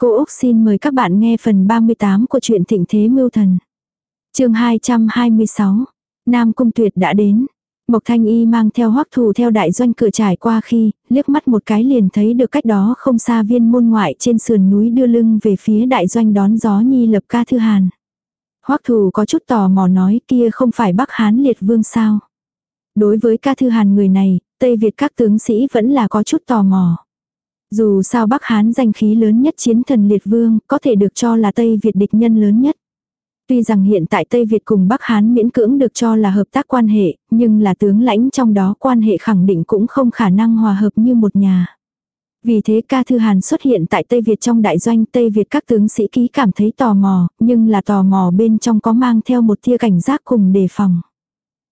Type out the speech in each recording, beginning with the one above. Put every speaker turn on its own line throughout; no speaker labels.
Cô Úc xin mời các bạn nghe phần 38 của truyện Thịnh Thế Mưu Thần. chương 226. Nam Cung Tuyệt đã đến. Mộc Thanh Y mang theo hoắc thù theo đại doanh cửa trải qua khi, liếc mắt một cái liền thấy được cách đó không xa viên môn ngoại trên sườn núi đưa lưng về phía đại doanh đón gió nhi lập ca thư hàn. hoắc thù có chút tò mò nói kia không phải Bắc Hán liệt vương sao. Đối với ca thư hàn người này, Tây Việt các tướng sĩ vẫn là có chút tò mò. Dù sao Bắc Hán danh khí lớn nhất chiến thần liệt vương, có thể được cho là Tây Việt địch nhân lớn nhất. Tuy rằng hiện tại Tây Việt cùng Bắc Hán miễn cưỡng được cho là hợp tác quan hệ, nhưng là tướng lãnh trong đó quan hệ khẳng định cũng không khả năng hòa hợp như một nhà. Vì thế ca thư hàn xuất hiện tại Tây Việt trong đại doanh Tây Việt các tướng sĩ ký cảm thấy tò mò, nhưng là tò mò bên trong có mang theo một tia cảnh giác cùng đề phòng.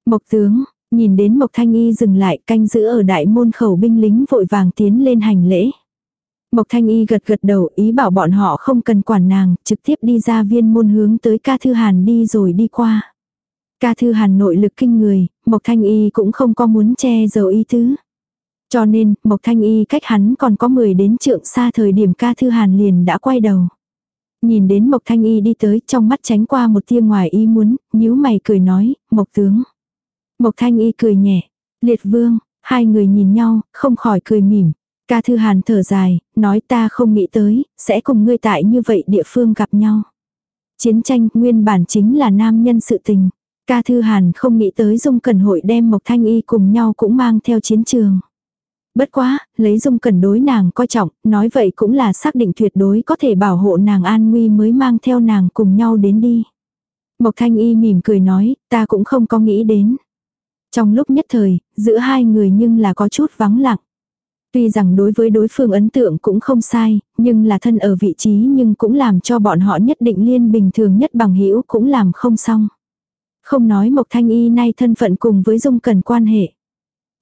Mộc tướng, nhìn đến Mộc Thanh Y dừng lại canh giữ ở đại môn khẩu binh lính vội vàng tiến lên hành lễ. Mộc Thanh Y gật gật đầu ý bảo bọn họ không cần quản nàng, trực tiếp đi ra viên môn hướng tới ca thư hàn đi rồi đi qua. Ca thư hàn nội lực kinh người, Mộc Thanh Y cũng không có muốn che giấu ý tứ. Cho nên, Mộc Thanh Y cách hắn còn có 10 đến trượng xa thời điểm ca thư hàn liền đã quay đầu. Nhìn đến Mộc Thanh Y đi tới trong mắt tránh qua một tia ngoài ý muốn, nhíu mày cười nói, Mộc tướng. Mộc Thanh Y cười nhẹ, liệt vương, hai người nhìn nhau, không khỏi cười mỉm. Ca Thư Hàn thở dài, nói ta không nghĩ tới, sẽ cùng ngươi tại như vậy địa phương gặp nhau. Chiến tranh nguyên bản chính là nam nhân sự tình. Ca Thư Hàn không nghĩ tới Dung Cẩn hội đem Mộc Thanh Y cùng nhau cũng mang theo chiến trường. Bất quá, lấy Dung Cẩn đối nàng coi trọng, nói vậy cũng là xác định tuyệt đối có thể bảo hộ nàng an nguy mới mang theo nàng cùng nhau đến đi. Mộc Thanh Y mỉm cười nói, ta cũng không có nghĩ đến. Trong lúc nhất thời, giữa hai người nhưng là có chút vắng lặng. Tuy rằng đối với đối phương ấn tượng cũng không sai, nhưng là thân ở vị trí nhưng cũng làm cho bọn họ nhất định liên bình thường nhất bằng hữu cũng làm không xong. Không nói Mộc Thanh Y nay thân phận cùng với Dung Cần quan hệ.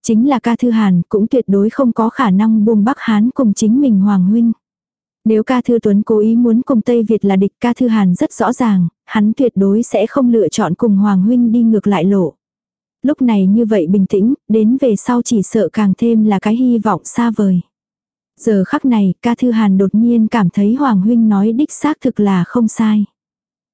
Chính là ca thư Hàn cũng tuyệt đối không có khả năng buông Bắc Hán cùng chính mình Hoàng Huynh. Nếu ca thư Tuấn cố ý muốn cùng Tây Việt là địch ca thư Hàn rất rõ ràng, hắn tuyệt đối sẽ không lựa chọn cùng Hoàng Huynh đi ngược lại lộ lúc này như vậy bình tĩnh, đến về sau chỉ sợ càng thêm là cái hy vọng xa vời. Giờ khắc này, ca thư hàn đột nhiên cảm thấy Hoàng Huynh nói đích xác thực là không sai.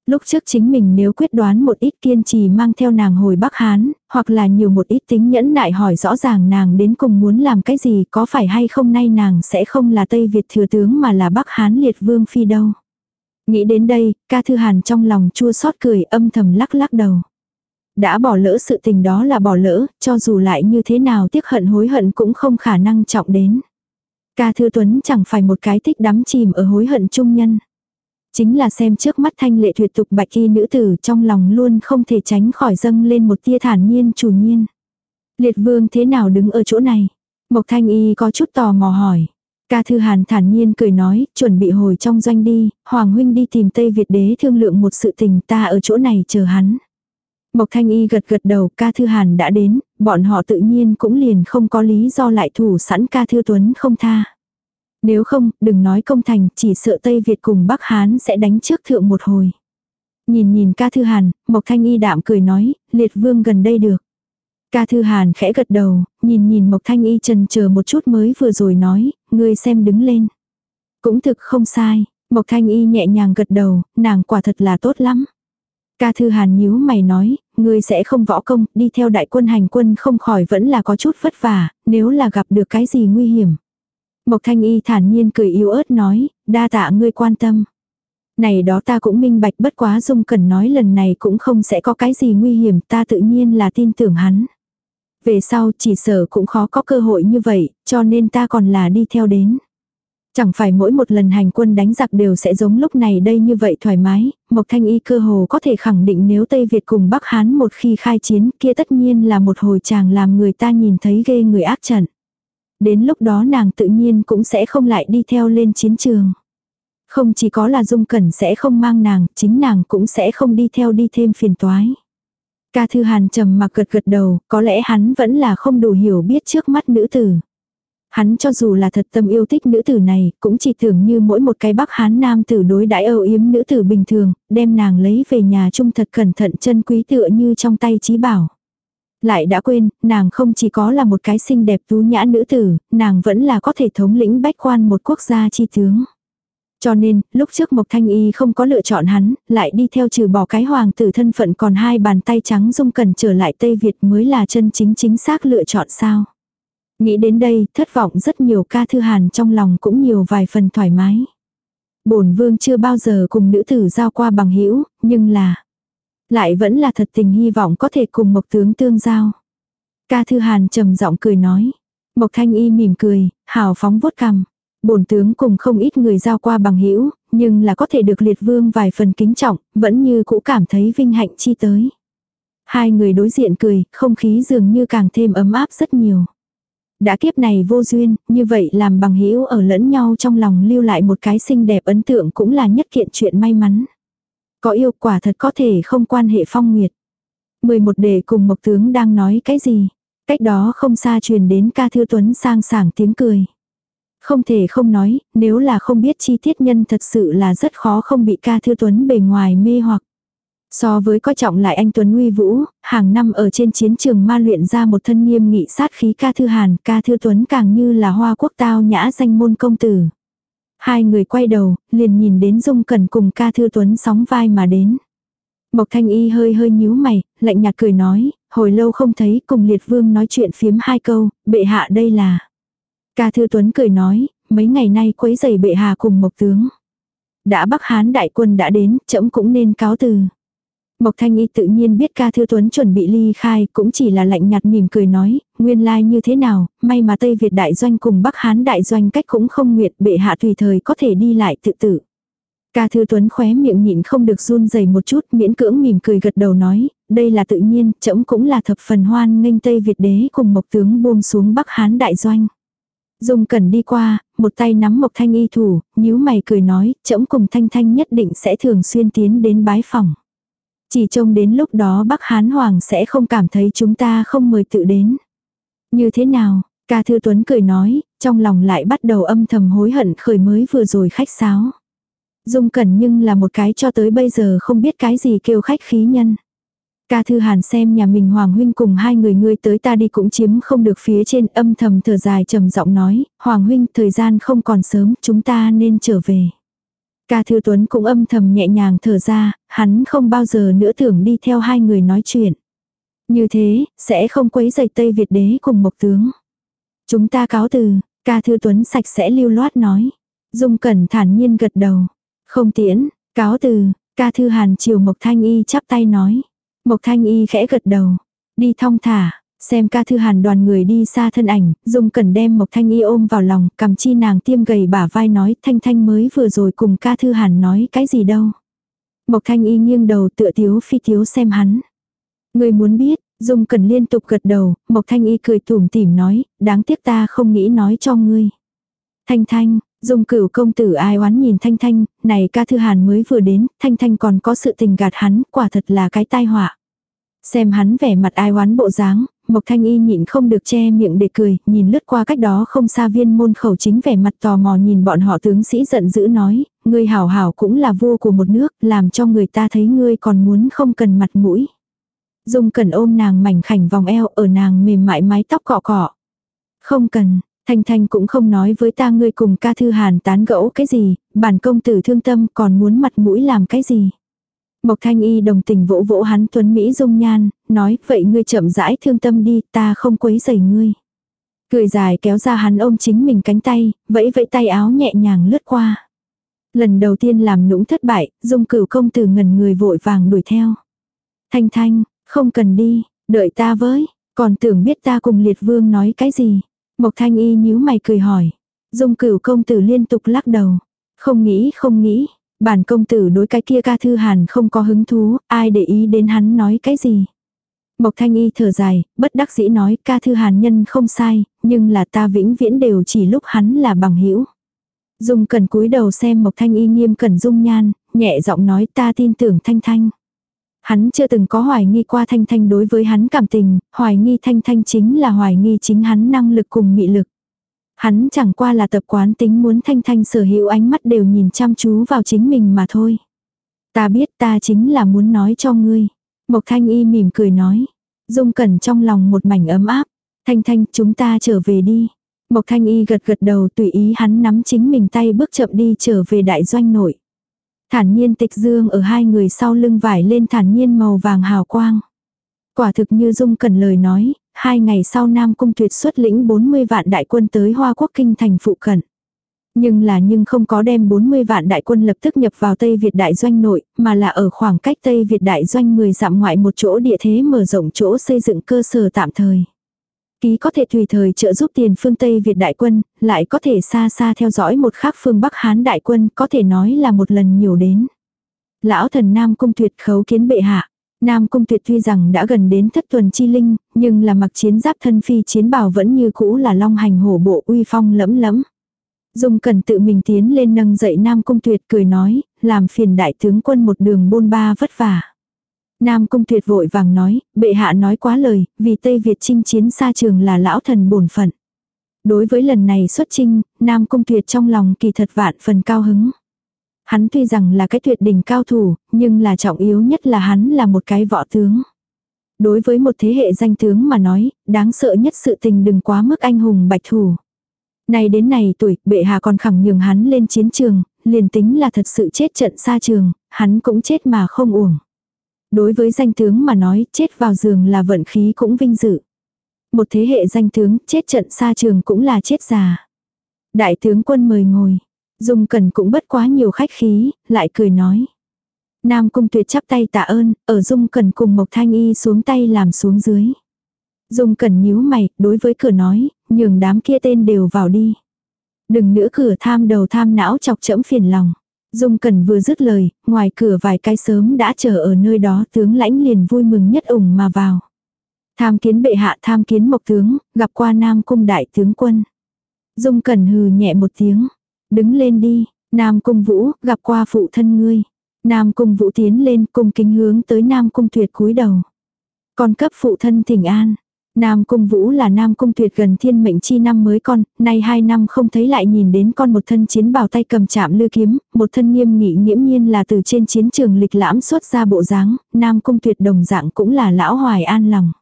Lúc trước chính mình nếu quyết đoán một ít kiên trì mang theo nàng hồi Bắc Hán, hoặc là nhiều một ít tính nhẫn nại hỏi rõ ràng nàng đến cùng muốn làm cái gì có phải hay không nay nàng sẽ không là Tây Việt thừa tướng mà là Bắc Hán liệt vương phi đâu. Nghĩ đến đây, ca thư hàn trong lòng chua xót cười âm thầm lắc lắc đầu. Đã bỏ lỡ sự tình đó là bỏ lỡ, cho dù lại như thế nào tiếc hận hối hận cũng không khả năng trọng đến. Ca Thư Tuấn chẳng phải một cái thích đắm chìm ở hối hận trung nhân. Chính là xem trước mắt thanh lệ tuyệt tục bạch y nữ tử trong lòng luôn không thể tránh khỏi dâng lên một tia thản nhiên chủ nhiên. Liệt vương thế nào đứng ở chỗ này? Mộc thanh y có chút tò mò hỏi. Ca Thư Hàn thản nhiên cười nói, chuẩn bị hồi trong doanh đi, Hoàng huynh đi tìm Tây Việt đế thương lượng một sự tình ta ở chỗ này chờ hắn. Mộc Thanh Y gật gật đầu ca thư hàn đã đến, bọn họ tự nhiên cũng liền không có lý do lại thủ sẵn ca thư tuấn không tha. Nếu không, đừng nói công thành, chỉ sợ Tây Việt cùng Bắc Hán sẽ đánh trước thượng một hồi. Nhìn nhìn ca thư hàn, Mộc Thanh Y đạm cười nói, liệt vương gần đây được. Ca thư hàn khẽ gật đầu, nhìn nhìn Mộc Thanh Y trần chờ một chút mới vừa rồi nói, ngươi xem đứng lên. Cũng thực không sai, Mộc Thanh Y nhẹ nhàng gật đầu, nàng quả thật là tốt lắm. Ca Thư Hàn nhíu mày nói, ngươi sẽ không võ công, đi theo đại quân hành quân không khỏi vẫn là có chút vất vả, nếu là gặp được cái gì nguy hiểm. Mộc Thanh Y thản nhiên cười yếu ớt nói, đa tạ ngươi quan tâm. Này đó ta cũng minh bạch bất quá Dung Cần nói lần này cũng không sẽ có cái gì nguy hiểm ta tự nhiên là tin tưởng hắn. Về sau chỉ sợ cũng khó có cơ hội như vậy, cho nên ta còn là đi theo đến. Chẳng phải mỗi một lần hành quân đánh giặc đều sẽ giống lúc này đây như vậy thoải mái, Mộc Thanh Y cơ hồ có thể khẳng định nếu Tây Việt cùng Bắc Hán một khi khai chiến kia tất nhiên là một hồi chàng làm người ta nhìn thấy ghê người ác trận. Đến lúc đó nàng tự nhiên cũng sẽ không lại đi theo lên chiến trường. Không chỉ có là Dung Cẩn sẽ không mang nàng, chính nàng cũng sẽ không đi theo đi thêm phiền toái. Ca Thư Hàn trầm mặc gật gật đầu, có lẽ hắn vẫn là không đủ hiểu biết trước mắt nữ tử. Hắn cho dù là thật tâm yêu thích nữ tử này, cũng chỉ tưởng như mỗi một cái bắc hán nam tử đối đãi âu yếm nữ tử bình thường, đem nàng lấy về nhà chung thật cẩn thận chân quý tựa như trong tay trí bảo. Lại đã quên, nàng không chỉ có là một cái xinh đẹp tú nhã nữ tử, nàng vẫn là có thể thống lĩnh bách quan một quốc gia chi tướng. Cho nên, lúc trước Mộc Thanh Y không có lựa chọn hắn, lại đi theo trừ bỏ cái hoàng tử thân phận còn hai bàn tay trắng dung cần trở lại Tây Việt mới là chân chính chính xác lựa chọn sao. Nghĩ đến đây, thất vọng rất nhiều ca thư hàn trong lòng cũng nhiều vài phần thoải mái. bổn vương chưa bao giờ cùng nữ tử giao qua bằng hữu nhưng là... Lại vẫn là thật tình hy vọng có thể cùng Mộc tướng tương giao. Ca thư hàn trầm giọng cười nói. Mộc thanh y mỉm cười, hào phóng vuốt cằm bổn tướng cùng không ít người giao qua bằng hữu nhưng là có thể được liệt vương vài phần kính trọng, vẫn như cũ cảm thấy vinh hạnh chi tới. Hai người đối diện cười, không khí dường như càng thêm ấm áp rất nhiều. Đã kiếp này vô duyên, như vậy làm bằng hữu ở lẫn nhau trong lòng lưu lại một cái xinh đẹp ấn tượng cũng là nhất kiện chuyện may mắn. Có yêu quả thật có thể không quan hệ phong nguyệt. 11 đề cùng Mộc Tướng đang nói cái gì? Cách đó không xa truyền đến ca thư tuấn sang sảng tiếng cười. Không thể không nói, nếu là không biết chi tiết nhân thật sự là rất khó không bị ca thư tuấn bề ngoài mê hoặc. So với coi trọng lại anh Tuấn Uy Vũ, hàng năm ở trên chiến trường ma luyện ra một thân nghiêm nghị sát khí ca thư hàn, ca thư Tuấn càng như là hoa quốc tao nhã danh môn công tử. Hai người quay đầu, liền nhìn đến Dung Cần cùng ca thư Tuấn sóng vai mà đến. Mộc Thanh Y hơi hơi nhíu mày, lạnh nhạt cười nói, hồi lâu không thấy cùng liệt vương nói chuyện phiếm hai câu, bệ hạ đây là. Ca Thư Tuấn cười nói, mấy ngày nay quấy giày bệ hạ cùng Mộc Tướng. Đã Bắc Hán đại quân đã đến, trẫm cũng nên cáo từ. Mộc Thanh Y tự nhiên biết ca thư tuấn chuẩn bị ly khai, cũng chỉ là lạnh nhạt mỉm cười nói, nguyên lai như thế nào, may mà Tây Việt đại doanh cùng Bắc Hán đại doanh cách cũng không nguyệt, bệ hạ tùy thời có thể đi lại tự tử. Ca thư tuấn khóe miệng nhịn không được run rẩy một chút, miễn cưỡng mỉm cười gật đầu nói, đây là tự nhiên, trẫm cũng là thập phần hoan nghênh Tây Việt đế cùng Mộc tướng buông xuống Bắc Hán đại doanh. Dung Cẩn đi qua, một tay nắm Mộc Thanh y thủ, nhíu mày cười nói, trẫm cùng Thanh Thanh nhất định sẽ thường xuyên tiến đến bái phòng. Chỉ trông đến lúc đó Bắc Hán Hoàng sẽ không cảm thấy chúng ta không mời tự đến. Như thế nào, ca thư tuấn cười nói, trong lòng lại bắt đầu âm thầm hối hận khởi mới vừa rồi khách sáo. Dung Cẩn nhưng là một cái cho tới bây giờ không biết cái gì kêu khách khí nhân. Ca Thư Hàn xem nhà mình Hoàng Huynh cùng hai người ngươi tới ta đi cũng chiếm không được phía trên âm thầm thở dài trầm giọng nói, Hoàng Huynh thời gian không còn sớm, chúng ta nên trở về. Ca Thư Tuấn cũng âm thầm nhẹ nhàng thở ra, hắn không bao giờ nữa tưởng đi theo hai người nói chuyện. Như thế, sẽ không quấy dày Tây Việt đế cùng Mộc Tướng. Chúng ta cáo từ, Ca Thư Tuấn sạch sẽ lưu loát nói. Dung Cẩn thản nhiên gật đầu. Không tiễn, cáo từ, Ca Thư Hàn chiều Mộc Thanh Y chắp tay nói. Mộc Thanh Y khẽ gật đầu. Đi thong thả, xem ca thư hàn đoàn người đi xa thân ảnh, dung cẩn đem Mộc Thanh Y ôm vào lòng, cầm chi nàng tiêm gầy bả vai nói Thanh Thanh mới vừa rồi cùng ca thư hàn nói cái gì đâu. Mộc Thanh Y nghiêng đầu tựa thiếu phi thiếu xem hắn. Người muốn biết, Dung cẩn liên tục gật đầu, Mộc Thanh Y cười tủm tỉm nói, đáng tiếc ta không nghĩ nói cho ngươi. Thanh Thanh, Dung cửu công tử ai oán nhìn Thanh Thanh, này ca thư hàn mới vừa đến, Thanh Thanh còn có sự tình gạt hắn, quả thật là cái tai họa. Xem hắn vẻ mặt ai oán bộ dáng, Mộc Thanh Y nhịn không được che miệng để cười, nhìn lướt qua cách đó không xa viên môn khẩu chính vẻ mặt tò mò nhìn bọn họ tướng sĩ giận dữ nói, ngươi hảo hảo cũng là vua của một nước, làm cho người ta thấy ngươi còn muốn không cần mặt mũi. Dung cần ôm nàng mảnh khảnh vòng eo ở nàng mềm mại mái tóc cọ cọ. Không cần, Thanh Thanh cũng không nói với ta ngươi cùng ca thư hàn tán gẫu cái gì, bản công tử thương tâm còn muốn mặt mũi làm cái gì. Mộc Thanh Y đồng tình vỗ vỗ hắn tuấn Mỹ dung nhan, nói vậy ngươi chậm rãi thương tâm đi, ta không quấy rầy ngươi. Cười dài kéo ra hắn ôm chính mình cánh tay, vẫy vẫy tay áo nhẹ nhàng lướt qua. Lần đầu tiên làm nũng thất bại, dung cửu công tử ngần người vội vàng đuổi theo. Thanh Thanh, không cần đi, đợi ta với, còn tưởng biết ta cùng liệt vương nói cái gì. Mộc Thanh Y nhíu mày cười hỏi. Dung cửu công tử liên tục lắc đầu. Không nghĩ không nghĩ, bản công tử đối cái kia ca thư hàn không có hứng thú, ai để ý đến hắn nói cái gì. Mộc Thanh Y thở dài, bất đắc dĩ nói ca thư hàn nhân không sai, nhưng là ta vĩnh viễn đều chỉ lúc hắn là bằng hữu Dung cần cúi đầu xem Mộc Thanh Y nghiêm cẩn dung nhan, nhẹ giọng nói ta tin tưởng Thanh Thanh. Hắn chưa từng có hoài nghi qua Thanh Thanh đối với hắn cảm tình, hoài nghi Thanh Thanh chính là hoài nghi chính hắn năng lực cùng mị lực. Hắn chẳng qua là tập quán tính muốn Thanh Thanh sở hữu ánh mắt đều nhìn chăm chú vào chính mình mà thôi. Ta biết ta chính là muốn nói cho ngươi. Mộc Thanh Y mỉm cười nói. Dung Cẩn trong lòng một mảnh ấm áp. Thanh Thanh chúng ta trở về đi. Mộc Thanh Y gật gật đầu tùy ý hắn nắm chính mình tay bước chậm đi trở về đại doanh nội. Thản nhiên tịch dương ở hai người sau lưng vải lên thản nhiên màu vàng hào quang. Quả thực như Dung Cần lời nói, hai ngày sau Nam Cung tuyệt xuất lĩnh 40 vạn đại quân tới Hoa Quốc Kinh thành phụ cận. Nhưng là nhưng không có đem 40 vạn đại quân lập tức nhập vào Tây Việt đại doanh nội, mà là ở khoảng cách Tây Việt đại doanh 10 dặm ngoại một chỗ địa thế mở rộng chỗ xây dựng cơ sở tạm thời. Ký có thể tùy thời trợ giúp tiền phương Tây Việt đại quân, lại có thể xa xa theo dõi một khác phương Bắc Hán đại quân, có thể nói là một lần nhiều đến. Lão thần Nam Cung Tuyệt khấu kiến bệ hạ. Nam Cung Tuyệt tuy rằng đã gần đến thất tuần chi linh, nhưng là mặc chiến giáp thân phi chiến bào vẫn như cũ là long hành hổ bộ uy phong lẫm lẫm. Dung cần tự mình tiến lên nâng dậy Nam Cung Tuyệt cười nói, làm phiền đại tướng quân một đường bôn ba vất vả. Nam Cung Tuyệt vội vàng nói, bệ hạ nói quá lời, vì Tây Việt chinh chiến xa trường là lão thần bổn phận. Đối với lần này xuất chinh, Nam Cung Tuyệt trong lòng kỳ thật vạn phần cao hứng. Hắn tuy rằng là cái tuyệt đỉnh cao thủ, nhưng là trọng yếu nhất là hắn là một cái võ tướng. Đối với một thế hệ danh tướng mà nói, đáng sợ nhất sự tình đừng quá mức anh hùng bạch thủ. Này đến này tuổi, bệ hạ còn khẳng nhường hắn lên chiến trường, liền tính là thật sự chết trận xa trường, hắn cũng chết mà không uổng. Đối với danh tướng mà nói, chết vào giường là vận khí cũng vinh dự. Một thế hệ danh tướng, chết trận xa trường cũng là chết già. Đại tướng quân mời ngồi. Dung Cẩn cũng bất quá nhiều khách khí, lại cười nói. Nam Cung Tuyệt chắp tay tạ ơn, ở Dung Cẩn cùng Mộc Thanh Y xuống tay làm xuống dưới. Dung Cẩn nhíu mày, đối với cửa nói, nhường đám kia tên đều vào đi. Đừng nữa cửa tham đầu tham não chọc chẫm phiền lòng. Dung Cẩn vừa dứt lời, ngoài cửa vài cái sớm đã chờ ở nơi đó tướng lãnh liền vui mừng nhất ủng mà vào. Tham kiến bệ hạ tham kiến mộc tướng, gặp qua Nam Cung đại tướng quân. Dung Cẩn hừ nhẹ một tiếng. Đứng lên đi, Nam Cung Vũ, gặp qua phụ thân ngươi. Nam Cung Vũ tiến lên cung kính hướng tới Nam Cung Tuyệt cúi đầu. Con cấp phụ thân thỉnh an. Nam Cung Vũ là Nam Cung Tuyệt gần thiên mệnh chi năm mới con, nay hai năm không thấy lại nhìn đến con một thân chiến bào tay cầm chạm lư kiếm, một thân nghiêm nghị nghiễm nhiên là từ trên chiến trường lịch lãm xuất ra bộ dáng, Nam Cung Tuyệt đồng dạng cũng là lão hoài an lòng.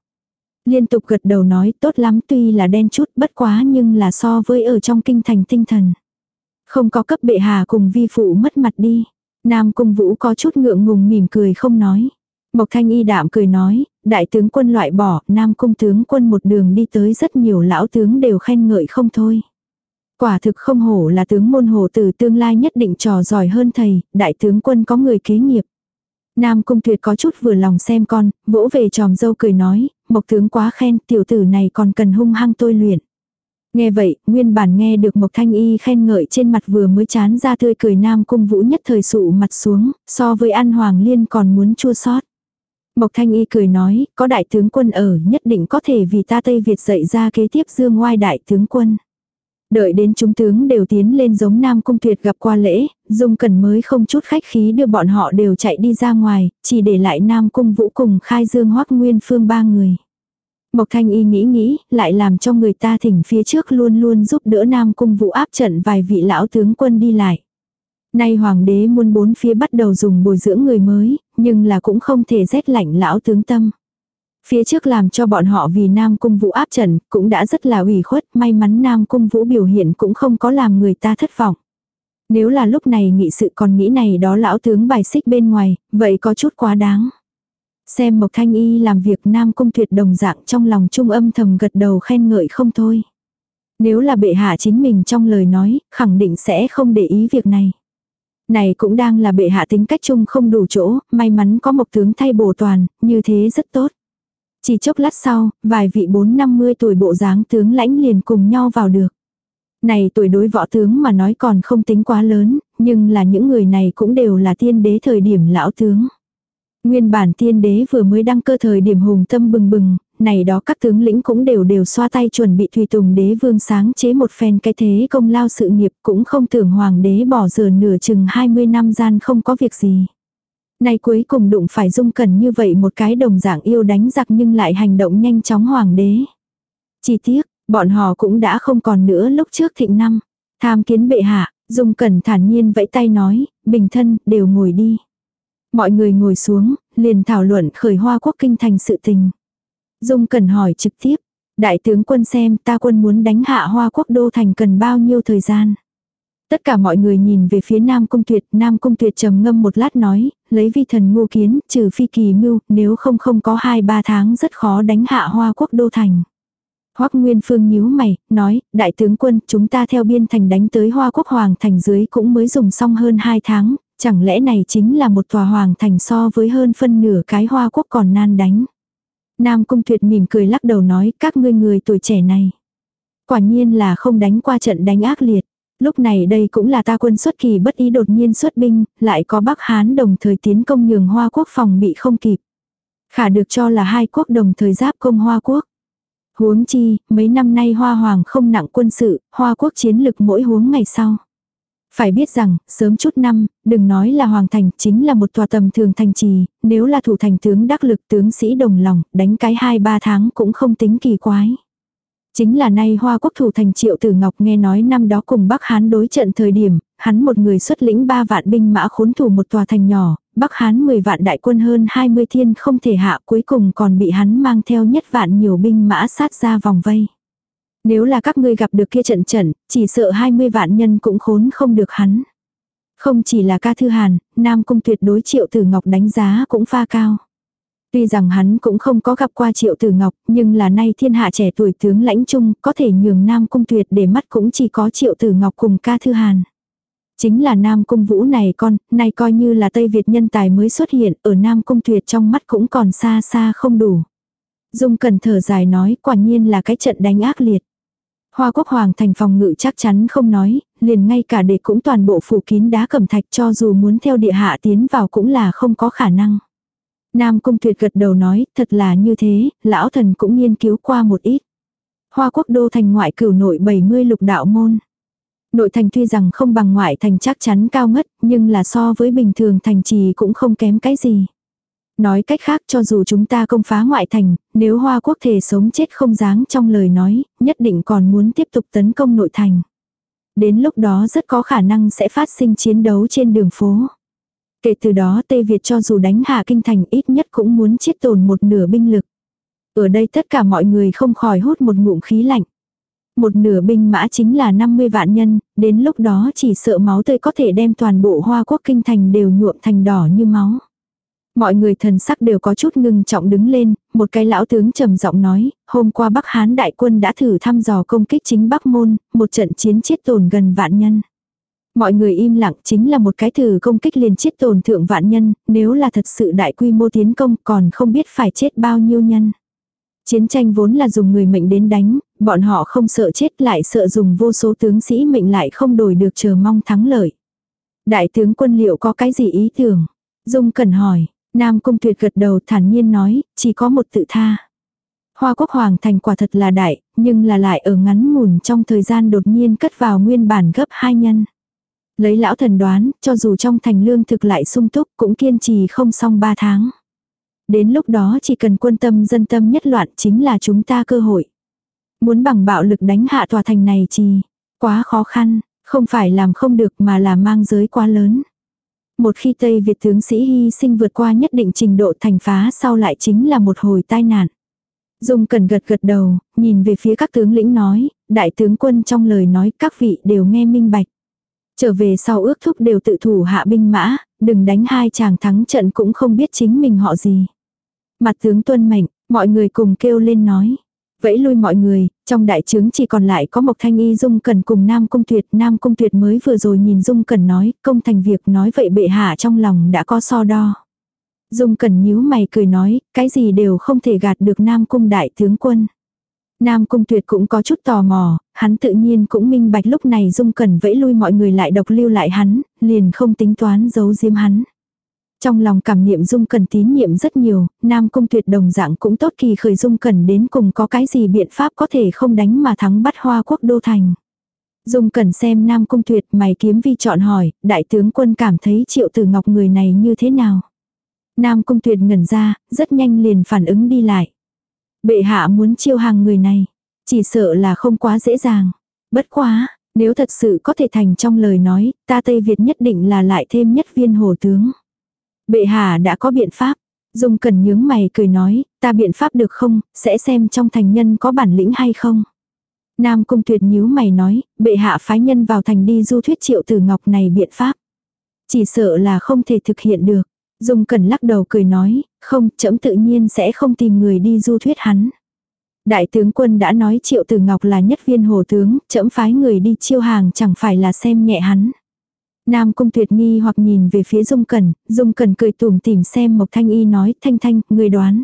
Liên tục gật đầu nói tốt lắm tuy là đen chút bất quá nhưng là so với ở trong kinh thành tinh thần. Không có cấp bệ hà cùng vi phụ mất mặt đi. Nam Cung Vũ có chút ngượng ngùng mỉm cười không nói. Mộc Thanh Y đạm cười nói, đại tướng quân loại bỏ, Nam Cung tướng quân một đường đi tới rất nhiều lão tướng đều khen ngợi không thôi. Quả thực không hổ là tướng môn hồ từ tương lai nhất định trò giỏi hơn thầy, đại tướng quân có người kế nghiệp. Nam Cung Tuyệt có chút vừa lòng xem con, vỗ về tròm dâu cười nói, Mộc tướng quá khen, tiểu tử này còn cần hung hăng tôi luyện. Nghe vậy, nguyên bản nghe được Mộc Thanh Y khen ngợi trên mặt vừa mới chán ra tươi cười Nam Cung Vũ nhất thời sụ mặt xuống, so với An Hoàng Liên còn muốn chua sót. Mộc Thanh Y cười nói, có đại tướng quân ở nhất định có thể vì ta Tây Việt dạy ra kế tiếp dương ngoai đại tướng quân. Đợi đến chúng tướng đều tiến lên giống Nam Cung Tuyệt gặp qua lễ, Dung Cẩn mới không chút khách khí đưa bọn họ đều chạy đi ra ngoài, chỉ để lại Nam Cung Vũ cùng khai dương hoắc nguyên phương ba người. Mộc Thanh Y nghĩ nghĩ, lại làm cho người ta thỉnh phía trước luôn luôn giúp đỡ Nam Cung Vũ áp trận vài vị lão tướng quân đi lại. Nay hoàng đế muôn bốn phía bắt đầu dùng bồi dưỡng người mới, nhưng là cũng không thể rét lạnh lão tướng tâm. Phía trước làm cho bọn họ vì Nam Cung Vũ áp trận, cũng đã rất là ủy khuất, may mắn Nam Cung Vũ biểu hiện cũng không có làm người ta thất vọng. Nếu là lúc này nghị sự còn nghĩ này đó lão tướng bài xích bên ngoài, vậy có chút quá đáng. Xem Mộc Thanh Y làm việc Nam Cung tuyệt đồng dạng trong lòng trung âm thầm gật đầu khen ngợi không thôi. Nếu là bệ hạ chính mình trong lời nói, khẳng định sẽ không để ý việc này. Này cũng đang là bệ hạ tính cách chung không đủ chỗ, may mắn có một tướng thay bổ toàn, như thế rất tốt. Chỉ chốc lát sau, vài vị bốn năm mươi tuổi bộ dáng tướng lãnh liền cùng nhau vào được. Này tuổi đối võ tướng mà nói còn không tính quá lớn, nhưng là những người này cũng đều là tiên đế thời điểm lão tướng. Nguyên bản tiên đế vừa mới đăng cơ thời điểm hùng tâm bừng bừng, này đó các tướng lĩnh cũng đều đều xoa tay chuẩn bị tùy tùng đế vương sáng chế một phen cái thế công lao sự nghiệp cũng không tưởng hoàng đế bỏ giờ nửa chừng 20 năm gian không có việc gì. Này cuối cùng đụng phải dung cần như vậy một cái đồng dạng yêu đánh giặc nhưng lại hành động nhanh chóng hoàng đế. Chi tiết, bọn họ cũng đã không còn nữa lúc trước thịnh năm. Tham kiến bệ hạ, dung cẩn thản nhiên vẫy tay nói, bình thân, đều ngồi đi. Mọi người ngồi xuống, liền thảo luận khởi hoa quốc kinh thành sự tình. Dung cần hỏi trực tiếp. Đại tướng quân xem ta quân muốn đánh hạ hoa quốc đô thành cần bao nhiêu thời gian. Tất cả mọi người nhìn về phía Nam Cung Tuyệt, Nam Cung Tuyệt trầm ngâm một lát nói, lấy vi thần ngu kiến, trừ phi kỳ mưu, nếu không không có 2-3 tháng rất khó đánh hạ hoa quốc đô thành. Hoắc Nguyên Phương nhíu mày, nói, đại tướng quân, chúng ta theo biên thành đánh tới Hoa Quốc Hoàng thành dưới cũng mới dùng xong hơn 2 tháng, chẳng lẽ này chính là một tòa Hoàng thành so với hơn phân nửa cái Hoa Quốc còn nan đánh. Nam Cung Tuyệt mỉm cười lắc đầu nói, các ngươi người tuổi trẻ này. Quả nhiên là không đánh qua trận đánh ác liệt. Lúc này đây cũng là ta quân xuất kỳ bất ý đột nhiên xuất binh, lại có Bắc Hán đồng thời tiến công nhường Hoa Quốc phòng bị không kịp. Khả được cho là hai quốc đồng thời giáp công Hoa Quốc. Huống chi, mấy năm nay Hoa Hoàng không nặng quân sự, Hoa Quốc chiến lực mỗi huống ngày sau. Phải biết rằng, sớm chút năm, đừng nói là Hoàng Thành, chính là một tòa tầm thường thành trì, nếu là thủ thành tướng đắc lực tướng sĩ đồng lòng, đánh cái 2-3 tháng cũng không tính kỳ quái. Chính là nay Hoa Quốc thủ thành Triệu Tử Ngọc nghe nói năm đó cùng Bắc Hán đối trận thời điểm, hắn một người xuất lĩnh ba vạn binh mã khốn thủ một tòa thành nhỏ, Bắc Hán 10 vạn đại quân hơn 20 thiên không thể hạ cuối cùng còn bị hắn mang theo nhất vạn nhiều binh mã sát ra vòng vây. Nếu là các ngươi gặp được kia trận trận, chỉ sợ 20 vạn nhân cũng khốn không được hắn. Không chỉ là ca thư hàn, Nam Cung tuyệt đối triệu tử ngọc đánh giá cũng pha cao. Tuy rằng hắn cũng không có gặp qua triệu tử ngọc, nhưng là nay thiên hạ trẻ tuổi tướng lãnh chung có thể nhường Nam Cung tuyệt để mắt cũng chỉ có triệu tử ngọc cùng ca thư hàn. Chính là Nam Cung Vũ này con, nay coi như là Tây Việt nhân tài mới xuất hiện, ở Nam Cung Tuyệt trong mắt cũng còn xa xa không đủ. Dung cần thở dài nói, quả nhiên là cái trận đánh ác liệt. Hoa quốc hoàng thành phòng ngự chắc chắn không nói, liền ngay cả để cũng toàn bộ phủ kín đá cẩm thạch cho dù muốn theo địa hạ tiến vào cũng là không có khả năng. Nam Cung Tuyệt gật đầu nói, thật là như thế, lão thần cũng nghiên cứu qua một ít. Hoa quốc đô thành ngoại cửu nội 70 lục đạo môn. Nội thành tuy rằng không bằng ngoại thành chắc chắn cao ngất, nhưng là so với bình thường thành trì cũng không kém cái gì. Nói cách khác cho dù chúng ta công phá ngoại thành, nếu Hoa Quốc thể sống chết không dáng trong lời nói, nhất định còn muốn tiếp tục tấn công nội thành. Đến lúc đó rất có khả năng sẽ phát sinh chiến đấu trên đường phố. Kể từ đó Tây Việt cho dù đánh hạ kinh thành ít nhất cũng muốn chiết tồn một nửa binh lực. Ở đây tất cả mọi người không khỏi hút một ngụm khí lạnh. Một nửa binh mã chính là 50 vạn nhân, đến lúc đó chỉ sợ máu tươi có thể đem toàn bộ hoa quốc kinh thành đều nhuộm thành đỏ như máu. Mọi người thần sắc đều có chút ngưng trọng đứng lên, một cái lão tướng trầm giọng nói, hôm qua Bắc Hán đại quân đã thử thăm dò công kích chính Bắc Môn, một trận chiến chết tồn gần vạn nhân. Mọi người im lặng chính là một cái thử công kích liền chết tồn thượng vạn nhân, nếu là thật sự đại quy mô tiến công còn không biết phải chết bao nhiêu nhân. Chiến tranh vốn là dùng người mệnh đến đánh, bọn họ không sợ chết lại sợ dùng vô số tướng sĩ mệnh lại không đổi được chờ mong thắng lợi. Đại tướng quân liệu có cái gì ý tưởng? Dung cần hỏi, Nam Cung Tuyệt gật đầu thản nhiên nói, chỉ có một tự tha. Hoa quốc hoàng thành quả thật là đại, nhưng là lại ở ngắn ngủn trong thời gian đột nhiên cất vào nguyên bản gấp hai nhân. Lấy lão thần đoán, cho dù trong thành lương thực lại sung túc cũng kiên trì không xong ba tháng. Đến lúc đó chỉ cần quân tâm dân tâm nhất loạn chính là chúng ta cơ hội. Muốn bằng bạo lực đánh hạ tòa thành này chỉ quá khó khăn, không phải làm không được mà là mang giới quá lớn. Một khi Tây Việt tướng sĩ hy sinh vượt qua nhất định trình độ thành phá sau lại chính là một hồi tai nạn. Dung cần gật gật đầu, nhìn về phía các tướng lĩnh nói, đại tướng quân trong lời nói các vị đều nghe minh bạch. Trở về sau ước thúc đều tự thủ hạ binh mã, đừng đánh hai chàng thắng trận cũng không biết chính mình họ gì. Mặt tướng tuân mệnh, mọi người cùng kêu lên nói. Vẫy lui mọi người, trong đại trướng chỉ còn lại có Mộc Thanh Y Dung Cần cùng Nam Cung Tuyệt. Nam Cung Tuyệt mới vừa rồi nhìn Dung Cần nói, công thành việc nói vậy bệ hạ trong lòng đã có so đo. Dung Cần nhíu mày cười nói, cái gì đều không thể gạt được Nam Cung đại tướng quân. Nam Cung Tuyệt cũng có chút tò mò, hắn tự nhiên cũng minh bạch lúc này Dung Cần vẫy lui mọi người lại độc lưu lại hắn, liền không tính toán giấu giếm hắn. Trong lòng cảm niệm Dung Cần tín nhiệm rất nhiều, Nam Cung tuyệt đồng dạng cũng tốt kỳ khởi Dung Cần đến cùng có cái gì biện pháp có thể không đánh mà thắng bắt hoa quốc đô thành. Dung Cần xem Nam Cung tuyệt mày kiếm vi chọn hỏi, đại tướng quân cảm thấy triệu tử ngọc người này như thế nào. Nam Cung tuyệt ngẩn ra, rất nhanh liền phản ứng đi lại. Bệ hạ muốn chiêu hàng người này, chỉ sợ là không quá dễ dàng. Bất quá, nếu thật sự có thể thành trong lời nói, ta Tây Việt nhất định là lại thêm nhất viên hồ tướng. Bệ hạ đã có biện pháp. Dung cần nhướng mày cười nói, ta biện pháp được không, sẽ xem trong thành nhân có bản lĩnh hay không. Nam Cung Tuyệt nhíu mày nói, bệ hạ phái nhân vào thành đi du thuyết triệu tử ngọc này biện pháp. Chỉ sợ là không thể thực hiện được. Dung cần lắc đầu cười nói, không, trẫm tự nhiên sẽ không tìm người đi du thuyết hắn. Đại tướng quân đã nói triệu tử ngọc là nhất viên hồ tướng, trẫm phái người đi chiêu hàng chẳng phải là xem nhẹ hắn. Nam Cung Tuyệt nghi hoặc nhìn về phía Dung Cẩn, Dung Cẩn cười tủm tỉm xem Mộc Thanh Y nói, Thanh Thanh, người đoán.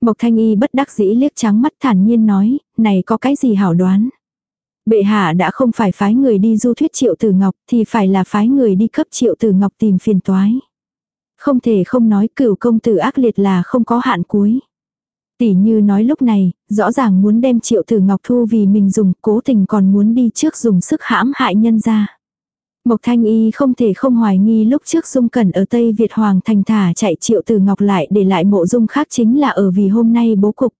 Mộc Thanh Y bất đắc dĩ liếc trắng mắt thản nhiên nói, này có cái gì hảo đoán. Bệ hạ đã không phải phái người đi du thuyết triệu tử ngọc thì phải là phái người đi cấp triệu tử ngọc tìm phiền toái. Không thể không nói cửu công tử ác liệt là không có hạn cuối. Tỷ như nói lúc này, rõ ràng muốn đem triệu tử ngọc thu vì mình dùng, cố tình còn muốn đi trước dùng sức hãm hại nhân ra. Mộc Thanh Y không thể không hoài nghi lúc trước Dung Cẩn ở Tây Việt Hoàng thành thả chạy triệu tử ngọc lại để lại mộ dung khác chính là ở vì hôm nay bố cục.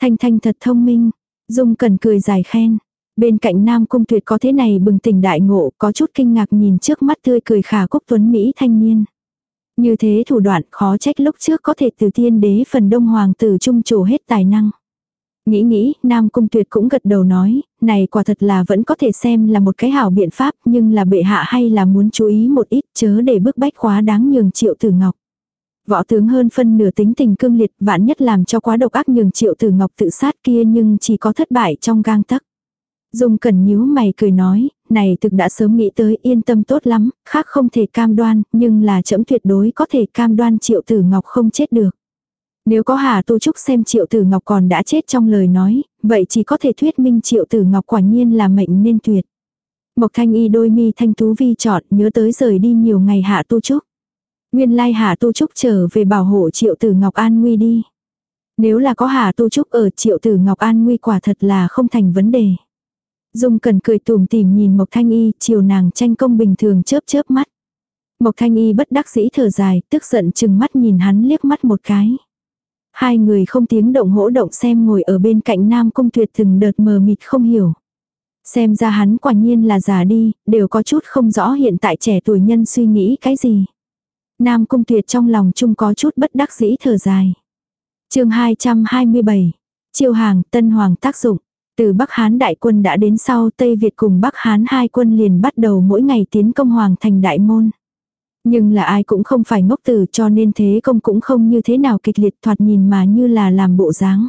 Thanh Thanh thật thông minh, Dung Cẩn cười dài khen. Bên cạnh Nam Cung Tuyệt có thế này bừng tỉnh đại ngộ, có chút kinh ngạc nhìn trước mắt tươi cười khả cúc tuấn Mỹ thanh niên. Như thế thủ đoạn khó trách lúc trước có thể từ tiên đế phần đông hoàng tử trung chủ hết tài năng. Nghĩ nghĩ, Nam Cung Tuyệt cũng gật đầu nói, này quả thật là vẫn có thể xem là một cái hảo biện pháp nhưng là bệ hạ hay là muốn chú ý một ít chớ để bức bách quá đáng nhường triệu tử ngọc. Võ tướng hơn phân nửa tính tình cương liệt vạn nhất làm cho quá độc ác nhường triệu tử ngọc tự sát kia nhưng chỉ có thất bại trong gang tấc. Dung cẩn nhíu mày cười nói, này thực đã sớm nghĩ tới yên tâm tốt lắm, khác không thể cam đoan, nhưng là chấm tuyệt đối có thể cam đoan triệu tử ngọc không chết được. Nếu có Hà Tu Trúc xem Triệu Tử Ngọc còn đã chết trong lời nói, vậy chỉ có thể thuyết minh Triệu Tử Ngọc quả nhiên là mệnh nên tuyệt. Mộc Thanh Y đôi mi thanh tú vi chọn nhớ tới rời đi nhiều ngày Hạ Tu Trúc. Nguyên lai Hạ Tu Trúc trở về bảo hộ Triệu Tử Ngọc an nguy đi. Nếu là có Hạ Tu Trúc ở Triệu Tử Ngọc an nguy quả thật là không thành vấn đề. Dung cần cười tùm tìm nhìn Mộc Thanh Y, chiều nàng tranh công bình thường chớp chớp mắt. Mộc Thanh Y bất đắc dĩ thở dài, tức giận chừng mắt nhìn hắn liếc mắt một cái. Hai người không tiếng động hỗ động xem ngồi ở bên cạnh Nam Cung Tuyệt từng đợt mờ mịt không hiểu. Xem ra hắn quả nhiên là già đi, đều có chút không rõ hiện tại trẻ tuổi nhân suy nghĩ cái gì. Nam Cung Tuyệt trong lòng chung có chút bất đắc dĩ thở dài. chương 227. Chiêu hàng Tân Hoàng tác dụng. Từ Bắc Hán đại quân đã đến sau Tây Việt cùng Bắc Hán hai quân liền bắt đầu mỗi ngày tiến công Hoàng thành đại môn. Nhưng là ai cũng không phải ngốc tử cho nên thế công cũng không như thế nào kịch liệt thoạt nhìn mà như là làm bộ dáng.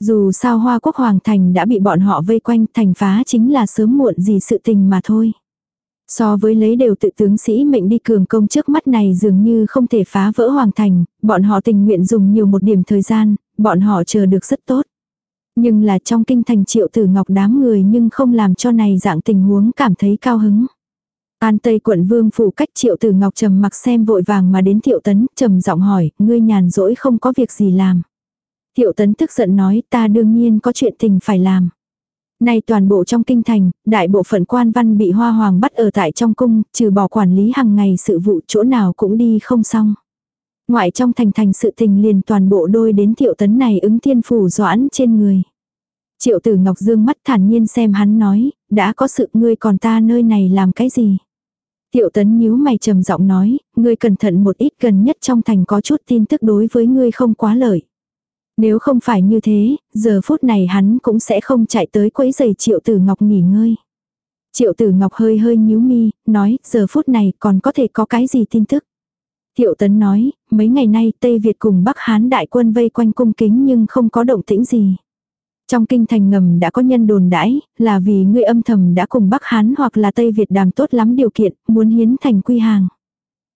Dù sao Hoa Quốc Hoàng Thành đã bị bọn họ vây quanh thành phá chính là sớm muộn gì sự tình mà thôi. So với lấy đều tự tướng sĩ mệnh đi cường công trước mắt này dường như không thể phá vỡ Hoàng Thành, bọn họ tình nguyện dùng nhiều một điểm thời gian, bọn họ chờ được rất tốt. Nhưng là trong kinh thành triệu tử ngọc đám người nhưng không làm cho này dạng tình huống cảm thấy cao hứng. An Tây quận vương phủ cách triệu tử ngọc trầm mặc xem vội vàng mà đến thiệu tấn, trầm giọng hỏi, ngươi nhàn rỗi không có việc gì làm. Thiệu tấn tức giận nói, ta đương nhiên có chuyện tình phải làm. Nay toàn bộ trong kinh thành, đại bộ phận quan văn bị hoa hoàng bắt ở tại trong cung, trừ bỏ quản lý hàng ngày sự vụ chỗ nào cũng đi không xong. Ngoại trong thành thành sự tình liền toàn bộ đôi đến thiệu tấn này ứng thiên phủ doãn trên người. Triệu tử Ngọc Dương mắt thản nhiên xem hắn nói, đã có sự ngươi còn ta nơi này làm cái gì. Tiệu tấn nhíu mày trầm giọng nói, ngươi cẩn thận một ít gần nhất trong thành có chút tin tức đối với ngươi không quá lợi. Nếu không phải như thế, giờ phút này hắn cũng sẽ không chạy tới quấy giày triệu tử ngọc nghỉ ngơi. Triệu tử ngọc hơi hơi nhíu mi, nói, giờ phút này còn có thể có cái gì tin tức. Tiệu tấn nói, mấy ngày nay Tây Việt cùng Bắc Hán đại quân vây quanh cung kính nhưng không có động tĩnh gì. Trong kinh thành ngầm đã có nhân đồn đãi, là vì ngươi âm thầm đã cùng Bắc Hán hoặc là Tây Việt đàm tốt lắm điều kiện, muốn hiến thành quy hàng.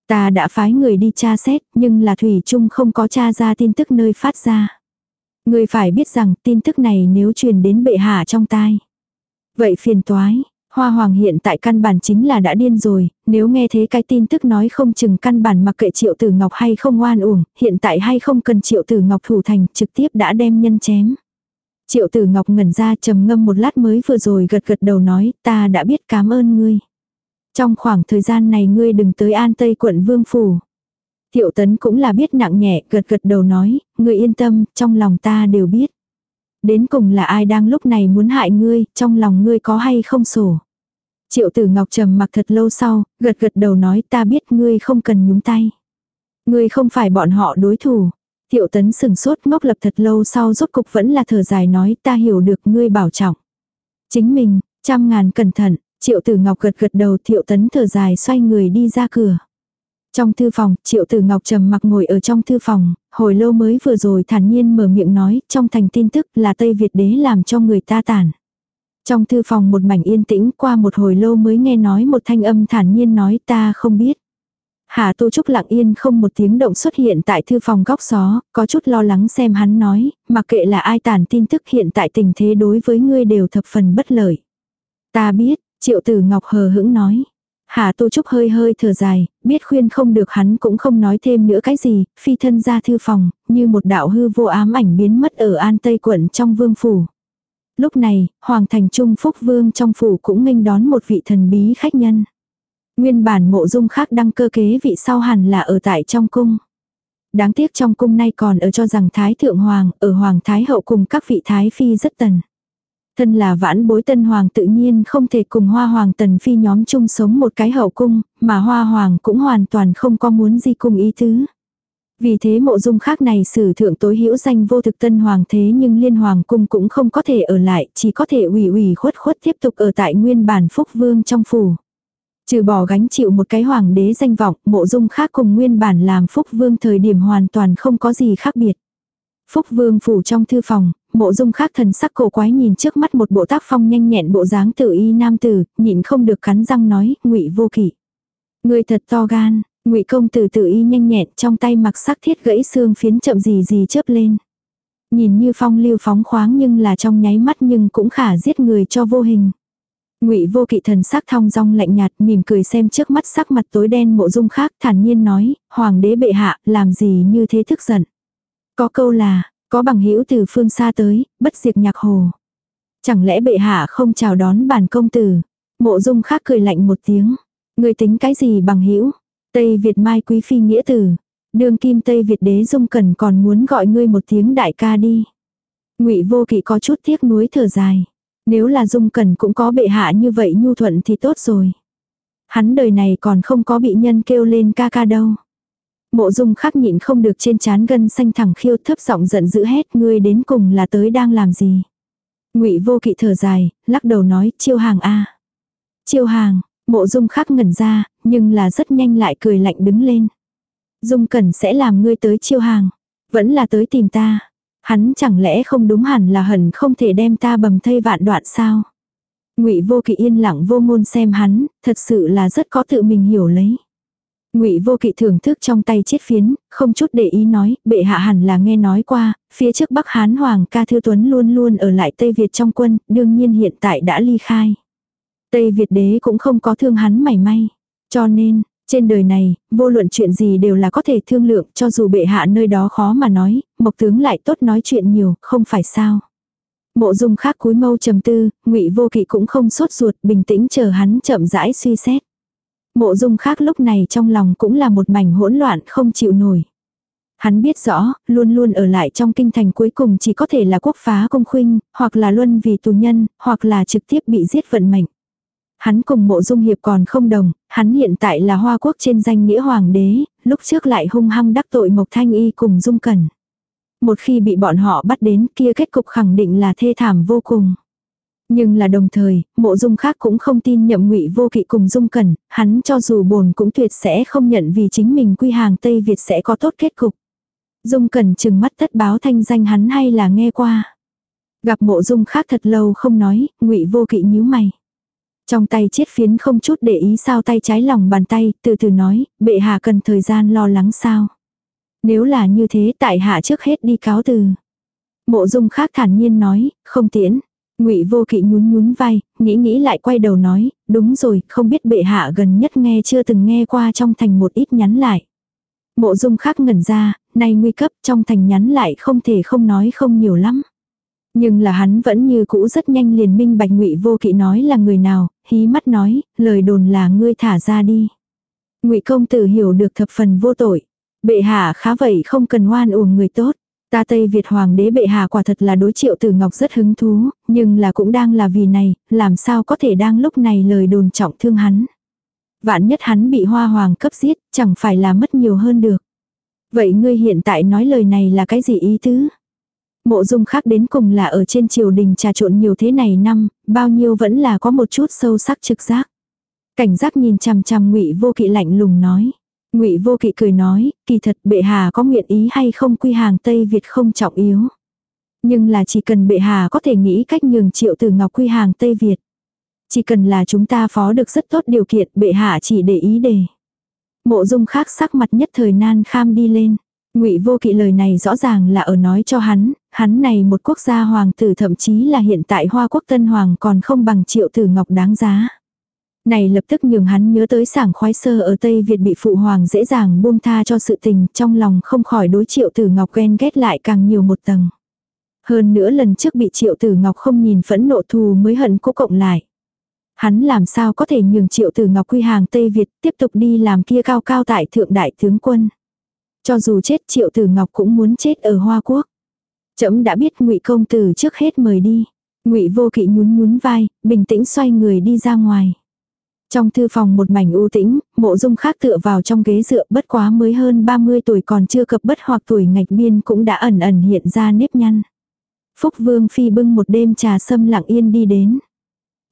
Ta đã phái người đi tra xét, nhưng là Thủy Trung không có tra ra tin tức nơi phát ra. Ngươi phải biết rằng tin tức này nếu truyền đến bệ hạ trong tai. Vậy phiền toái, Hoa Hoàng hiện tại căn bản chính là đã điên rồi, nếu nghe thế cái tin tức nói không chừng căn bản mặc kệ triệu tử ngọc hay không oan uổng, hiện tại hay không cần triệu tử ngọc thủ thành trực tiếp đã đem nhân chém. Triệu tử ngọc ngẩn ra trầm ngâm một lát mới vừa rồi gật gật đầu nói ta đã biết cảm ơn ngươi. Trong khoảng thời gian này ngươi đừng tới an tây quận vương phủ. Thiệu tấn cũng là biết nặng nhẹ gật gật đầu nói, ngươi yên tâm, trong lòng ta đều biết. Đến cùng là ai đang lúc này muốn hại ngươi, trong lòng ngươi có hay không sổ. Triệu tử ngọc trầm mặc thật lâu sau, gật gật đầu nói ta biết ngươi không cần nhúng tay. Ngươi không phải bọn họ đối thủ. Tiểu tấn sừng sốt ngốc lập thật lâu sau rốt cục vẫn là thở dài nói ta hiểu được ngươi bảo trọng. Chính mình, trăm ngàn cẩn thận, triệu tử ngọc gật gật đầu Tiểu tấn thở dài xoay người đi ra cửa. Trong thư phòng, triệu tử ngọc trầm mặc ngồi ở trong thư phòng, hồi lâu mới vừa rồi thản nhiên mở miệng nói, trong thành tin tức là Tây Việt đế làm cho người ta tản. Trong thư phòng một mảnh yên tĩnh qua một hồi lâu mới nghe nói một thanh âm thản nhiên nói ta không biết. Hà Tô Trúc lặng yên không một tiếng động xuất hiện tại thư phòng góc xó, có chút lo lắng xem hắn nói, mặc kệ là ai tản tin tức hiện tại tình thế đối với ngươi đều thập phần bất lợi. Ta biết, triệu tử ngọc hờ hững nói. Hà Tô Trúc hơi hơi thở dài, biết khuyên không được hắn cũng không nói thêm nữa cái gì, phi thân ra thư phòng, như một đạo hư vô ám ảnh biến mất ở an tây quận trong vương phủ. Lúc này, Hoàng thành Trung Phúc Vương trong phủ cũng nghênh đón một vị thần bí khách nhân. Nguyên bản mộ dung khác đăng cơ kế vị sau hẳn là ở tại trong cung. Đáng tiếc trong cung nay còn ở cho rằng Thái Thượng Hoàng, ở Hoàng Thái Hậu cùng các vị Thái Phi rất tần. Thân là vãn bối tân hoàng tự nhiên không thể cùng hoa hoàng tần phi nhóm chung sống một cái hậu cung, mà hoa hoàng cũng hoàn toàn không có muốn di cung ý tứ. Vì thế mộ dung khác này sử thượng tối hữu danh vô thực tân hoàng thế nhưng liên hoàng cung cũng không có thể ở lại, chỉ có thể ủy ủy khuất khuất tiếp tục ở tại nguyên bản phúc vương trong phủ. Trừ bỏ gánh chịu một cái hoàng đế danh vọng, mộ dung khác cùng nguyên bản làm phúc vương thời điểm hoàn toàn không có gì khác biệt. Phúc vương phủ trong thư phòng, mộ dung khác thần sắc cổ quái nhìn trước mắt một bộ tác phong nhanh nhẹn bộ dáng tự y nam tử, nhịn không được cắn răng nói, ngụy vô kỷ. Người thật to gan, ngụy công tử tự y nhanh nhẹn trong tay mặc sắc thiết gãy xương phiến chậm gì gì chớp lên. Nhìn như phong lưu phóng khoáng nhưng là trong nháy mắt nhưng cũng khả giết người cho vô hình. Ngụy Vô Kỵ thần sắc thong dong lạnh nhạt, mỉm cười xem trước mắt sắc mặt tối đen mộ dung khác, thản nhiên nói, hoàng đế bệ hạ, làm gì như thế thức giận. Có câu là, có bằng hữu từ phương xa tới, bất diệt nhạc hồ. Chẳng lẽ bệ hạ không chào đón bản công tử? Mộ dung khác cười lạnh một tiếng. Người tính cái gì bằng hữu Tây Việt Mai Quý Phi nghĩa tử. Đường kim Tây Việt đế dung cần còn muốn gọi ngươi một tiếng đại ca đi. ngụy vô kỵ có chút tiếc nuối thở dài. Nếu là dung cần cũng có bệ hạ như vậy nhu thuận thì tốt rồi. Hắn đời này còn không có bị nhân kêu lên ca ca đâu. Mộ dung khắc nhịn không được trên chán gân xanh thẳng khiêu thấp giọng giận dữ hét ngươi đến cùng là tới đang làm gì. ngụy vô kỵ thở dài, lắc đầu nói chiêu hàng a Chiêu hàng, mộ dung khắc ngẩn ra, nhưng là rất nhanh lại cười lạnh đứng lên. Dung cẩn sẽ làm ngươi tới chiêu hàng, vẫn là tới tìm ta. Hắn chẳng lẽ không đúng hẳn là hẳn không thể đem ta bầm thây vạn đoạn sao? Ngụy Vô Kỵ yên lặng vô ngôn xem hắn, thật sự là rất có tự mình hiểu lấy. Ngụy Vô Kỵ thưởng thức trong tay chiếc phiến, không chút để ý nói, bệ hạ hẳn là nghe nói qua, phía trước Bắc Hán Hoàng ca Thư Tuấn luôn luôn ở lại Tây Việt trong quân, đương nhiên hiện tại đã ly khai. Tây Việt đế cũng không có thương hắn mảy may. Cho nên, trên đời này, vô luận chuyện gì đều là có thể thương lượng cho dù bệ hạ nơi đó khó mà nói, mộc tướng lại tốt nói chuyện nhiều, không phải sao. Mộ dung khác cúi mâu trầm tư, ngụy vô kỵ cũng không sốt ruột, bình tĩnh chờ hắn chậm rãi suy xét. Mộ dung khác lúc này trong lòng cũng là một mảnh hỗn loạn không chịu nổi. Hắn biết rõ, luôn luôn ở lại trong kinh thành cuối cùng chỉ có thể là quốc phá công khuynh, hoặc là luân vì tù nhân, hoặc là trực tiếp bị giết vận mệnh. Hắn cùng mộ dung hiệp còn không đồng, hắn hiện tại là hoa quốc trên danh nghĩa hoàng đế, lúc trước lại hung hăng đắc tội Mộc Thanh Y cùng dung cẩn. Một khi bị bọn họ bắt đến kia kết cục khẳng định là thê thảm vô cùng. Nhưng là đồng thời, mộ dung khác cũng không tin nhậm ngụy vô kỵ cùng dung cẩn, hắn cho dù bồn cũng tuyệt sẽ không nhận vì chính mình quy hàng Tây Việt sẽ có tốt kết cục. Dung cẩn chừng mắt tất báo thanh danh hắn hay là nghe qua. Gặp mộ dung khác thật lâu không nói, ngụy vô kỵ nhíu mày. Trong tay chiết phiến không chút để ý sao tay trái lòng bàn tay, từ từ nói, bệ hạ cần thời gian lo lắng sao. Nếu là như thế tại hạ trước hết đi cáo từ. Mộ dung khác thản nhiên nói, không tiễn. ngụy vô kỵ nhún nhún vai, nghĩ nghĩ lại quay đầu nói, đúng rồi, không biết bệ hạ gần nhất nghe chưa từng nghe qua trong thành một ít nhắn lại. Mộ dung khác ngẩn ra, nay nguy cấp trong thành nhắn lại không thể không nói không nhiều lắm. Nhưng là hắn vẫn như cũ rất nhanh liền minh bạch ngụy vô kỵ nói là người nào, hí mắt nói, lời đồn là ngươi thả ra đi. ngụy công tử hiểu được thập phần vô tội. Bệ hạ khá vậy không cần oan uổng người tốt. Ta Tây Việt Hoàng đế bệ hạ quả thật là đối triệu tử ngọc rất hứng thú, nhưng là cũng đang là vì này, làm sao có thể đang lúc này lời đồn trọng thương hắn. Vạn nhất hắn bị hoa hoàng cấp giết, chẳng phải là mất nhiều hơn được. Vậy ngươi hiện tại nói lời này là cái gì ý tứ? Mộ dung khác đến cùng là ở trên triều đình trà trộn nhiều thế này năm, bao nhiêu vẫn là có một chút sâu sắc trực giác. Cảnh giác nhìn chằm chằm ngụy vô kỵ lạnh lùng nói. ngụy vô kỵ cười nói, kỳ thật bệ hạ có nguyện ý hay không quy hàng Tây Việt không trọng yếu. Nhưng là chỉ cần bệ hạ có thể nghĩ cách nhường triệu tử ngọc quy hàng Tây Việt. Chỉ cần là chúng ta phó được rất tốt điều kiện bệ hạ chỉ để ý đề. Mộ dung khác sắc mặt nhất thời nan kham đi lên. Ngụy Vô Kỵ lời này rõ ràng là ở nói cho hắn, hắn này một quốc gia hoàng tử thậm chí là hiện tại Hoa Quốc Tân Hoàng còn không bằng Triệu Tử Ngọc đáng giá. Này lập tức nhường hắn nhớ tới sảng khoái sơ ở Tây Việt bị phụ hoàng dễ dàng buông tha cho sự tình, trong lòng không khỏi đối Triệu Tử Ngọc ghen ghét lại càng nhiều một tầng. Hơn nữa lần trước bị Triệu Tử Ngọc không nhìn phẫn nộ thù mới hận cố cộng lại. Hắn làm sao có thể nhường Triệu Tử Ngọc quy hàng Tây Việt tiếp tục đi làm kia cao cao tại thượng đại tướng quân. Cho dù chết triệu tử ngọc cũng muốn chết ở Hoa Quốc. Trẫm đã biết ngụy công tử trước hết mời đi. ngụy vô kỵ nhún nhún vai, bình tĩnh xoay người đi ra ngoài. Trong thư phòng một mảnh u tĩnh, mộ dung khác tựa vào trong ghế dựa bất quá mới hơn 30 tuổi còn chưa cập bất hoặc tuổi ngạch biên cũng đã ẩn ẩn hiện ra nếp nhăn. Phúc Vương Phi bưng một đêm trà sâm lặng yên đi đến.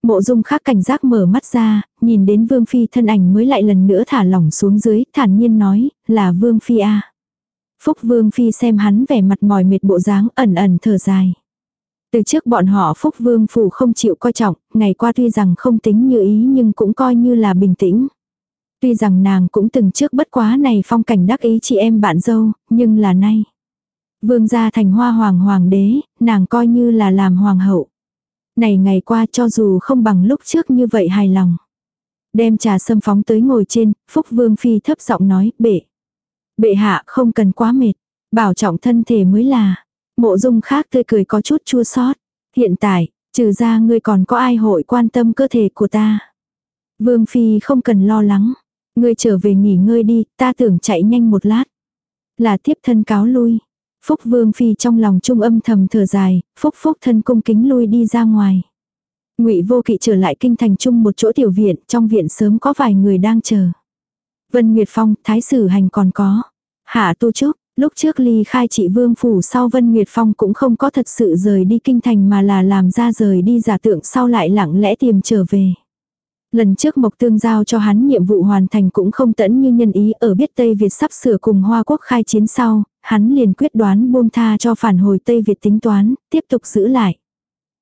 Mộ dung khác cảnh giác mở mắt ra, nhìn đến Vương Phi thân ảnh mới lại lần nữa thả lỏng xuống dưới, thản nhiên nói, là Vương Phi a Phúc Vương Phi xem hắn vẻ mặt mỏi mệt bộ dáng ẩn ẩn thở dài. Từ trước bọn họ Phúc Vương Phủ không chịu coi trọng, ngày qua tuy rằng không tính như ý nhưng cũng coi như là bình tĩnh. Tuy rằng nàng cũng từng trước bất quá này phong cảnh đắc ý chị em bạn dâu, nhưng là nay. Vương gia thành hoa hoàng hoàng đế, nàng coi như là làm hoàng hậu. Này ngày qua cho dù không bằng lúc trước như vậy hài lòng. Đem trà sâm phóng tới ngồi trên, Phúc Vương Phi thấp giọng nói, bệ. Bệ hạ không cần quá mệt, bảo trọng thân thể mới là. Mộ dung khác tươi cười có chút chua xót Hiện tại, trừ ra ngươi còn có ai hội quan tâm cơ thể của ta. Vương Phi không cần lo lắng. Ngươi trở về nghỉ ngơi đi, ta tưởng chạy nhanh một lát. Là tiếp thân cáo lui. Phúc Vương Phi trong lòng trung âm thầm thở dài, Phúc Phúc thân cung kính lui đi ra ngoài. ngụy Vô Kỵ trở lại kinh thành chung một chỗ tiểu viện, trong viện sớm có vài người đang chờ. Vân Nguyệt Phong, Thái Sử Hành còn có. Hạ Tu Trúc, lúc trước ly khai trị Vương Phủ sau Vân Nguyệt Phong cũng không có thật sự rời đi kinh thành mà là làm ra rời đi giả tượng sau lại lặng lẽ tìm trở về. Lần trước Mộc Tương giao cho hắn nhiệm vụ hoàn thành cũng không tẫn như nhân ý ở biết Tây Việt sắp sửa cùng Hoa Quốc khai chiến sau, hắn liền quyết đoán buông tha cho phản hồi Tây Việt tính toán, tiếp tục giữ lại.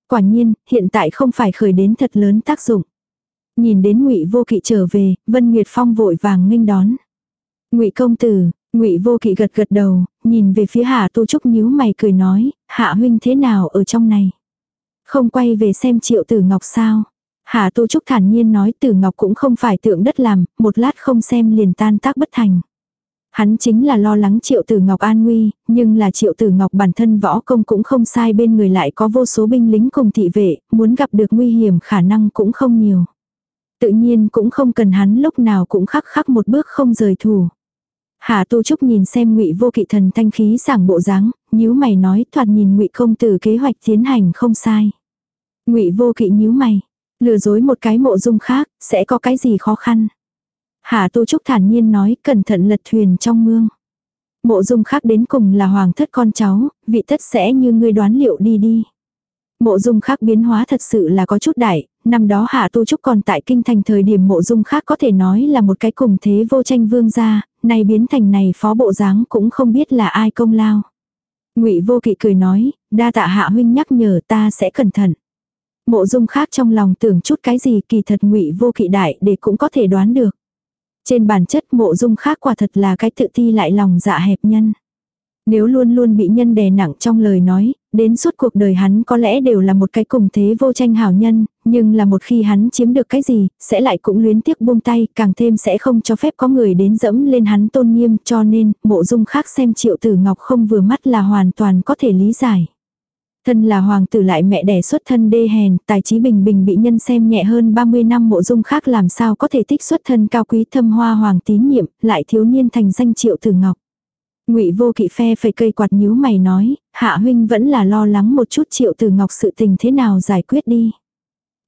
Quả nhiên, hiện tại không phải khởi đến thật lớn tác dụng. Nhìn đến Ngụy Vô Kỵ trở về, Vân Nguyệt Phong vội vàng nghênh đón. "Ngụy công tử." Ngụy Vô Kỵ gật gật đầu, nhìn về phía Hạ Tu Trúc nhíu mày cười nói, "Hạ huynh thế nào ở trong này?" Không quay về xem Triệu Tử Ngọc sao? Hạ Tu Trúc thản nhiên nói Tử Ngọc cũng không phải tượng đất làm, một lát không xem liền tan tác bất thành. Hắn chính là lo lắng triệu tử ngọc an nguy, nhưng là triệu tử ngọc bản thân võ công cũng không sai bên người lại có vô số binh lính cùng thị vệ, muốn gặp được nguy hiểm khả năng cũng không nhiều. Tự nhiên cũng không cần hắn lúc nào cũng khắc khắc một bước không rời thủ. Hà Tu Trúc nhìn xem Ngụy Vô Kỵ thần thanh khí sảng bộ dáng, nhíu mày nói, thoạt nhìn Ngụy công tử kế hoạch tiến hành không sai. Ngụy Vô Kỵ nhíu mày, lừa dối một cái mộ dung khác, sẽ có cái gì khó khăn. Hạ Tu Trúc thản nhiên nói cẩn thận lật thuyền trong mương. Mộ dung khác đến cùng là hoàng thất con cháu, vị tất sẽ như ngươi đoán liệu đi đi. Mộ dung khác biến hóa thật sự là có chút đại, năm đó Hạ Tu Trúc còn tại kinh thành thời điểm mộ dung khác có thể nói là một cái cùng thế vô tranh vương gia, nay biến thành này phó bộ dáng cũng không biết là ai công lao. Ngụy Vô Kỵ cười nói, đa tạ Hạ huynh nhắc nhở ta sẽ cẩn thận. Mộ dung khác trong lòng tưởng chút cái gì kỳ thật Ngụy Vô Kỵ đại để cũng có thể đoán được. Trên bản chất mộ dung khác quả thật là cái tự ti lại lòng dạ hẹp nhân. Nếu luôn luôn bị nhân đè nặng trong lời nói, đến suốt cuộc đời hắn có lẽ đều là một cái cùng thế vô tranh hảo nhân, nhưng là một khi hắn chiếm được cái gì, sẽ lại cũng luyến tiếc buông tay, càng thêm sẽ không cho phép có người đến dẫm lên hắn tôn nghiêm, cho nên, mộ dung khác xem triệu tử ngọc không vừa mắt là hoàn toàn có thể lý giải. Thân là hoàng tử lại mẹ đẻ xuất thân đê hèn, tài trí bình bình bị nhân xem nhẹ hơn 30 năm mộ dung khác làm sao có thể tích xuất thân cao quý thâm hoa hoàng tín nhiệm, lại thiếu niên thành danh triệu tử ngọc. ngụy vô kỵ phe phẩy cây quạt nhíu mày nói, hạ huynh vẫn là lo lắng một chút triệu tử ngọc sự tình thế nào giải quyết đi.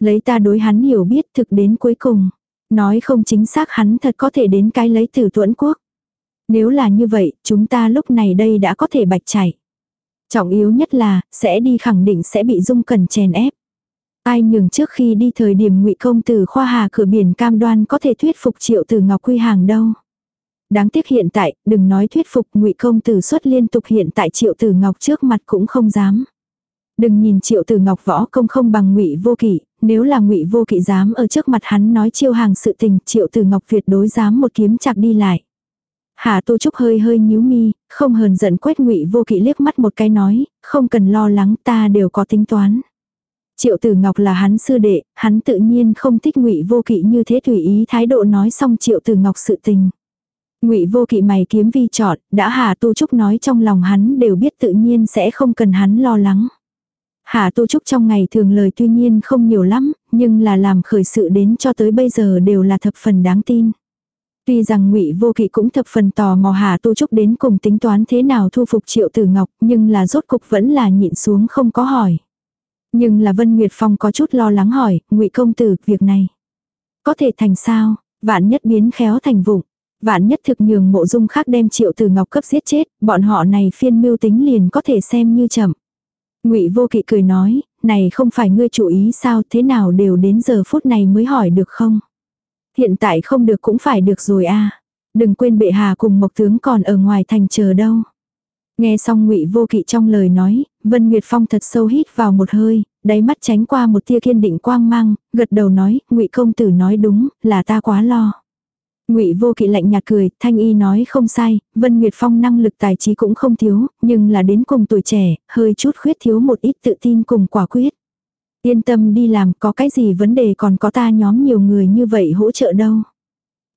Lấy ta đối hắn hiểu biết thực đến cuối cùng. Nói không chính xác hắn thật có thể đến cái lấy tử tuẫn quốc. Nếu là như vậy, chúng ta lúc này đây đã có thể bạch chảy Trọng yếu nhất là, sẽ đi khẳng định sẽ bị dung cần chèn ép. Ai nhường trước khi đi thời điểm ngụy công tử khoa hà cửa biển cam đoan có thể thuyết phục triệu tử ngọc quy hàng đâu. Đáng tiếc hiện tại, đừng nói thuyết phục ngụy công tử xuất liên tục hiện tại triệu tử ngọc trước mặt cũng không dám. Đừng nhìn triệu tử ngọc võ công không bằng ngụy vô kỵ, nếu là ngụy vô kỵ dám ở trước mặt hắn nói chiêu hàng sự tình triệu tử ngọc việt đối dám một kiếm chặt đi lại. Hà Tô Trúc hơi hơi nhíu mi, không hờn giận quét ngụy vô kỵ liếc mắt một cái nói, không cần lo lắng ta đều có tính toán. Triệu Tử Ngọc là hắn sư đệ, hắn tự nhiên không thích Ngụy Vô Kỵ như thế tùy ý thái độ nói xong Triệu Tử Ngọc sự tình. Ngụy Vô Kỵ mày kiếm vi chọn, đã Hà Tu Trúc nói trong lòng hắn đều biết tự nhiên sẽ không cần hắn lo lắng. Hà Tu Trúc trong ngày thường lời tuy nhiên không nhiều lắm, nhưng là làm khởi sự đến cho tới bây giờ đều là thập phần đáng tin. Tuy rằng ngụy Vô Kỵ cũng thập phần tò mò Hà Tu Trúc đến cùng tính toán thế nào thu phục Triệu Tử Ngọc, nhưng là rốt cục vẫn là nhịn xuống không có hỏi. Nhưng là Vân Nguyệt Phong có chút lo lắng hỏi, ngụy công tử, việc này. Có thể thành sao, vạn nhất biến khéo thành vụng. Vạn nhất thực nhường mộ dung khác đem triệu tử ngọc cấp giết chết, bọn họ này phiên mưu tính liền có thể xem như chậm. ngụy vô kỵ cười nói, này không phải ngươi chủ ý sao thế nào đều đến giờ phút này mới hỏi được không? Hiện tại không được cũng phải được rồi a Đừng quên bệ hà cùng mộc tướng còn ở ngoài thành chờ đâu. Nghe xong ngụy vô kỵ trong lời nói, Vân Nguyệt Phong thật sâu hít vào một hơi, đáy mắt tránh qua một tia kiên định quang mang, gật đầu nói, ngụy công tử nói đúng, là ta quá lo. Ngụy Vô Kỵ lạnh nhạt cười, Thanh Y nói không sai, Vân Nguyệt Phong năng lực tài trí cũng không thiếu, nhưng là đến cùng tuổi trẻ, hơi chút khuyết thiếu một ít tự tin cùng quả quyết. Yên tâm đi làm, có cái gì vấn đề còn có ta nhóm nhiều người như vậy hỗ trợ đâu.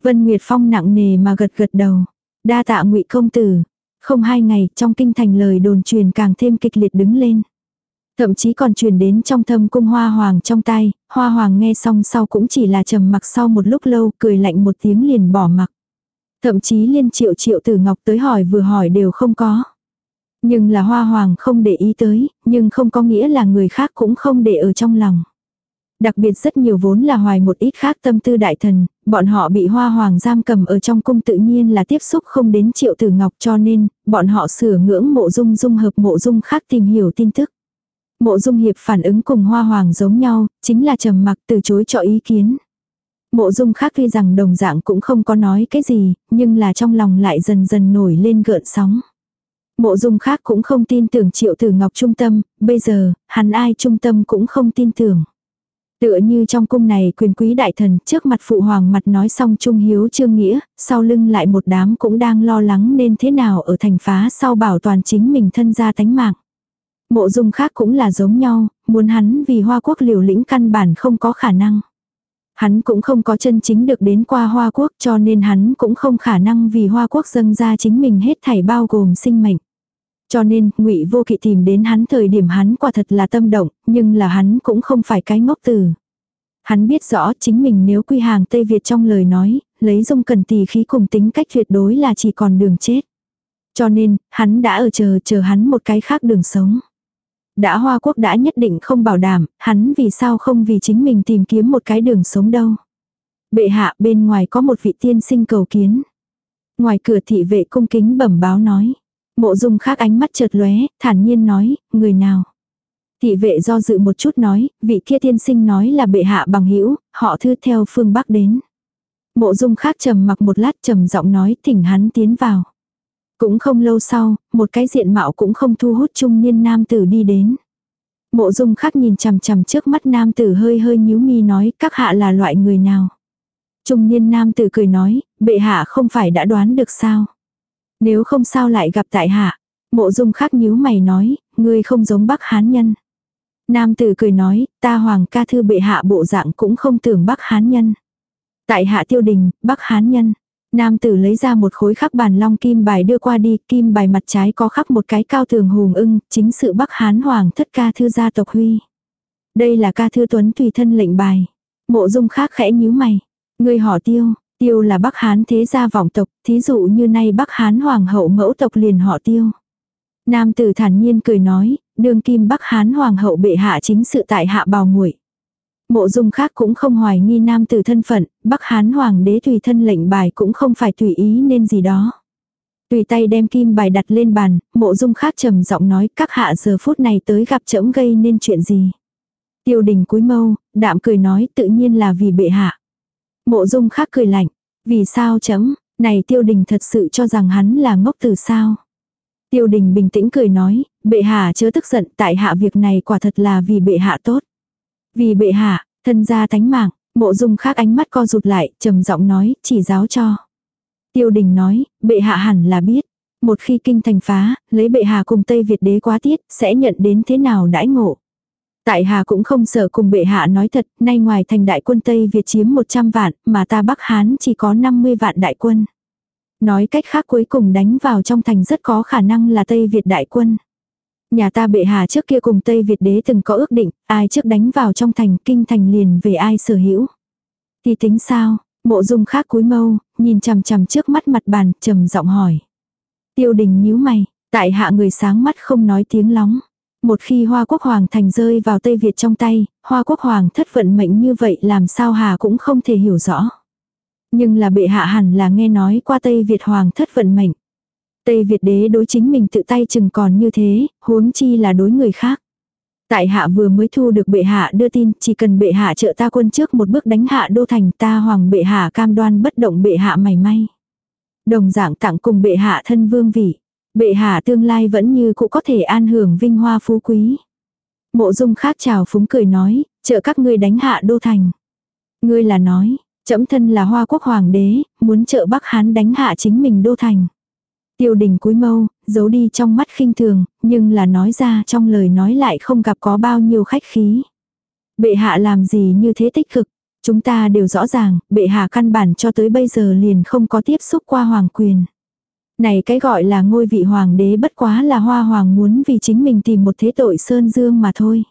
Vân Nguyệt Phong nặng nề mà gật gật đầu. Đa tạ Ngụy công tử, không hai ngày, trong kinh thành lời đồn truyền càng thêm kịch liệt đứng lên. Thậm chí còn truyền đến trong thâm cung hoa hoàng trong tay, hoa hoàng nghe xong sau cũng chỉ là trầm mặc sau một lúc lâu, cười lạnh một tiếng liền bỏ mặc. Thậm chí liên triệu triệu tử ngọc tới hỏi vừa hỏi đều không có. Nhưng là hoa hoàng không để ý tới, nhưng không có nghĩa là người khác cũng không để ở trong lòng. Đặc biệt rất nhiều vốn là hoài một ít khác tâm tư đại thần, bọn họ bị hoa hoàng giam cầm ở trong cung tự nhiên là tiếp xúc không đến triệu tử ngọc cho nên, bọn họ sửa ngưỡng mộ dung dung hợp mộ dung khác tìm hiểu tin tức. Mộ dung hiệp phản ứng cùng hoa hoàng giống nhau, chính là trầm mặc từ chối cho ý kiến. Mộ dung khác tuy rằng đồng dạng cũng không có nói cái gì, nhưng là trong lòng lại dần dần nổi lên gợn sóng. Mộ dung khác cũng không tin tưởng triệu tử ngọc trung tâm, bây giờ, hắn ai trung tâm cũng không tin tưởng. Tựa như trong cung này quyền quý đại thần trước mặt phụ hoàng mặt nói xong trung hiếu trương nghĩa, sau lưng lại một đám cũng đang lo lắng nên thế nào ở thành phá sau bảo toàn chính mình thân gia tánh mạng. Mộ dung khác cũng là giống nhau, muốn hắn vì hoa quốc liều lĩnh căn bản không có khả năng. Hắn cũng không có chân chính được đến qua hoa quốc cho nên hắn cũng không khả năng vì hoa quốc dâng ra chính mình hết thảy bao gồm sinh mệnh. Cho nên, ngụy Vô Kỵ tìm đến hắn thời điểm hắn quả thật là tâm động, nhưng là hắn cũng không phải cái ngốc tử. Hắn biết rõ chính mình nếu quy hàng Tây Việt trong lời nói, lấy dung cần tỳ khí cùng tính cách tuyệt đối là chỉ còn đường chết. Cho nên, hắn đã ở chờ chờ hắn một cái khác đường sống. Đã Hoa Quốc đã nhất định không bảo đảm, hắn vì sao không vì chính mình tìm kiếm một cái đường sống đâu. Bệ hạ bên ngoài có một vị tiên sinh cầu kiến. Ngoài cửa thị vệ cung kính bẩm báo nói. Mộ dung khác ánh mắt chợt lóe, thản nhiên nói, người nào. Thị vệ do dự một chút nói, vị kia tiên sinh nói là bệ hạ bằng hữu họ thư theo phương Bắc đến. Mộ dung khác trầm mặc một lát trầm giọng nói thỉnh hắn tiến vào. Cũng không lâu sau, một cái diện mạo cũng không thu hút trung niên nam tử đi đến. Mộ dung khác nhìn chằm chằm trước mắt nam tử hơi hơi nhíu mi nói các hạ là loại người nào. Trung niên nam tử cười nói, bệ hạ không phải đã đoán được sao. Nếu không sao lại gặp tại hạ. Mộ dung khác nhíu mày nói, ngươi không giống bắc hán nhân. Nam tử cười nói, ta hoàng ca thư bệ hạ bộ dạng cũng không tưởng bắc hán nhân. Tại hạ tiêu đình, bắc hán nhân. Nam tử lấy ra một khối khắc bàn long kim bài đưa qua đi, kim bài mặt trái có khắc một cái cao thường hùng ưng, chính sự bắc hán hoàng thất ca thư gia tộc huy. Đây là ca thư tuấn tùy thân lệnh bài. Mộ dung khác khẽ nhíu mày. Người họ tiêu, tiêu là bắc hán thế gia vọng tộc, thí dụ như nay bắc hán hoàng hậu mẫu tộc liền họ tiêu. Nam tử thản nhiên cười nói, đường kim bắc hán hoàng hậu bệ hạ chính sự tại hạ bào muội Mộ dung khác cũng không hoài nghi nam tử thân phận, Bắc Hán Hoàng đế tùy thân lệnh bài cũng không phải tùy ý nên gì đó. Tùy tay đem kim bài đặt lên bàn, mộ dung khác trầm giọng nói các hạ giờ phút này tới gặp trẫm gây nên chuyện gì. Tiêu đình cúi mâu, đạm cười nói tự nhiên là vì bệ hạ. Mộ dung khác cười lạnh, vì sao chấm, này tiêu đình thật sự cho rằng hắn là ngốc từ sao. Tiêu đình bình tĩnh cười nói, bệ hạ chớ tức giận tại hạ việc này quả thật là vì bệ hạ tốt. Vì bệ hạ, thân gia tánh mạng, mộ dung khác ánh mắt co rụt lại, trầm giọng nói, chỉ giáo cho. Tiêu đình nói, bệ hạ hẳn là biết. Một khi kinh thành phá, lấy bệ hạ cùng Tây Việt đế quá tiết, sẽ nhận đến thế nào đãi ngộ. Tại Hà cũng không sợ cùng bệ hạ nói thật, nay ngoài thành đại quân Tây Việt chiếm 100 vạn, mà ta Bắc Hán chỉ có 50 vạn đại quân. Nói cách khác cuối cùng đánh vào trong thành rất có khả năng là Tây Việt đại quân. Nhà ta bệ hạ trước kia cùng Tây Việt đế từng có ước định, ai trước đánh vào trong thành kinh thành liền về ai sở hữu. Thì tính sao, mộ dung khác cúi mâu, nhìn chằm chằm trước mắt mặt bàn, trầm giọng hỏi. Tiêu đình nhíu mày, tại hạ người sáng mắt không nói tiếng lóng. Một khi Hoa Quốc Hoàng thành rơi vào Tây Việt trong tay, Hoa Quốc Hoàng thất vận mệnh như vậy làm sao Hà cũng không thể hiểu rõ. Nhưng là bệ hạ hẳn là nghe nói qua Tây Việt Hoàng thất vận mệnh. Tây Việt đế đối chính mình tự tay chừng còn như thế, huống chi là đối người khác. Tại hạ vừa mới thu được bệ hạ đưa tin, chỉ cần bệ hạ trợ ta quân trước một bước đánh hạ đô thành ta hoàng bệ hạ cam đoan bất động bệ hạ mảy may. Đồng dạng tặng cùng bệ hạ thân vương vị. Bệ hạ tương lai vẫn như cũ có thể an hưởng vinh hoa phú quý. Mộ dung khác chào phúng cười nói, trợ các ngươi đánh hạ đô thành. Ngươi là nói, trẫm thân là hoa quốc hoàng đế, muốn trợ Bắc Hán đánh hạ chính mình đô thành. Tiêu đình cúi mâu, giấu đi trong mắt khinh thường, nhưng là nói ra trong lời nói lại không gặp có bao nhiêu khách khí. Bệ hạ làm gì như thế tích cực, chúng ta đều rõ ràng, bệ hạ căn bản cho tới bây giờ liền không có tiếp xúc qua hoàng quyền. Này cái gọi là ngôi vị hoàng đế bất quá là hoa hoàng muốn vì chính mình tìm một thế tội sơn dương mà thôi.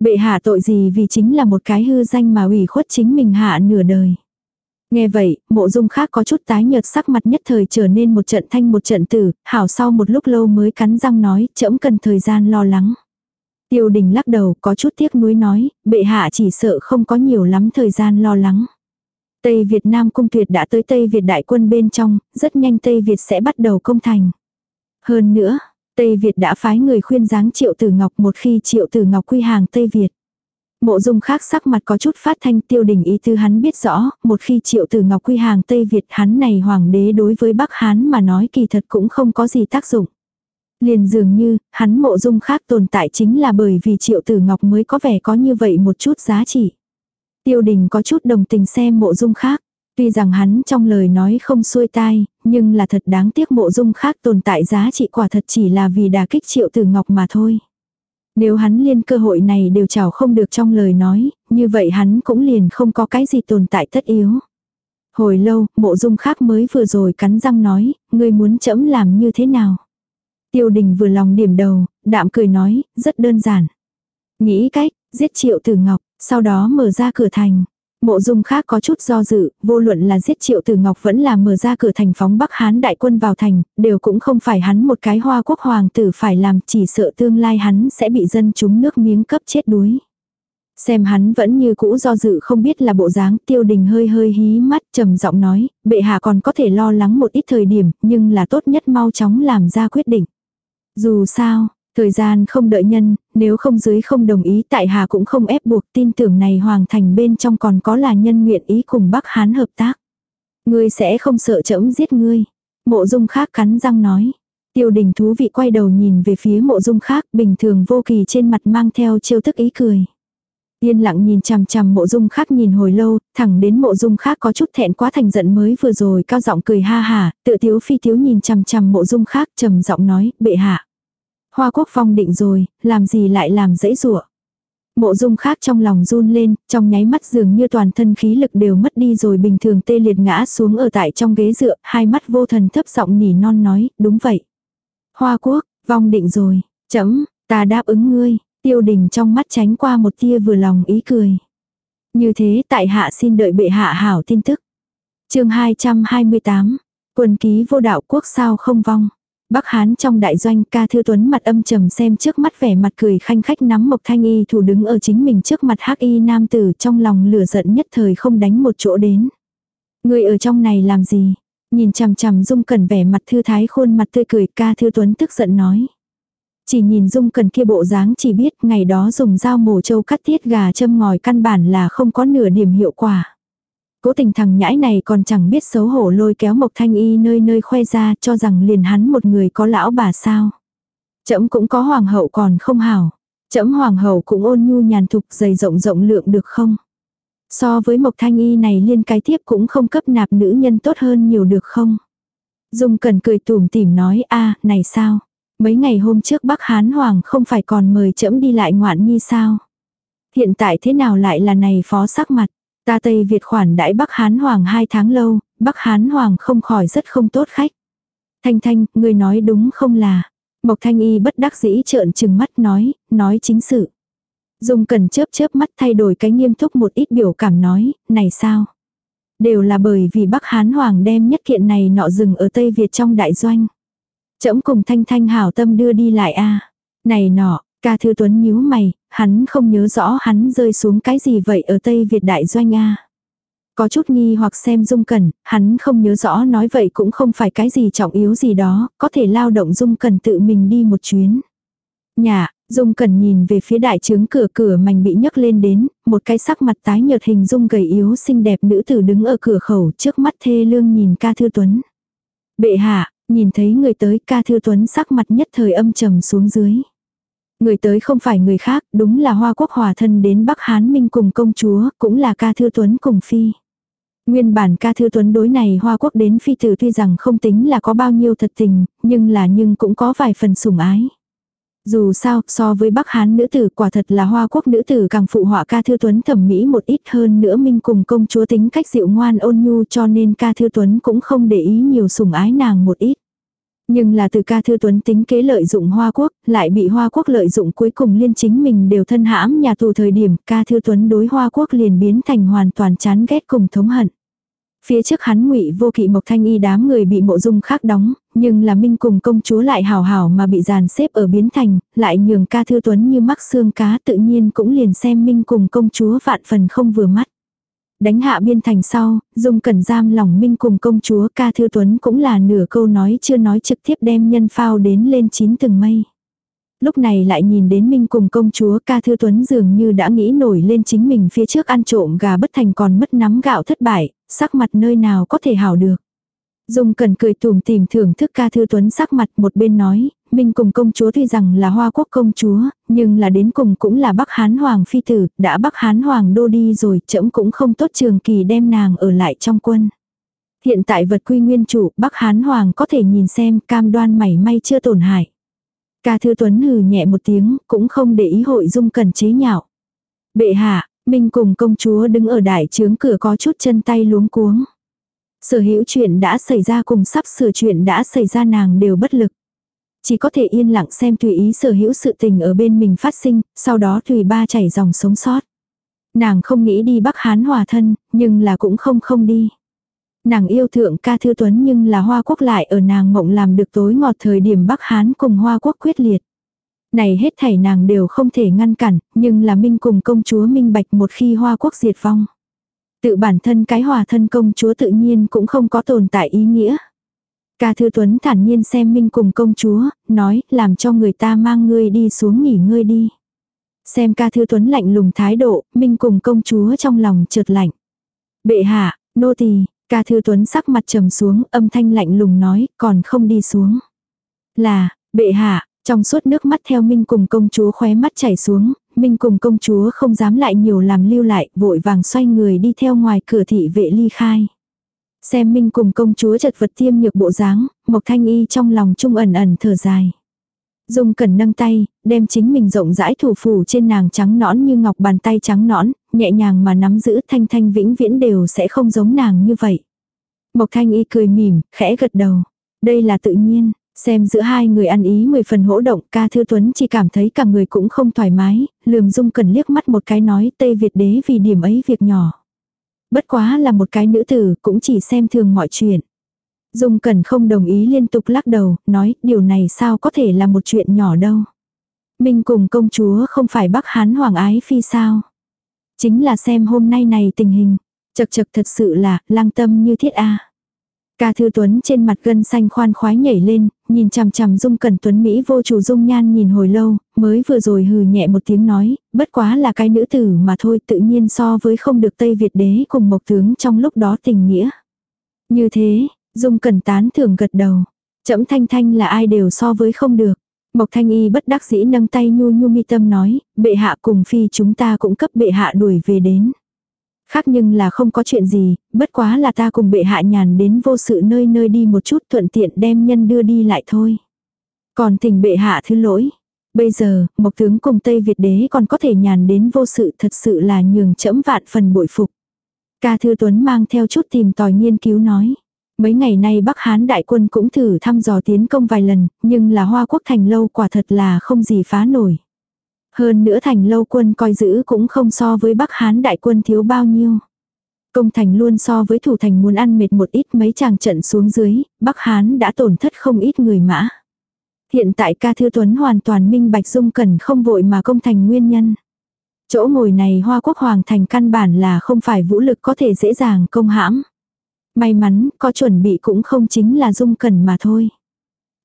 Bệ hạ tội gì vì chính là một cái hư danh mà ủy khuất chính mình hạ nửa đời. Nghe vậy, mộ dung khác có chút tái nhợt sắc mặt nhất thời trở nên một trận thanh một trận tử, hảo sau một lúc lâu mới cắn răng nói, trẫm cần thời gian lo lắng. Tiêu đình lắc đầu có chút tiếc nuối nói, bệ hạ chỉ sợ không có nhiều lắm thời gian lo lắng. Tây Việt Nam cung tuyệt đã tới Tây Việt đại quân bên trong, rất nhanh Tây Việt sẽ bắt đầu công thành. Hơn nữa, Tây Việt đã phái người khuyên giáng Triệu Tử Ngọc một khi Triệu Tử Ngọc quy hàng Tây Việt. Mộ dung khác sắc mặt có chút phát thanh tiêu đỉnh ý tư hắn biết rõ, một khi triệu tử ngọc quy hàng Tây Việt hắn này hoàng đế đối với Bắc Hán mà nói kỳ thật cũng không có gì tác dụng. Liền dường như, hắn mộ dung khác tồn tại chính là bởi vì triệu tử ngọc mới có vẻ có như vậy một chút giá trị. Tiêu đình có chút đồng tình xem mộ dung khác. Tuy rằng hắn trong lời nói không xuôi tai, nhưng là thật đáng tiếc mộ dung khác tồn tại giá trị quả thật chỉ là vì đà kích triệu tử ngọc mà thôi. Nếu hắn liên cơ hội này đều chào không được trong lời nói, như vậy hắn cũng liền không có cái gì tồn tại tất yếu. Hồi lâu, mộ dung khác mới vừa rồi cắn răng nói, ngươi muốn chẫm làm như thế nào? Tiêu đình vừa lòng điểm đầu, đạm cười nói, rất đơn giản. Nghĩ cách, giết triệu tử ngọc, sau đó mở ra cửa thành. Mộ dung khác có chút do dự, vô luận là giết triệu tử ngọc vẫn là mở ra cửa thành phóng Bắc Hán đại quân vào thành, đều cũng không phải hắn một cái hoa quốc hoàng tử phải làm chỉ sợ tương lai hắn sẽ bị dân chúng nước miếng cấp chết đuối. Xem hắn vẫn như cũ do dự không biết là bộ dáng tiêu đình hơi hơi hí mắt trầm giọng nói, bệ hạ còn có thể lo lắng một ít thời điểm nhưng là tốt nhất mau chóng làm ra quyết định. Dù sao, Thời gian không đợi nhân, nếu không dưới không đồng ý tại Hà cũng không ép buộc tin tưởng này hoàng thành bên trong còn có là nhân nguyện ý cùng Bắc Hán hợp tác. Ngươi sẽ không sợ chẫm giết ngươi. Mộ dung khác cắn răng nói. Tiêu đình thú vị quay đầu nhìn về phía mộ dung khác bình thường vô kỳ trên mặt mang theo trêu thức ý cười. Yên lặng nhìn chằm chằm mộ dung khác nhìn hồi lâu, thẳng đến mộ dung khác có chút thẹn quá thành giận mới vừa rồi cao giọng cười ha hà, tự tiếu phi tiếu nhìn chằm chằm mộ dung khác trầm giọng nói, bệ hạ. Hoa quốc phong định rồi, làm gì lại làm dãy rủa Mộ dung khác trong lòng run lên, trong nháy mắt dường như toàn thân khí lực đều mất đi rồi bình thường tê liệt ngã xuống ở tại trong ghế dựa, hai mắt vô thần thấp giọng nỉ non nói, đúng vậy. Hoa quốc, vong định rồi, chấm, ta đáp ứng ngươi, tiêu đình trong mắt tránh qua một tia vừa lòng ý cười. Như thế tại hạ xin đợi bệ hạ hảo tin tức. chương 228, quân ký vô đạo quốc sao không vong. Bắc Hán trong đại doanh ca thư tuấn mặt âm trầm xem trước mắt vẻ mặt cười khanh khách nắm Mộc Thanh Y thủ đứng ở chính mình trước mặt hắc y nam tử trong lòng lửa giận nhất thời không đánh một chỗ đến. Người ở trong này làm gì? Nhìn chằm chằm Dung Cẩn vẻ mặt thư thái khuôn mặt tươi cười ca thư tuấn tức giận nói. Chỉ nhìn Dung Cẩn kia bộ dáng chỉ biết ngày đó dùng dao mổ trâu cắt tiết gà châm ngòi căn bản là không có nửa điểm hiệu quả. Cố tình thằng nhãi này còn chẳng biết xấu hổ lôi kéo Mộc Thanh Y nơi nơi khoe ra cho rằng liền hắn một người có lão bà sao. Chấm cũng có hoàng hậu còn không hảo. Chấm hoàng hậu cũng ôn nhu nhàn thục dày rộng rộng lượng được không? So với Mộc Thanh Y này liên cái tiếp cũng không cấp nạp nữ nhân tốt hơn nhiều được không? Dung cần cười tủm tỉm nói, a, này sao? Mấy ngày hôm trước Bắc Hán Hoàng không phải còn mời trẫm đi lại ngoạn nhi sao? Hiện tại thế nào lại là này phó sắc mặt? Ta Tây Việt khoản đãi Bắc Hán Hoàng hai tháng lâu, Bắc Hán Hoàng không khỏi rất không tốt khách. Thanh Thanh, người nói đúng không là? Mộc Thanh Y bất đắc dĩ trợn trừng mắt nói, nói chính sự. Dung cần chớp chớp mắt thay đổi cái nghiêm túc một ít biểu cảm nói, này sao? Đều là bởi vì Bắc Hán Hoàng đem nhất kiện này nọ dừng ở Tây Việt trong đại doanh. Chấm cùng Thanh Thanh hảo tâm đưa đi lại a Này nọ, ca thư tuấn nhíu mày, hắn không nhớ rõ hắn rơi xuống cái gì vậy ở Tây Việt đại doanh a Có chút nghi hoặc xem dung cẩn, hắn không nhớ rõ nói vậy cũng không phải cái gì trọng yếu gì đó, có thể lao động dung cẩn tự mình đi một chuyến. Nhà, Dung Cẩn nhìn về phía đại trướng cửa cửa mảnh bị nhấc lên đến, một cái sắc mặt tái nhợt hình dung gầy yếu xinh đẹp nữ tử đứng ở cửa khẩu trước mắt thê lương nhìn ca thư tuấn. Bệ hạ, nhìn thấy người tới ca thư tuấn sắc mặt nhất thời âm trầm xuống dưới. Người tới không phải người khác, đúng là hoa quốc hòa thân đến Bắc Hán Minh cùng công chúa, cũng là ca thư tuấn cùng phi. Nguyên bản ca thư tuấn đối này hoa quốc đến phi tử tuy rằng không tính là có bao nhiêu thật tình, nhưng là nhưng cũng có vài phần sủng ái. Dù sao, so với Bắc Hán nữ tử quả thật là hoa quốc nữ tử càng phụ họa ca thư tuấn thẩm mỹ một ít hơn nữa minh cùng công chúa tính cách dịu ngoan ôn nhu cho nên ca thư tuấn cũng không để ý nhiều sủng ái nàng một ít. Nhưng là từ ca thư tuấn tính kế lợi dụng Hoa Quốc, lại bị Hoa Quốc lợi dụng cuối cùng liên chính mình đều thân hãm nhà tù thời điểm ca thư tuấn đối Hoa Quốc liền biến thành hoàn toàn chán ghét cùng thống hận. Phía trước hắn ngụy vô kỵ mộc thanh y đám người bị mộ dung khác đóng, nhưng là minh cùng công chúa lại hào hào mà bị dàn xếp ở biến thành, lại nhường ca thư tuấn như mắc xương cá tự nhiên cũng liền xem minh cùng công chúa vạn phần không vừa mắt. Đánh hạ biên thành sau, dùng cẩn giam lòng minh cùng công chúa ca thư tuấn cũng là nửa câu nói chưa nói trực tiếp đem nhân phao đến lên chín từng mây. Lúc này lại nhìn đến Minh cùng công chúa ca thư tuấn dường như đã nghĩ nổi lên chính mình phía trước ăn trộm gà bất thành còn mất nắm gạo thất bại, sắc mặt nơi nào có thể hảo được. Dung cần cười tùm tìm thưởng thức ca thư tuấn sắc mặt một bên nói, Minh cùng công chúa tuy rằng là hoa quốc công chúa, nhưng là đến cùng cũng là Bắc Hán Hoàng phi tử, đã Bắc Hán Hoàng đô đi rồi, trẫm cũng không tốt trường kỳ đem nàng ở lại trong quân. Hiện tại vật quy nguyên chủ, Bắc Hán Hoàng có thể nhìn xem cam đoan mảy may chưa tổn hại. Ca thư tuấn hừ nhẹ một tiếng, cũng không để ý hội dung cần chế nhạo. Bệ hạ, Minh cùng công chúa đứng ở đại trướng cửa có chút chân tay luống cuống. Sở hữu chuyện đã xảy ra cùng sắp sửa chuyện đã xảy ra nàng đều bất lực. Chỉ có thể yên lặng xem tùy ý sở hữu sự tình ở bên mình phát sinh, sau đó tùy ba chảy dòng sống sót. Nàng không nghĩ đi Bắc Hán hòa thân, nhưng là cũng không không đi. Nàng yêu thượng ca thư tuấn nhưng là Hoa Quốc lại ở nàng mộng làm được tối ngọt thời điểm Bắc Hán cùng Hoa Quốc quyết liệt. Này hết thảy nàng đều không thể ngăn cản, nhưng là Minh cùng công chúa Minh Bạch một khi Hoa Quốc diệt vong. Tự bản thân cái hòa thân công chúa tự nhiên cũng không có tồn tại ý nghĩa. Ca Thư Tuấn thản nhiên xem Minh cùng công chúa, nói, làm cho người ta mang ngươi đi xuống nghỉ ngơi đi. Xem ca Thư Tuấn lạnh lùng thái độ, Minh cùng công chúa trong lòng trượt lạnh. Bệ hạ, nô tỳ, ca Thư Tuấn sắc mặt trầm xuống, âm thanh lạnh lùng nói, còn không đi xuống. Là, bệ hạ, trong suốt nước mắt theo Minh cùng công chúa khóe mắt chảy xuống, Minh cùng công chúa không dám lại nhiều làm lưu lại, vội vàng xoay người đi theo ngoài cửa thị vệ ly khai. Xem Minh cùng công chúa chật vật tiêm nhược bộ dáng, Mộc Thanh Y trong lòng trung ẩn ẩn thở dài. Dung cần nâng tay, đem chính mình rộng rãi thủ phủ trên nàng trắng nõn như ngọc bàn tay trắng nõn, nhẹ nhàng mà nắm giữ thanh thanh vĩnh viễn đều sẽ không giống nàng như vậy. Mộc Thanh Y cười mỉm, khẽ gật đầu. Đây là tự nhiên, Xem giữa hai người ăn ý mười phần hỗ động ca thư tuấn chỉ cảm thấy cả người cũng không thoải mái, lườm dung cần liếc mắt một cái nói Tây Việt đế vì điểm ấy việc nhỏ. Bất quá là một cái nữ tử cũng chỉ xem thường mọi chuyện. Dung cần không đồng ý liên tục lắc đầu, nói điều này sao có thể là một chuyện nhỏ đâu. Minh cùng công chúa không phải bắc hán hoàng ái phi sao. Chính là xem hôm nay này tình hình, chật chật thật sự là lang tâm như thiết a Ca Thư Tuấn trên mặt gân xanh khoan khoái nhảy lên, nhìn chằm chằm Dung Cẩn Tuấn Mỹ vô chủ dung nhan nhìn hồi lâu, mới vừa rồi hừ nhẹ một tiếng nói, bất quá là cái nữ tử mà thôi tự nhiên so với không được Tây Việt đế cùng Mộc Tướng trong lúc đó tình nghĩa. Như thế, Dung Cẩn tán thưởng gật đầu. Chậm thanh thanh là ai đều so với không được. Mộc thanh y bất đắc dĩ nâng tay nhu nhu mi tâm nói, bệ hạ cùng phi chúng ta cũng cấp bệ hạ đuổi về đến. Khác nhưng là không có chuyện gì, bất quá là ta cùng bệ hạ nhàn đến vô sự nơi nơi đi một chút thuận tiện đem nhân đưa đi lại thôi. Còn tình bệ hạ thứ lỗi. Bây giờ, Mộc tướng cùng Tây Việt đế còn có thể nhàn đến vô sự thật sự là nhường chẫm vạn phần bội phục. Ca Thư Tuấn mang theo chút tìm tòi nghiên cứu nói. Mấy ngày nay Bắc Hán đại quân cũng thử thăm dò tiến công vài lần, nhưng là Hoa Quốc thành lâu quả thật là không gì phá nổi. Hơn nữa thành lâu quân coi giữ cũng không so với Bắc Hán đại quân thiếu bao nhiêu. Công thành luôn so với thủ thành muốn ăn mệt một ít mấy chàng trận xuống dưới, Bắc Hán đã tổn thất không ít người mã. Hiện tại ca thư tuấn hoàn toàn minh bạch dung cần không vội mà công thành nguyên nhân. Chỗ ngồi này Hoa Quốc Hoàng thành căn bản là không phải vũ lực có thể dễ dàng công hãm. May mắn, có chuẩn bị cũng không chính là dung cần mà thôi.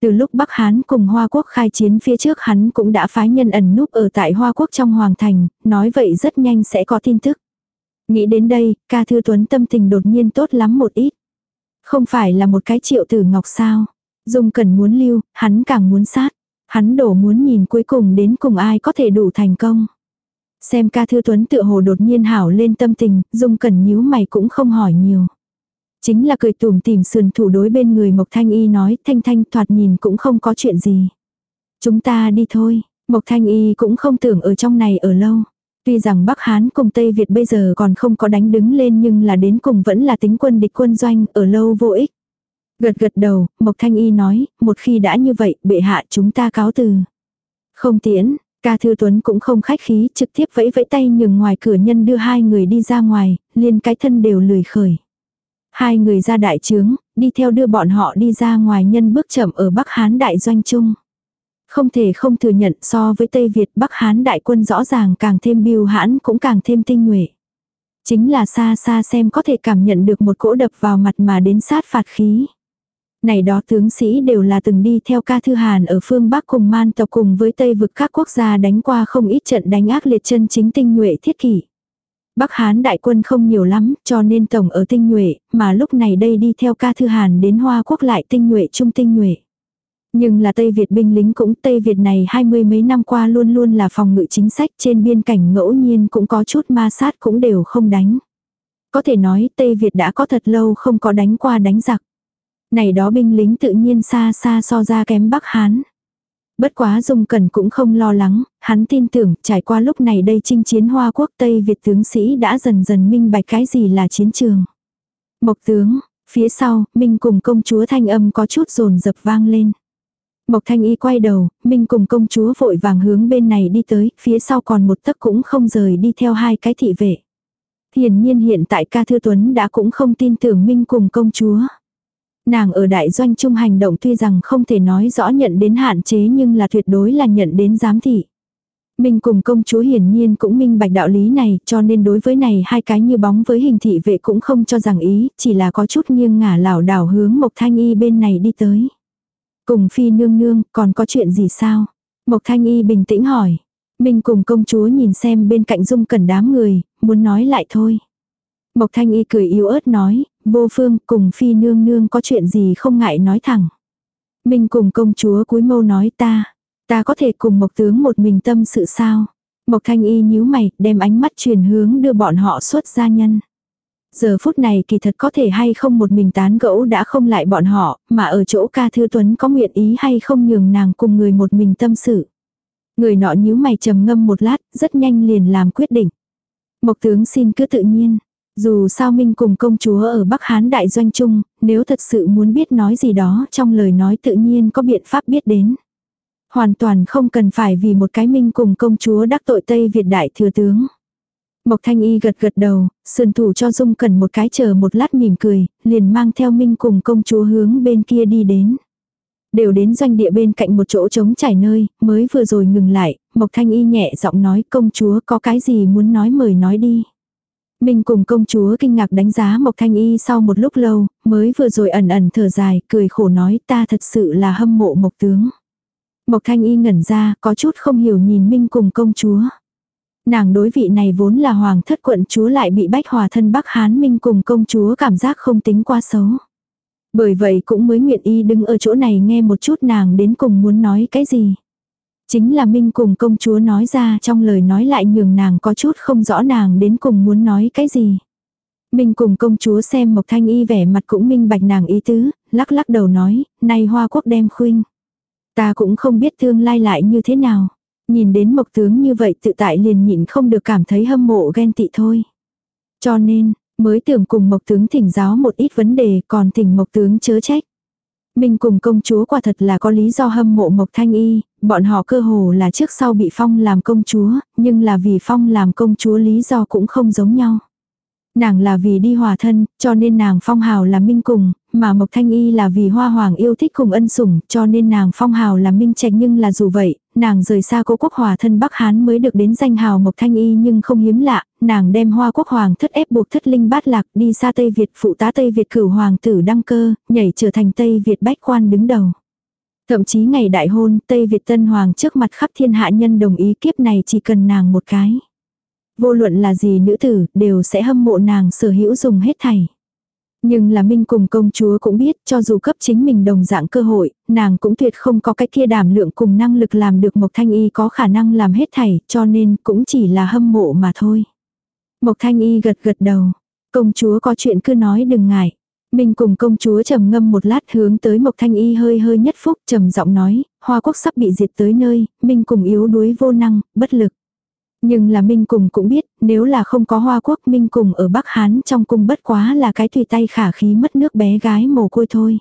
Từ lúc Bắc Hán cùng Hoa Quốc khai chiến phía trước hắn cũng đã phái nhân ẩn núp ở tại Hoa Quốc trong Hoàng Thành, nói vậy rất nhanh sẽ có tin tức. Nghĩ đến đây, ca thư tuấn tâm tình đột nhiên tốt lắm một ít. Không phải là một cái triệu tử ngọc sao. Dung cần muốn lưu, hắn càng muốn sát. Hắn đổ muốn nhìn cuối cùng đến cùng ai có thể đủ thành công. Xem ca thư tuấn tựa hồ đột nhiên hảo lên tâm tình, Dung cần nhíu mày cũng không hỏi nhiều. Chính là cười tùm tìm sườn thủ đối bên người Mộc Thanh Y nói Thanh Thanh thoạt nhìn cũng không có chuyện gì. Chúng ta đi thôi, Mộc Thanh Y cũng không tưởng ở trong này ở lâu. Tuy rằng Bắc Hán cùng Tây Việt bây giờ còn không có đánh đứng lên nhưng là đến cùng vẫn là tính quân địch quân doanh ở lâu vô ích. Gật gật đầu, Mộc Thanh Y nói, một khi đã như vậy, bệ hạ chúng ta cáo từ. Không tiễn, ca thư tuấn cũng không khách khí, trực tiếp vẫy vẫy tay nhường ngoài cửa nhân đưa hai người đi ra ngoài, liền cái thân đều lười khởi. Hai người ra đại trướng, đi theo đưa bọn họ đi ra ngoài nhân bước chậm ở Bắc Hán đại doanh trung. Không thể không thừa nhận so với Tây Việt Bắc Hán đại quân rõ ràng càng thêm biêu hãn cũng càng thêm tinh nhuệ. Chính là xa xa xem có thể cảm nhận được một cỗ đập vào mặt mà đến sát phạt khí. Này đó tướng sĩ đều là từng đi theo ca thư hàn ở phương Bắc cùng man tộc cùng với Tây vực các quốc gia đánh qua không ít trận đánh ác liệt chân chính tinh nhuệ thiết kỷ. Bắc Hán đại quân không nhiều lắm, cho nên tổng ở tinh nhuệ, mà lúc này đây đi theo ca thư hàn đến Hoa Quốc lại tinh nhuệ trung tinh nhuệ. Nhưng là Tây Việt binh lính cũng Tây Việt này hai mươi mấy năm qua luôn luôn là phòng ngự chính sách trên biên cảnh ngẫu nhiên cũng có chút ma sát cũng đều không đánh. Có thể nói Tây Việt đã có thật lâu không có đánh qua đánh giặc. Này đó binh lính tự nhiên xa xa so ra kém Bắc Hán. Bất quá Dung Cẩn cũng không lo lắng, hắn tin tưởng trải qua lúc này đây chinh chiến Hoa Quốc Tây Việt tướng sĩ đã dần dần minh bạch cái gì là chiến trường. Mộc tướng, phía sau, Minh cùng công chúa thanh âm có chút rồn dập vang lên. Mộc thanh y quay đầu, Minh cùng công chúa vội vàng hướng bên này đi tới, phía sau còn một tấc cũng không rời đi theo hai cái thị vệ. Hiển nhiên hiện tại ca thư tuấn đã cũng không tin tưởng Minh cùng công chúa. Nàng ở đại doanh trung hành động tuy rằng không thể nói rõ nhận đến hạn chế nhưng là tuyệt đối là nhận đến giám thị. Mình cùng công chúa hiển nhiên cũng minh bạch đạo lý này cho nên đối với này hai cái như bóng với hình thị vệ cũng không cho rằng ý, chỉ là có chút nghiêng ngả lảo đảo hướng Mộc Thanh Y bên này đi tới. Cùng phi nương nương còn có chuyện gì sao? Mộc Thanh Y bình tĩnh hỏi. Mình cùng công chúa nhìn xem bên cạnh dung cẩn đám người, muốn nói lại thôi. Mộc Thanh Y cười yếu ớt nói, vô phương cùng phi nương nương có chuyện gì không ngại nói thẳng. Mình cùng công chúa cúi mâu nói ta, ta có thể cùng Mộc tướng một mình tâm sự sao. Mộc Thanh Y nhíu mày, đem ánh mắt truyền hướng đưa bọn họ xuất gia nhân. Giờ phút này kỳ thật có thể hay không một mình tán gẫu đã không lại bọn họ, mà ở chỗ ca thư tuấn có nguyện ý hay không nhường nàng cùng người một mình tâm sự. Người nọ nhíu mày trầm ngâm một lát, rất nhanh liền làm quyết định. Mộc tướng xin cứ tự nhiên. Dù sao Minh cùng công chúa ở Bắc Hán đại doanh chung, nếu thật sự muốn biết nói gì đó trong lời nói tự nhiên có biện pháp biết đến. Hoàn toàn không cần phải vì một cái Minh cùng công chúa đắc tội Tây Việt đại thừa tướng. Mộc Thanh Y gật gật đầu, sườn thủ cho Dung cần một cái chờ một lát mỉm cười, liền mang theo Minh cùng công chúa hướng bên kia đi đến. Đều đến doanh địa bên cạnh một chỗ trống trải nơi, mới vừa rồi ngừng lại, Mộc Thanh Y nhẹ giọng nói công chúa có cái gì muốn nói mời nói đi. Minh cùng công chúa kinh ngạc đánh giá Mộc Thanh Y sau một lúc lâu, mới vừa rồi ẩn ẩn thở dài, cười khổ nói ta thật sự là hâm mộ Mộc tướng. Mộc Thanh Y ngẩn ra, có chút không hiểu nhìn Minh cùng công chúa. Nàng đối vị này vốn là hoàng thất quận chúa lại bị bách hòa thân Bắc Hán Minh cùng công chúa cảm giác không tính quá xấu. Bởi vậy cũng mới nguyện y đứng ở chỗ này nghe một chút nàng đến cùng muốn nói cái gì. Chính là Minh cùng công chúa nói ra trong lời nói lại nhường nàng có chút không rõ nàng đến cùng muốn nói cái gì. Minh cùng công chúa xem Mộc Thanh Y vẻ mặt cũng minh bạch nàng ý tứ, lắc lắc đầu nói, nay hoa quốc đem khuynh. Ta cũng không biết tương lai lại như thế nào. Nhìn đến Mộc tướng như vậy tự tại liền nhịn không được cảm thấy hâm mộ ghen tị thôi. Cho nên, mới tưởng cùng Mộc tướng thỉnh giáo một ít vấn đề còn thỉnh Mộc tướng chớ trách. Minh cùng công chúa quả thật là có lý do hâm mộ Mộc Thanh Y, bọn họ cơ hồ là trước sau bị Phong làm công chúa, nhưng là vì Phong làm công chúa lý do cũng không giống nhau. Nàng là vì đi hòa thân, cho nên nàng phong hào là minh cùng, mà Mộc Thanh Y là vì hoa hoàng yêu thích cùng ân sủng, cho nên nàng phong hào là minh trạch nhưng là dù vậy, nàng rời xa cố quốc hòa thân Bắc Hán mới được đến danh hào Mộc Thanh Y nhưng không hiếm lạ, nàng đem hoa quốc hoàng thất ép buộc thất linh bát lạc đi xa Tây Việt phụ tá Tây Việt cửu hoàng tử đăng cơ, nhảy trở thành Tây Việt bách quan đứng đầu. Thậm chí ngày đại hôn, Tây Việt tân hoàng trước mặt khắp thiên hạ nhân đồng ý kiếp này chỉ cần nàng một cái. Vô luận là gì nữ tử, đều sẽ hâm mộ nàng sở hữu dùng hết thảy. Nhưng là Minh cùng công chúa cũng biết cho dù cấp chính mình đồng dạng cơ hội, nàng cũng tuyệt không có cái kia đảm lượng cùng năng lực làm được Mộc Thanh Y có khả năng làm hết thảy, cho nên cũng chỉ là hâm mộ mà thôi. Mộc Thanh Y gật gật đầu. Công chúa có chuyện cứ nói đừng ngại. Minh cùng công chúa trầm ngâm một lát hướng tới Mộc Thanh Y hơi hơi nhất phúc trầm giọng nói, Hoa quốc sắp bị diệt tới nơi, Minh cùng yếu đuối vô năng, bất lực. Nhưng là Minh Cùng cũng biết, nếu là không có Hoa Quốc Minh Cùng ở Bắc Hán trong cung bất quá là cái tùy tay khả khí mất nước bé gái mồ côi thôi.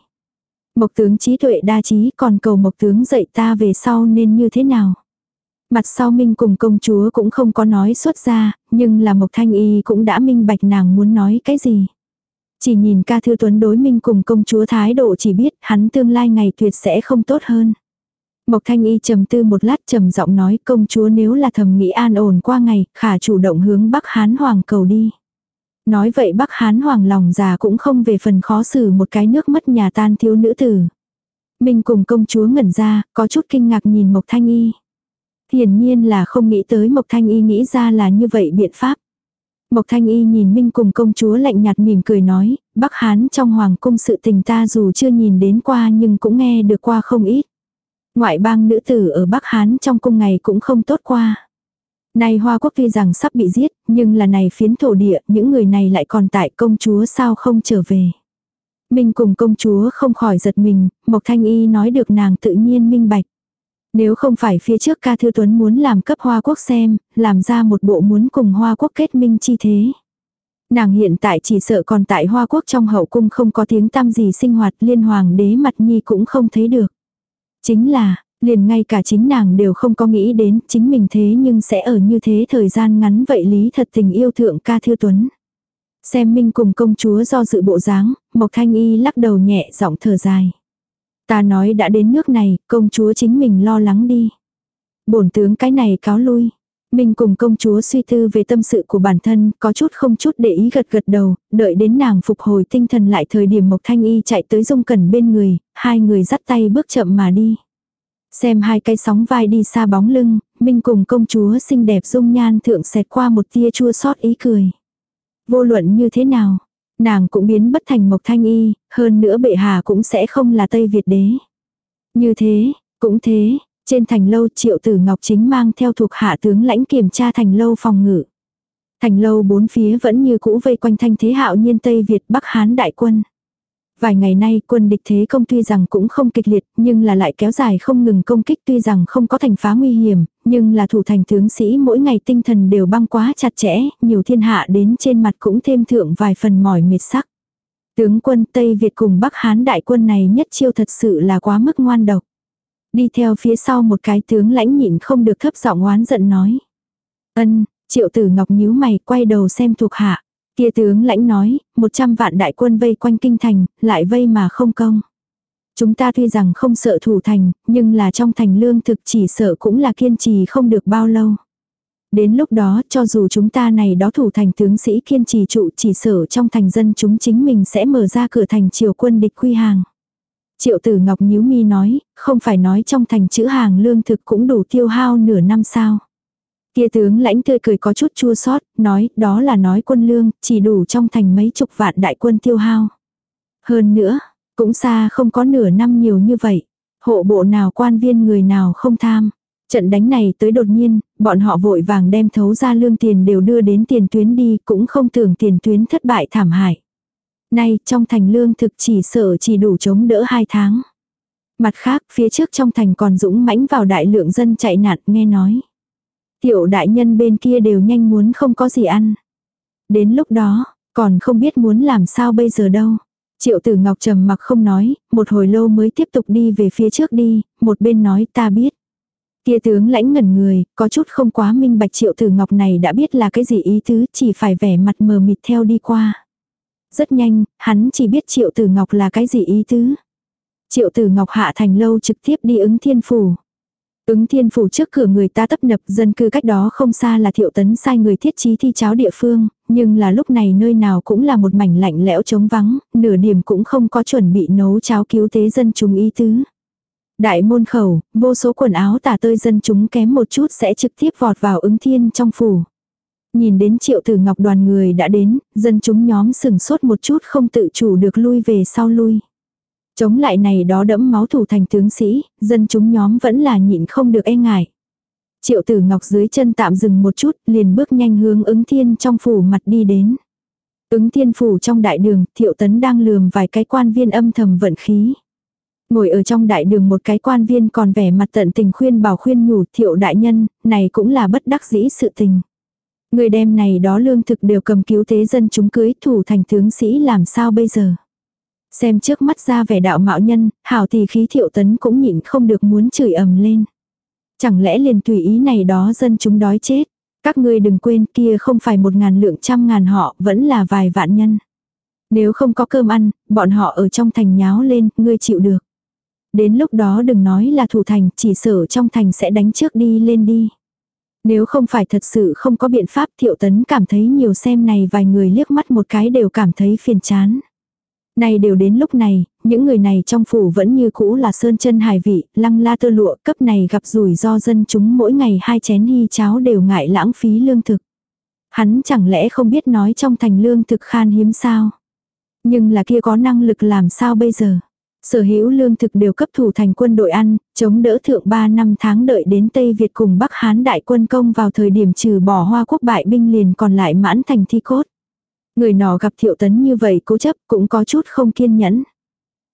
Mộc tướng trí tuệ đa trí còn cầu mộc tướng dạy ta về sau nên như thế nào. Mặt sau Minh cùng công chúa cũng không có nói xuất ra, nhưng là Mộc Thanh Y cũng đã minh bạch nàng muốn nói cái gì. Chỉ nhìn ca thư tuấn đối Minh cùng công chúa thái độ chỉ biết hắn tương lai ngày tuyệt sẽ không tốt hơn. Mộc Thanh Y trầm tư một lát trầm giọng nói công chúa nếu là thầm nghĩ an ổn qua ngày, khả chủ động hướng Bắc Hán Hoàng cầu đi. Nói vậy Bắc Hán Hoàng lòng già cũng không về phần khó xử một cái nước mất nhà tan thiếu nữ tử. Mình cùng công chúa ngẩn ra, có chút kinh ngạc nhìn Mộc Thanh Y. Hiển nhiên là không nghĩ tới Mộc Thanh Y nghĩ ra là như vậy biện pháp. Mộc Thanh Y nhìn Minh cùng công chúa lạnh nhạt mỉm cười nói, Bắc Hán trong hoàng cung sự tình ta dù chưa nhìn đến qua nhưng cũng nghe được qua không ít. Ngoại bang nữ tử ở Bắc Hán trong cung ngày cũng không tốt qua. Nay Hoa Quốc tuy rằng sắp bị giết, nhưng là này phiến thổ địa, những người này lại còn tại công chúa sao không trở về. Minh cùng công chúa không khỏi giật mình, Mộc Thanh Y nói được nàng tự nhiên minh bạch. Nếu không phải phía trước ca thư tuấn muốn làm cấp Hoa Quốc xem, làm ra một bộ muốn cùng Hoa Quốc kết minh chi thế. Nàng hiện tại chỉ sợ còn tại Hoa Quốc trong hậu cung không có tiếng tăm gì sinh hoạt liên hoàng đế mặt nhi cũng không thấy được. Chính là, liền ngay cả chính nàng đều không có nghĩ đến chính mình thế nhưng sẽ ở như thế thời gian ngắn vậy lý thật tình yêu thượng ca thư tuấn. Xem minh cùng công chúa do dự bộ dáng, Mộc Thanh Y lắc đầu nhẹ giọng thở dài. Ta nói đã đến nước này, công chúa chính mình lo lắng đi. Bổn tướng cái này cáo lui. Minh cùng công chúa suy tư về tâm sự của bản thân, có chút không chút để ý gật gật đầu, đợi đến nàng phục hồi tinh thần lại thời điểm Mộc Thanh Y chạy tới dung cẩn bên người, hai người dắt tay bước chậm mà đi. Xem hai cái sóng vai đi xa bóng lưng, Minh cùng công chúa xinh đẹp dung nhan thượng xẹt qua một tia chua xót ý cười. Vô luận như thế nào, nàng cũng biến bất thành Mộc Thanh Y, hơn nữa bệ hạ cũng sẽ không là Tây Việt đế. Như thế, cũng thế, trên thành lâu triệu tử Ngọc Chính mang theo thuộc hạ tướng lãnh kiểm tra thành lâu phòng ngự. Thành lâu bốn phía vẫn như cũ vây quanh thanh thế hạo nhiên Tây Việt Bắc Hán đại quân. Vài ngày nay quân địch thế công tuy rằng cũng không kịch liệt nhưng là lại kéo dài không ngừng công kích tuy rằng không có thành phá nguy hiểm, nhưng là thủ thành tướng sĩ mỗi ngày tinh thần đều băng quá chặt chẽ, nhiều thiên hạ đến trên mặt cũng thêm thượng vài phần mỏi mệt sắc. Tướng quân Tây Việt cùng Bắc Hán đại quân này nhất chiêu thật sự là quá mức ngoan độc. Đi theo phía sau một cái tướng lãnh nhịn không được thấp giọng oán giận nói. Ân, triệu tử ngọc nhíu mày quay đầu xem thuộc hạ. Kia tướng lãnh nói, một trăm vạn đại quân vây quanh kinh thành, lại vây mà không công. Chúng ta tuy rằng không sợ thủ thành, nhưng là trong thành lương thực chỉ sợ cũng là kiên trì không được bao lâu. Đến lúc đó cho dù chúng ta này đó thủ thành tướng sĩ kiên trì trụ chỉ sở trong thành dân chúng chính mình sẽ mở ra cửa thành triều quân địch quy hàng. Triệu tử Ngọc nhíu mi nói, không phải nói trong thành chữ hàng lương thực cũng đủ tiêu hao nửa năm sao. Kia tướng lãnh tươi cười có chút chua sót, nói đó là nói quân lương, chỉ đủ trong thành mấy chục vạn đại quân tiêu hao. Hơn nữa, cũng xa không có nửa năm nhiều như vậy. Hộ bộ nào quan viên người nào không tham. Trận đánh này tới đột nhiên, bọn họ vội vàng đem thấu ra lương tiền đều đưa đến tiền tuyến đi, cũng không tưởng tiền tuyến thất bại thảm hại. Nay, trong thành lương thực chỉ sợ chỉ đủ chống đỡ hai tháng. Mặt khác, phía trước trong thành còn dũng mãnh vào đại lượng dân chạy nạn nghe nói. Tiểu đại nhân bên kia đều nhanh muốn không có gì ăn. Đến lúc đó, còn không biết muốn làm sao bây giờ đâu. Triệu tử Ngọc trầm mặc không nói, một hồi lâu mới tiếp tục đi về phía trước đi, một bên nói ta biết. Kia tướng lãnh ngẩn người, có chút không quá minh bạch triệu tử Ngọc này đã biết là cái gì ý tứ, chỉ phải vẻ mặt mờ mịt theo đi qua. Rất nhanh, hắn chỉ biết triệu tử Ngọc là cái gì ý tứ. Triệu tử Ngọc hạ thành lâu trực tiếp đi ứng thiên phủ. Ứng thiên phủ trước cửa người ta tấp nập dân cư cách đó không xa là thiệu tấn sai người thiết trí thi cháo địa phương, nhưng là lúc này nơi nào cũng là một mảnh lạnh lẽo trống vắng, nửa điểm cũng không có chuẩn bị nấu cháo cứu tế dân chúng ý tứ. Đại môn khẩu, vô số quần áo tả tơi dân chúng kém một chút sẽ trực tiếp vọt vào ứng thiên trong phủ. Nhìn đến triệu tử ngọc đoàn người đã đến, dân chúng nhóm sừng sốt một chút không tự chủ được lui về sau lui. Chống lại này đó đẫm máu thủ thành tướng sĩ, dân chúng nhóm vẫn là nhịn không được e ngại. Triệu tử ngọc dưới chân tạm dừng một chút, liền bước nhanh hướng ứng thiên trong phủ mặt đi đến. Ứng thiên phủ trong đại đường, thiệu tấn đang lườm vài cái quan viên âm thầm vận khí. Ngồi ở trong đại đường một cái quan viên còn vẻ mặt tận tình khuyên bảo khuyên nhủ thiệu đại nhân, này cũng là bất đắc dĩ sự tình. Người đem này đó lương thực đều cầm cứu thế dân chúng cưới thủ thành tướng sĩ làm sao bây giờ. Xem trước mắt ra vẻ đạo mạo nhân, hảo thì khí thiệu tấn cũng nhịn không được muốn chửi ầm lên. Chẳng lẽ liền tùy ý này đó dân chúng đói chết. Các ngươi đừng quên kia không phải một ngàn lượng trăm ngàn họ, vẫn là vài vạn nhân. Nếu không có cơm ăn, bọn họ ở trong thành nháo lên, ngươi chịu được. Đến lúc đó đừng nói là thủ thành, chỉ sở trong thành sẽ đánh trước đi lên đi. Nếu không phải thật sự không có biện pháp thiệu tấn cảm thấy nhiều xem này vài người liếc mắt một cái đều cảm thấy phiền chán. Này đều đến lúc này, những người này trong phủ vẫn như cũ là sơn chân hài vị, lăng la tơ lụa cấp này gặp rủi do dân chúng mỗi ngày hai chén hy cháo đều ngại lãng phí lương thực. Hắn chẳng lẽ không biết nói trong thành lương thực khan hiếm sao? Nhưng là kia có năng lực làm sao bây giờ? Sở hữu lương thực đều cấp thủ thành quân đội ăn, chống đỡ thượng 3 năm tháng đợi đến Tây Việt cùng Bắc Hán đại quân công vào thời điểm trừ bỏ hoa quốc bại binh liền còn lại mãn thành thi cốt. Người nọ gặp thiệu tấn như vậy cố chấp cũng có chút không kiên nhẫn.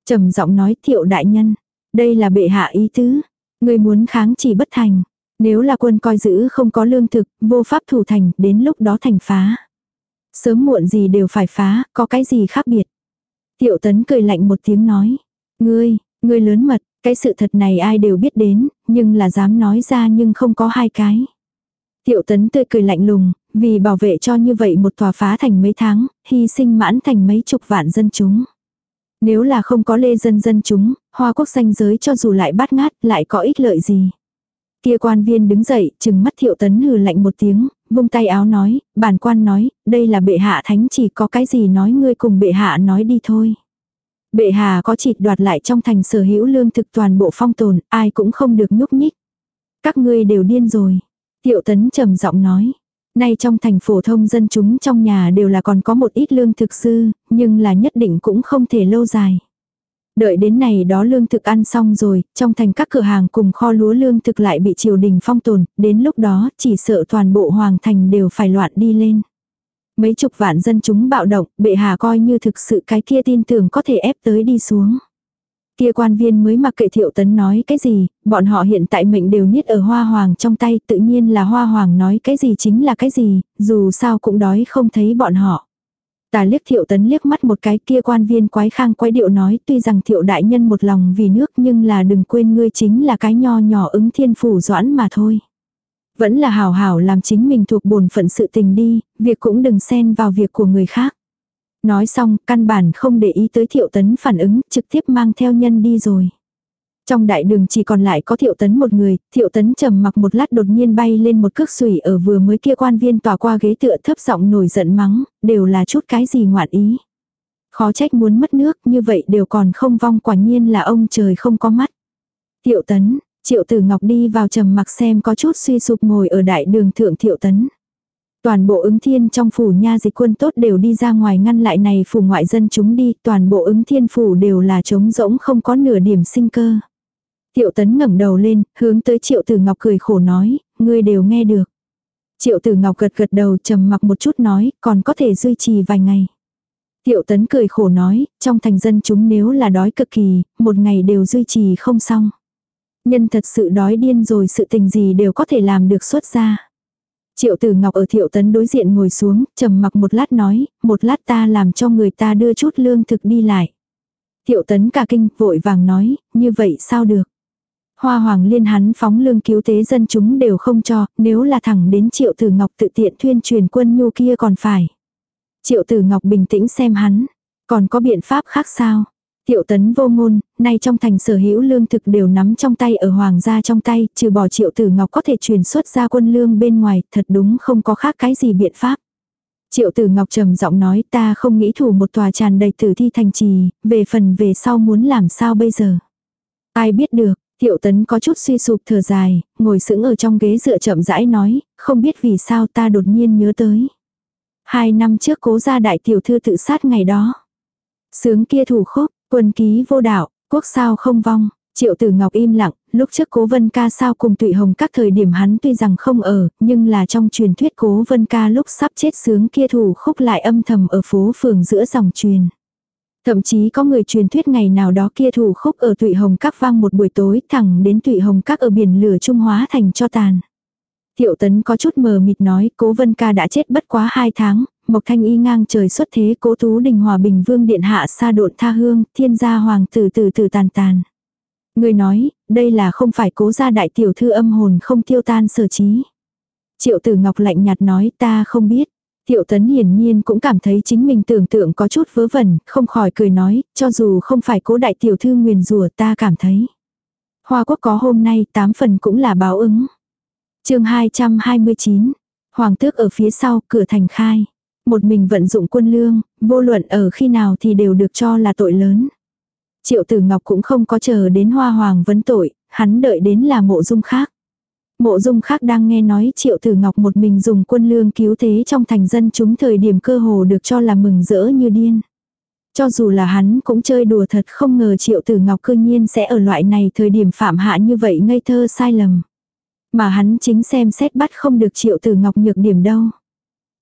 trầm giọng nói thiệu đại nhân, đây là bệ hạ ý tứ, người muốn kháng chỉ bất thành. Nếu là quân coi giữ không có lương thực, vô pháp thủ thành, đến lúc đó thành phá. Sớm muộn gì đều phải phá, có cái gì khác biệt. Thiệu tấn cười lạnh một tiếng nói. Ngươi, ngươi lớn mật, cái sự thật này ai đều biết đến, nhưng là dám nói ra nhưng không có hai cái. Tiệu tấn tươi cười lạnh lùng, vì bảo vệ cho như vậy một tòa phá thành mấy tháng, hy sinh mãn thành mấy chục vạn dân chúng. Nếu là không có lê dân dân chúng, hoa quốc danh giới cho dù lại bát ngát, lại có ích lợi gì. Kia quan viên đứng dậy, chừng mắt thiệu tấn hừ lạnh một tiếng, vung tay áo nói, bản quan nói, đây là bệ hạ thánh chỉ có cái gì nói ngươi cùng bệ hạ nói đi thôi. Bệ hạ có chỉ đoạt lại trong thành sở hữu lương thực toàn bộ phong tồn, ai cũng không được nhúc nhích. Các ngươi đều điên rồi. Tiệu tấn trầm giọng nói. Nay trong thành phổ thông dân chúng trong nhà đều là còn có một ít lương thực dư, nhưng là nhất định cũng không thể lâu dài. Đợi đến này đó lương thực ăn xong rồi, trong thành các cửa hàng cùng kho lúa lương thực lại bị triều đình phong tồn, đến lúc đó chỉ sợ toàn bộ hoàng thành đều phải loạn đi lên. Mấy chục vạn dân chúng bạo động, bệ hạ coi như thực sự cái kia tin tưởng có thể ép tới đi xuống. Kia quan viên mới mặc kệ thiệu tấn nói cái gì, bọn họ hiện tại mệnh đều niết ở hoa hoàng trong tay, tự nhiên là hoa hoàng nói cái gì chính là cái gì, dù sao cũng đói không thấy bọn họ. Tà liếc thiệu tấn liếc mắt một cái kia quan viên quái khang quái điệu nói tuy rằng thiệu đại nhân một lòng vì nước nhưng là đừng quên ngươi chính là cái nho nhỏ ứng thiên phủ doãn mà thôi. Vẫn là hảo hảo làm chính mình thuộc bổn phận sự tình đi, việc cũng đừng xen vào việc của người khác. Nói xong, căn bản không để ý tới thiệu tấn phản ứng, trực tiếp mang theo nhân đi rồi. Trong đại đường chỉ còn lại có thiệu tấn một người, thiệu tấn trầm mặc một lát đột nhiên bay lên một cước sủi ở vừa mới kia quan viên tòa qua ghế tựa thấp giọng nổi giận mắng, đều là chút cái gì ngoạn ý. Khó trách muốn mất nước như vậy đều còn không vong quả nhiên là ông trời không có mắt. Thiệu tấn, triệu tử ngọc đi vào trầm mặc xem có chút suy sụp ngồi ở đại đường thượng thiệu tấn. Toàn bộ ứng thiên trong phủ nha dịch quân tốt đều đi ra ngoài ngăn lại này phủ ngoại dân chúng đi, toàn bộ ứng thiên phủ đều là trống rỗng không có nửa điểm sinh cơ. Thiệu tấn ngẩng đầu lên, hướng tới triệu tử ngọc cười khổ nói, ngươi đều nghe được. Triệu tử ngọc gật gật đầu trầm mặc một chút nói, còn có thể duy trì vài ngày. Thiệu tấn cười khổ nói, trong thành dân chúng nếu là đói cực kỳ, một ngày đều duy trì không xong. Nhân thật sự đói điên rồi sự tình gì đều có thể làm được xuất ra. Triệu tử ngọc ở thiệu tấn đối diện ngồi xuống, trầm mặc một lát nói, một lát ta làm cho người ta đưa chút lương thực đi lại. Thiệu tấn cả kinh vội vàng nói, như vậy sao được. Hoa hoàng liên hắn phóng lương cứu tế dân chúng đều không cho, nếu là thẳng đến triệu tử ngọc tự tiện tuyên truyền quân nhu kia còn phải. Triệu tử ngọc bình tĩnh xem hắn, còn có biện pháp khác sao? Tiệu tấn vô ngôn, nay trong thành sở hữu lương thực đều nắm trong tay ở hoàng gia trong tay, trừ bỏ triệu tử ngọc có thể truyền xuất ra quân lương bên ngoài, thật đúng không có khác cái gì biện pháp. Triệu tử ngọc trầm giọng nói ta không nghĩ thủ một tòa tràn đầy tử thi thành trì, về phần về sau muốn làm sao bây giờ. Ai biết được, Tiệu tấn có chút suy sụp thở dài, ngồi sững ở trong ghế dựa chậm rãi nói, không biết vì sao ta đột nhiên nhớ tới. Hai năm trước cố gia đại tiểu thư tự sát ngày đó. Sướng kia thủ khúc, quân ký vô đạo, quốc sao không vong. Triệu tử ngọc im lặng, lúc trước cố vân ca sao cùng tụy hồng các thời điểm hắn tuy rằng không ở, nhưng là trong truyền thuyết cố vân ca lúc sắp chết sướng kia thủ khúc lại âm thầm ở phố phường giữa dòng truyền. Thậm chí có người truyền thuyết ngày nào đó kia thủ khúc ở Tụy Hồng Các vang một buổi tối thẳng đến Tụy Hồng Các ở biển lửa Trung Hóa thành cho tàn. Thiệu tấn có chút mờ mịt nói cố vân ca đã chết bất quá hai tháng, Mộc Thanh Y ngang trời xuất thế cố tú đình hòa bình vương điện hạ xa độn tha hương, thiên gia hoàng tử tử tử tàn tàn. Người nói, đây là không phải cố gia đại tiểu thư âm hồn không tiêu tan sở trí. Triệu tử ngọc lạnh nhạt nói ta không biết. tiểu tấn hiển nhiên cũng cảm thấy chính mình tưởng tượng có chút vớ vẩn, không khỏi cười nói, cho dù không phải cố đại tiểu thư nguyền rủa ta cảm thấy. Hoa quốc có hôm nay tám phần cũng là báo ứng. chương 229, Hoàng tước ở phía sau, cửa thành khai. Một mình vận dụng quân lương, vô luận ở khi nào thì đều được cho là tội lớn. Triệu tử ngọc cũng không có chờ đến hoa hoàng vấn tội, hắn đợi đến là mộ dung khác. Mộ dung khác đang nghe nói triệu tử ngọc một mình dùng quân lương cứu thế trong thành dân chúng thời điểm cơ hồ được cho là mừng rỡ như điên. Cho dù là hắn cũng chơi đùa thật không ngờ triệu tử ngọc cư nhiên sẽ ở loại này thời điểm phạm hạ như vậy ngây thơ sai lầm. Mà hắn chính xem xét bắt không được triệu tử ngọc nhược điểm đâu.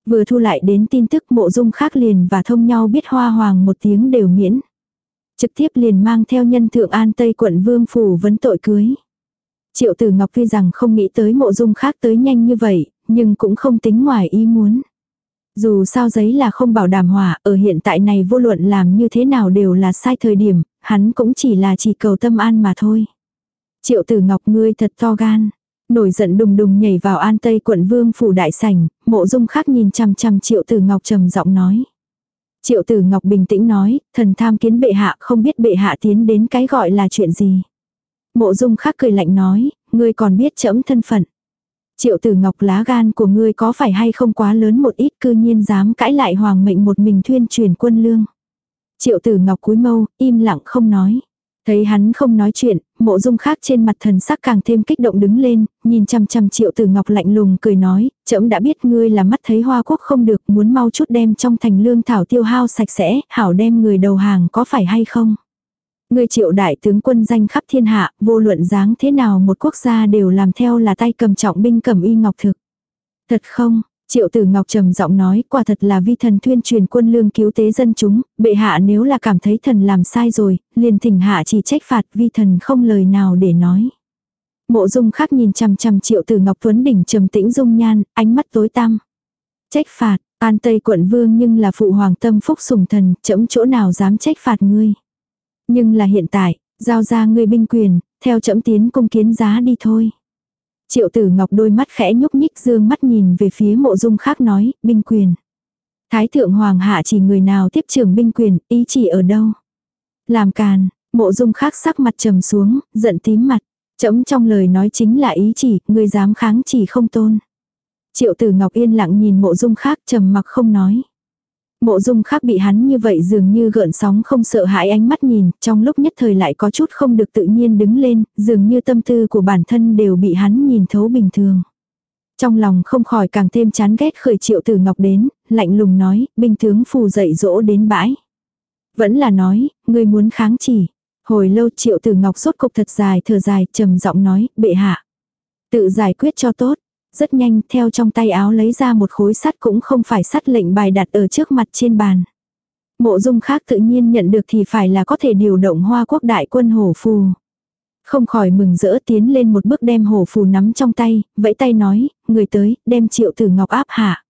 Vừa thu lại đến tin tức mộ dung khác liền và thông nhau biết hoa hoàng một tiếng đều miễn. Trực tiếp liền mang theo nhân thượng an Tây quận Vương Phủ vấn tội cưới. Triệu tử Ngọc tuy rằng không nghĩ tới mộ dung khác tới nhanh như vậy, nhưng cũng không tính ngoài ý muốn. Dù sao giấy là không bảo đảm hỏa, ở hiện tại này vô luận làm như thế nào đều là sai thời điểm, hắn cũng chỉ là chỉ cầu tâm an mà thôi. Triệu tử Ngọc ngươi thật to gan. Nổi giận đùng đùng nhảy vào an tây quận vương phủ đại sảnh, mộ dung khác nhìn chăm chăm triệu tử Ngọc trầm giọng nói. Triệu tử Ngọc bình tĩnh nói, thần tham kiến bệ hạ không biết bệ hạ tiến đến cái gọi là chuyện gì. Mộ dung khác cười lạnh nói, ngươi còn biết chẫm thân phận. Triệu tử ngọc lá gan của ngươi có phải hay không quá lớn một ít cư nhiên dám cãi lại hoàng mệnh một mình thuyên truyền quân lương. Triệu tử ngọc cúi mâu, im lặng không nói. Thấy hắn không nói chuyện, mộ dung khác trên mặt thần sắc càng thêm kích động đứng lên, nhìn chăm chăm triệu tử ngọc lạnh lùng cười nói, trẫm đã biết ngươi là mắt thấy hoa quốc không được muốn mau chút đem trong thành lương thảo tiêu hao sạch sẽ, hảo đem người đầu hàng có phải hay không. Người triệu đại tướng quân danh khắp thiên hạ, vô luận dáng thế nào một quốc gia đều làm theo là tay cầm trọng binh cầm y ngọc thực. Thật không, Triệu tử Ngọc trầm giọng nói, quả thật là vi thần tuyên truyền quân lương cứu tế dân chúng, bệ hạ nếu là cảm thấy thần làm sai rồi, liền thỉnh hạ chỉ trách phạt vi thần không lời nào để nói. Mộ dung khác nhìn chằm chằm triệu tử Ngọc Tuấn đỉnh trầm tĩnh dung nhan, ánh mắt tối tăm. Trách phạt, an tây quận vương nhưng là phụ hoàng tâm phúc sùng thần, chấm chỗ nào dám trách phạt ngươi. Nhưng là hiện tại, giao ra ngươi binh quyền, theo chậm tiến cung kiến giá đi thôi. Triệu tử ngọc đôi mắt khẽ nhúc nhích dương mắt nhìn về phía mộ dung khác nói, binh quyền. Thái thượng hoàng hạ chỉ người nào tiếp trưởng binh quyền, ý chỉ ở đâu. Làm càn, Mộ dung khác sắc mặt trầm xuống, giận tím mặt. Chấm trong lời nói chính là ý chỉ, người dám kháng chỉ không tôn. Triệu tử Ngọc yên lặng nhìn mộ dung khác trầm mặc không nói. Mộ dung khác bị hắn như vậy dường như gợn sóng không sợ hãi ánh mắt nhìn, trong lúc nhất thời lại có chút không được tự nhiên đứng lên, dường như tâm tư của bản thân đều bị hắn nhìn thấu bình thường. Trong lòng không khỏi càng thêm chán ghét khởi triệu tử ngọc đến, lạnh lùng nói, binh tướng phù dậy dỗ đến bãi. Vẫn là nói, người muốn kháng chỉ. Hồi lâu triệu tử ngọc sốt cục thật dài thở dài trầm giọng nói, bệ hạ. Tự giải quyết cho tốt. Rất nhanh theo trong tay áo lấy ra một khối sắt cũng không phải sắt lệnh bài đặt ở trước mặt trên bàn. Mộ dung khác tự nhiên nhận được thì phải là có thể điều động hoa quốc đại quân hổ phù. Không khỏi mừng rỡ tiến lên một bước đem hổ phù nắm trong tay, vẫy tay nói, người tới, đem triệu tử ngọc áp hạ.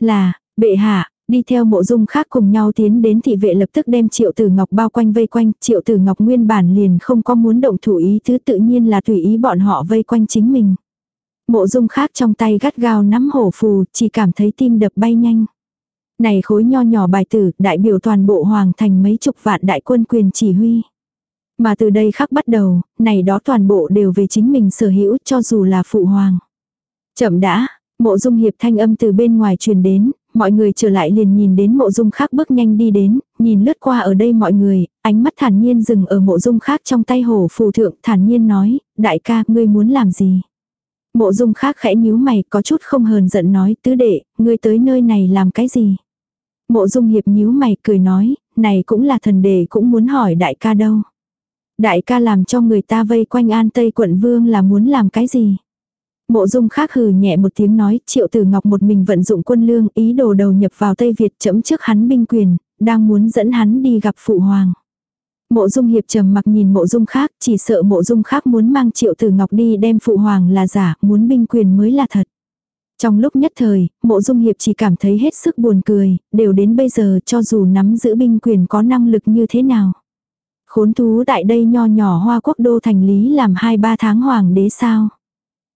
Là, bệ hạ, đi theo mộ dung khác cùng nhau tiến đến thị vệ lập tức đem triệu tử ngọc bao quanh vây quanh, triệu tử ngọc nguyên bản liền không có muốn động thủ ý thứ tự nhiên là tùy ý bọn họ vây quanh chính mình. Mộ dung khác trong tay gắt gao nắm hổ phù, chỉ cảm thấy tim đập bay nhanh. Này khối nho nhỏ bài tử, đại biểu toàn bộ hoàng thành mấy chục vạn đại quân quyền chỉ huy. Mà từ đây khắc bắt đầu, này đó toàn bộ đều về chính mình sở hữu cho dù là phụ hoàng. Chậm đã, mộ dung hiệp thanh âm từ bên ngoài truyền đến, mọi người trở lại liền nhìn đến mộ dung khác bước nhanh đi đến, nhìn lướt qua ở đây mọi người, ánh mắt thản nhiên dừng ở mộ dung khác trong tay hổ phù thượng thản nhiên nói, đại ca, ngươi muốn làm gì? Mộ dung khác khẽ nhíu mày có chút không hờn giận nói tứ đệ, ngươi tới nơi này làm cái gì? Mộ dung hiệp nhíu mày cười nói, này cũng là thần đệ cũng muốn hỏi đại ca đâu. Đại ca làm cho người ta vây quanh an tây quận vương là muốn làm cái gì? Mộ dung khác hừ nhẹ một tiếng nói, triệu tử ngọc một mình vận dụng quân lương ý đồ đầu nhập vào Tây Việt chấm trước hắn binh quyền, đang muốn dẫn hắn đi gặp phụ hoàng. Mộ dung hiệp trầm mặc nhìn mộ dung khác, chỉ sợ mộ dung khác muốn mang triệu tử ngọc đi đem phụ hoàng là giả, muốn binh quyền mới là thật. Trong lúc nhất thời, mộ dung hiệp chỉ cảm thấy hết sức buồn cười, đều đến bây giờ cho dù nắm giữ binh quyền có năng lực như thế nào. Khốn thú tại đây nho nhỏ hoa quốc đô thành lý làm hai ba tháng hoàng đế sao.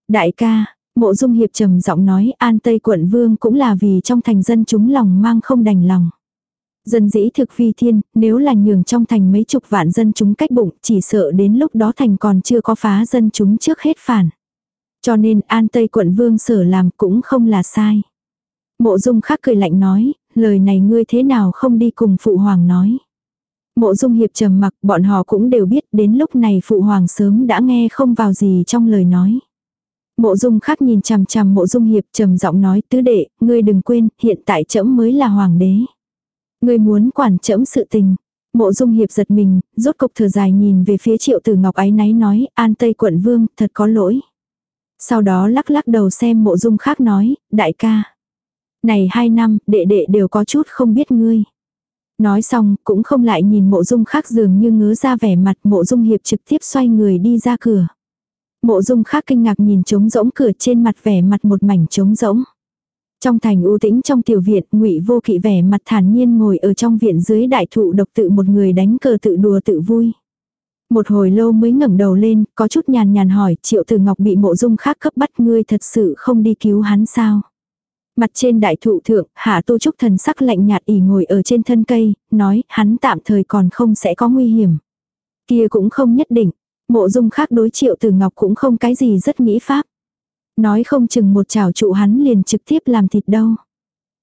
Đại ca, mộ dung hiệp trầm giọng nói an tây quận vương cũng là vì trong thành dân chúng lòng mang không đành lòng. Dân dĩ thực phi thiên, nếu là nhường trong thành mấy chục vạn dân chúng cách bụng, chỉ sợ đến lúc đó thành còn chưa có phá dân chúng trước hết phản. Cho nên an tây quận vương sở làm cũng không là sai. Mộ dung khắc cười lạnh nói, lời này ngươi thế nào không đi cùng phụ hoàng nói. Mộ dung hiệp trầm mặc bọn họ cũng đều biết đến lúc này phụ hoàng sớm đã nghe không vào gì trong lời nói. Mộ dung khắc nhìn chằm chằm mộ dung hiệp trầm giọng nói tứ đệ, ngươi đừng quên, hiện tại trẫm mới là hoàng đế người muốn quản trẫm sự tình. Mộ dung hiệp giật mình, rốt cục thở dài nhìn về phía triệu tử ngọc ái náy nói, an tây quận vương, thật có lỗi. Sau đó lắc lắc đầu xem mộ dung khác nói, đại ca. Này hai năm, đệ đệ đều có chút không biết ngươi. Nói xong, cũng không lại nhìn mộ dung khác dường như ngứa ra vẻ mặt mộ dung hiệp trực tiếp xoay người đi ra cửa. Mộ dung khác kinh ngạc nhìn trống rỗng cửa trên mặt vẻ mặt một mảnh trống rỗng. Trong thành u tĩnh trong tiểu viện, ngụy vô kỵ vẻ mặt thản nhiên ngồi ở trong viện dưới đại thụ độc tự một người đánh cờ tự đùa tự vui. Một hồi lâu mới ngẩng đầu lên, có chút nhàn nhàn hỏi, triệu tử ngọc bị mộ dung khác cấp bắt ngươi thật sự không đi cứu hắn sao? Mặt trên đại thụ thượng, hạ tu trúc thần sắc lạnh nhạt ỉ ngồi ở trên thân cây, nói, hắn tạm thời còn không sẽ có nguy hiểm. Kia cũng không nhất định, mộ dung khác đối triệu tử ngọc cũng không cái gì rất nghĩ pháp. Nói không chừng một chảo trụ hắn liền trực tiếp làm thịt đâu.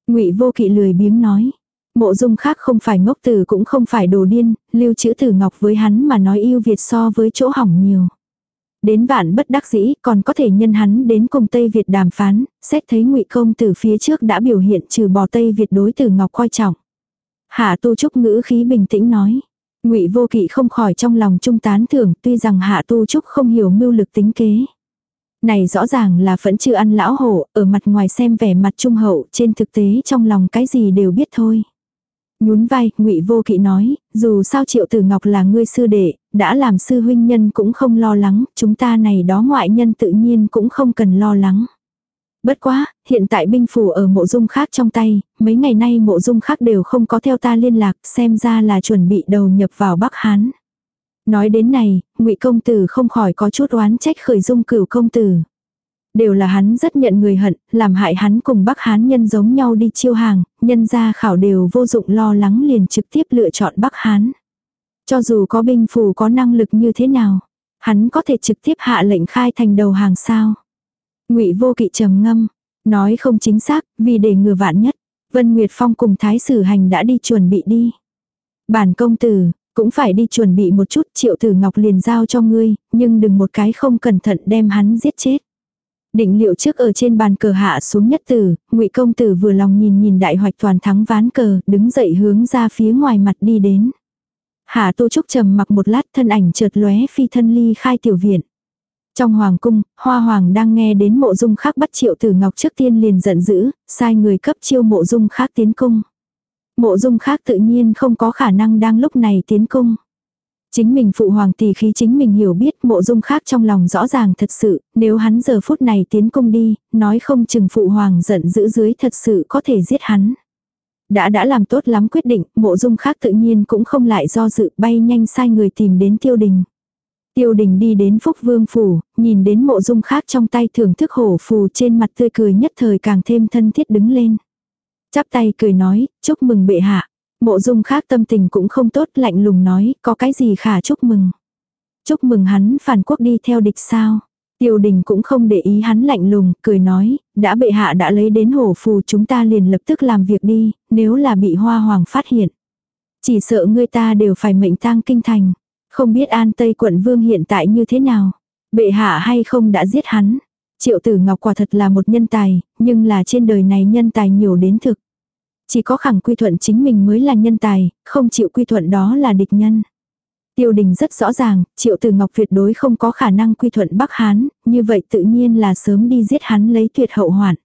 ngụy vô kỵ lười biếng nói. Mộ dung khác không phải ngốc tử cũng không phải đồ điên, lưu trữ tử ngọc với hắn mà nói yêu Việt so với chỗ hỏng nhiều. Đến vạn bất đắc dĩ còn có thể nhân hắn đến cùng Tây Việt đàm phán, xét thấy ngụy công từ phía trước đã biểu hiện trừ bỏ Tây Việt đối tử ngọc coi trọng. Hạ tu trúc ngữ khí bình tĩnh nói. ngụy vô kỵ không khỏi trong lòng trung tán thưởng tuy rằng hạ tu trúc không hiểu mưu lực tính kế. Này rõ ràng là phẫn chưa ăn lão hổ, ở mặt ngoài xem vẻ mặt trung hậu, trên thực tế trong lòng cái gì đều biết thôi. Nhún vai, ngụy vô kỵ nói, dù sao triệu tử ngọc là ngươi sư đệ, đã làm sư huynh nhân cũng không lo lắng, chúng ta này đó ngoại nhân tự nhiên cũng không cần lo lắng. Bất quá, hiện tại binh phủ ở mộ dung khác trong tay, mấy ngày nay mộ dung khác đều không có theo ta liên lạc, xem ra là chuẩn bị đầu nhập vào Bắc Hán. Nói đến này, ngụy công tử không khỏi có chút oán trách khởi dung cửu công tử. Đều là hắn rất nhận người hận, làm hại hắn cùng Bắc Hán nhân giống nhau đi chiêu hàng, nhân gia khảo đều vô dụng lo lắng liền trực tiếp lựa chọn Bắc Hán. Cho dù có binh phù có năng lực như thế nào, hắn có thể trực tiếp hạ lệnh khai thành đầu hàng sao. ngụy vô kỵ trầm ngâm, nói không chính xác, vì để ngừa vạn nhất. Vân Nguyệt Phong cùng Thái Sử Hành đã đi chuẩn bị đi. Bản công tử, cũng phải đi chuẩn bị một chút triệu tử ngọc liền giao cho ngươi, nhưng đừng một cái không cẩn thận đem hắn giết chết. Định liệu trước ở trên bàn cờ hạ xuống nhất tử, ngụy công tử vừa lòng nhìn nhìn đại hoạch toàn thắng ván cờ, đứng dậy hướng ra phía ngoài mặt đi đến. Hạ Tô Trúc trầm mặc một lát thân ảnh chợt lóe phi thân ly khai tiểu viện. Trong hoàng cung, hoa hoàng đang nghe đến mộ dung khác bắt triệu tử ngọc trước tiên liền giận dữ, sai người cấp chiêu mộ dung khác tiến cung. Mộ dung khác tự nhiên không có khả năng đang lúc này tiến cung. Chính mình phụ hoàng tỷ khí chính mình hiểu biết mộ dung khác trong lòng rõ ràng thật sự, nếu hắn giờ phút này tiến cung đi, nói không chừng phụ hoàng giận dữ dưới thật sự có thể giết hắn. Đã đã làm tốt lắm quyết định, mộ dung khác tự nhiên cũng không lại do dự bay nhanh sai người tìm đến tiêu đình. Tiêu đình đi đến phúc vương phủ, nhìn đến mộ dung khác trong tay thưởng thức hổ phù trên mặt tươi cười nhất thời càng thêm thân thiết đứng lên. Chắp tay cười nói, chúc mừng bệ hạ. Mộ dung khác tâm tình cũng không tốt lạnh lùng nói, có cái gì khả chúc mừng. Chúc mừng hắn phản quốc đi theo địch sao. Tiêu đình cũng không để ý hắn lạnh lùng, cười nói, đã bệ hạ đã lấy đến hổ phù chúng ta liền lập tức làm việc đi, nếu là bị hoa hoàng phát hiện. Chỉ sợ người ta đều phải mệnh tang kinh thành. Không biết an tây quận vương hiện tại như thế nào. Bệ hạ hay không đã giết hắn. Triệu tử ngọc quả thật là một nhân tài, nhưng là trên đời này nhân tài nhiều đến thực. Chỉ có khẳng quy thuận chính mình mới là nhân tài, không chịu quy thuận đó là địch nhân. Tiêu đình rất rõ ràng, triệu tử ngọc tuyệt đối không có khả năng quy thuận Bắc Hán, như vậy tự nhiên là sớm đi giết hắn lấy tuyệt hậu hoạn.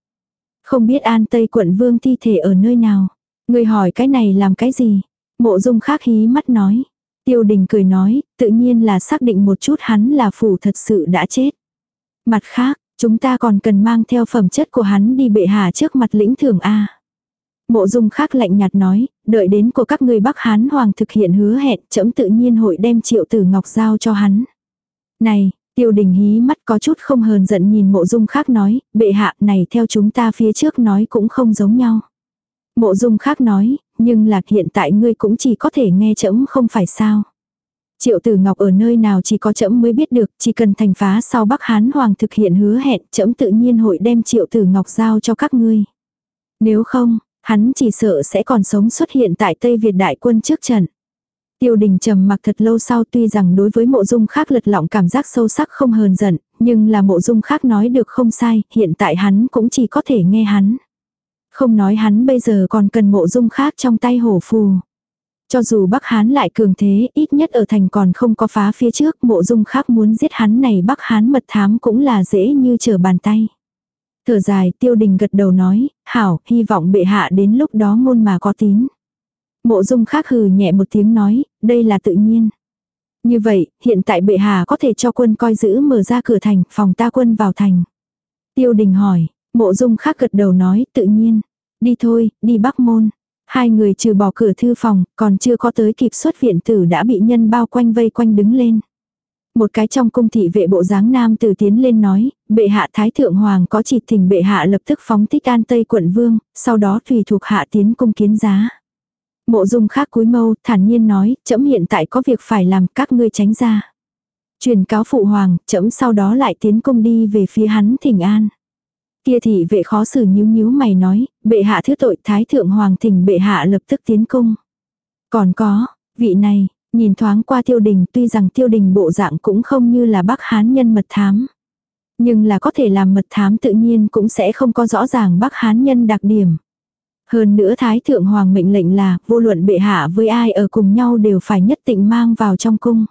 Không biết an tây quận vương thi thể ở nơi nào. Người hỏi cái này làm cái gì? Mộ dung khác hí mắt nói. Tiêu đình cười nói, tự nhiên là xác định một chút hắn là phủ thật sự đã chết. Mặt khác, chúng ta còn cần mang theo phẩm chất của hắn đi bệ hạ trước mặt lĩnh thưởng A. Mộ dung khác lạnh nhạt nói, đợi đến của các ngươi Bắc Hán Hoàng thực hiện hứa hẹn, chấm tự nhiên hội đem triệu tử ngọc giao cho hắn. Này, tiêu đình hí mắt có chút không hờn giận nhìn mộ dung khác nói, bệ hạ này theo chúng ta phía trước nói cũng không giống nhau. Mộ dung khác nói, nhưng là hiện tại ngươi cũng chỉ có thể nghe chấm không phải sao. Triệu tử ngọc ở nơi nào chỉ có chấm mới biết được, chỉ cần thành phá sau Bắc Hán Hoàng thực hiện hứa hẹn, chấm tự nhiên hội đem triệu tử ngọc giao cho các ngươi. Nếu không, hắn chỉ sợ sẽ còn sống xuất hiện tại Tây Việt đại quân trước trận. Tiêu đình trầm mặc thật lâu sau tuy rằng đối với mộ dung khác lật lọng cảm giác sâu sắc không hờn giận, nhưng là mộ dung khác nói được không sai, hiện tại hắn cũng chỉ có thể nghe hắn. Không nói hắn bây giờ còn cần mộ dung khác trong tay hổ phù. Cho dù Bắc Hán lại cường thế, ít nhất ở thành còn không có phá phía trước, mộ dung khác muốn giết hắn này Bắc Hán mật thám cũng là dễ như trở bàn tay. Thở dài, tiêu đình gật đầu nói, hảo, hy vọng bệ hạ đến lúc đó ngôn mà có tín. Mộ dung khác hừ nhẹ một tiếng nói, đây là tự nhiên. Như vậy, hiện tại bệ hạ có thể cho quân coi giữ mở ra cửa thành, phòng ta quân vào thành. Tiêu đình hỏi, mộ dung khác gật đầu nói, tự nhiên. Đi thôi, đi bắc môn. Hai người trừ bỏ cửa thư phòng, còn chưa có tới kịp xuất viện tử đã bị nhân bao quanh vây quanh đứng lên. Một cái trong cung thị vệ bộ dáng nam từ tiến lên nói, bệ hạ thái thượng hoàng có chỉ thỉnh bệ hạ lập tức phóng thích an tây quận vương, sau đó tùy thuộc hạ tiến cung kiến giá. Mộ dung khác cúi mâu, thản nhiên nói, chấm hiện tại có việc phải làm các ngươi tránh ra. Truyền cáo phụ hoàng, chấm sau đó lại tiến cung đi về phía hắn thỉnh an. Kia thị vệ khó xử nhíu nhíu mày nói, bệ hạ thứ tội thái thượng hoàng thỉnh bệ hạ lập tức tiến cung. Còn có, vị này, nhìn thoáng qua tiêu đình tuy rằng tiêu đình bộ dạng cũng không như là bác hán nhân mật thám. Nhưng là có thể làm mật thám tự nhiên cũng sẽ không có rõ ràng bác hán nhân đặc điểm. Hơn nữa Thái Thượng Hoàng mệnh lệnh là vô luận bệ hạ với ai ở cùng nhau đều phải nhất tịnh mang vào trong cung.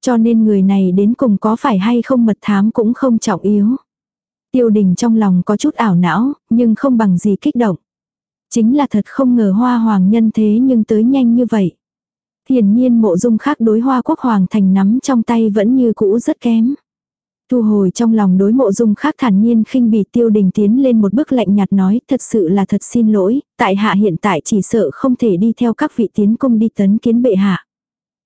Cho nên người này đến cùng có phải hay không mật thám cũng không trọng yếu. Tiêu đình trong lòng có chút ảo não, nhưng không bằng gì kích động. Chính là thật không ngờ hoa hoàng nhân thế nhưng tới nhanh như vậy. Hiển nhiên mộ dung khác đối hoa quốc hoàng thành nắm trong tay vẫn như cũ rất kém. Thu hồi trong lòng đối mộ dung khác thản nhiên khinh bỉ tiêu đình tiến lên một bước lạnh nhạt nói thật sự là thật xin lỗi, tại hạ hiện tại chỉ sợ không thể đi theo các vị tiến cung đi tấn kiến bệ hạ.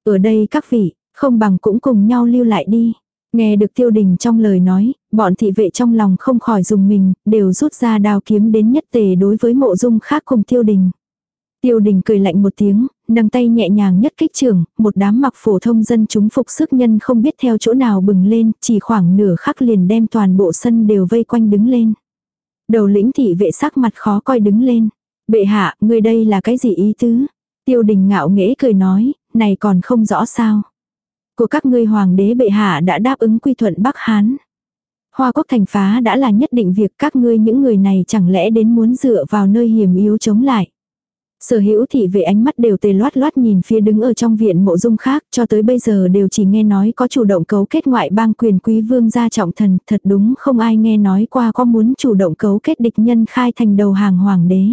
Ở đây các vị, không bằng cũng cùng nhau lưu lại đi. Nghe được tiêu đình trong lời nói, bọn thị vệ trong lòng không khỏi dùng mình, đều rút ra đao kiếm đến nhất tề đối với mộ dung khác cùng tiêu đình. Tiêu đình cười lạnh một tiếng, nâng tay nhẹ nhàng nhất kích trường, một đám mặc phổ thông dân chúng phục sức nhân không biết theo chỗ nào bừng lên, chỉ khoảng nửa khắc liền đem toàn bộ sân đều vây quanh đứng lên. Đầu lĩnh thị vệ sắc mặt khó coi đứng lên. Bệ hạ, người đây là cái gì ý tứ? Tiêu đình ngạo nghễ cười nói, này còn không rõ sao. Của các ngươi hoàng đế bệ hạ đã đáp ứng quy thuận Bắc Hán. Hoa quốc thành phá đã là nhất định việc các ngươi những người này chẳng lẽ đến muốn dựa vào nơi hiểm yếu chống lại. Sở hữu thị về ánh mắt đều tề loát loát nhìn phía đứng ở trong viện mộ dung khác, cho tới bây giờ đều chỉ nghe nói có chủ động cấu kết ngoại bang quyền quý vương gia trọng thần, thật đúng không ai nghe nói qua có muốn chủ động cấu kết địch nhân khai thành đầu hàng hoàng đế.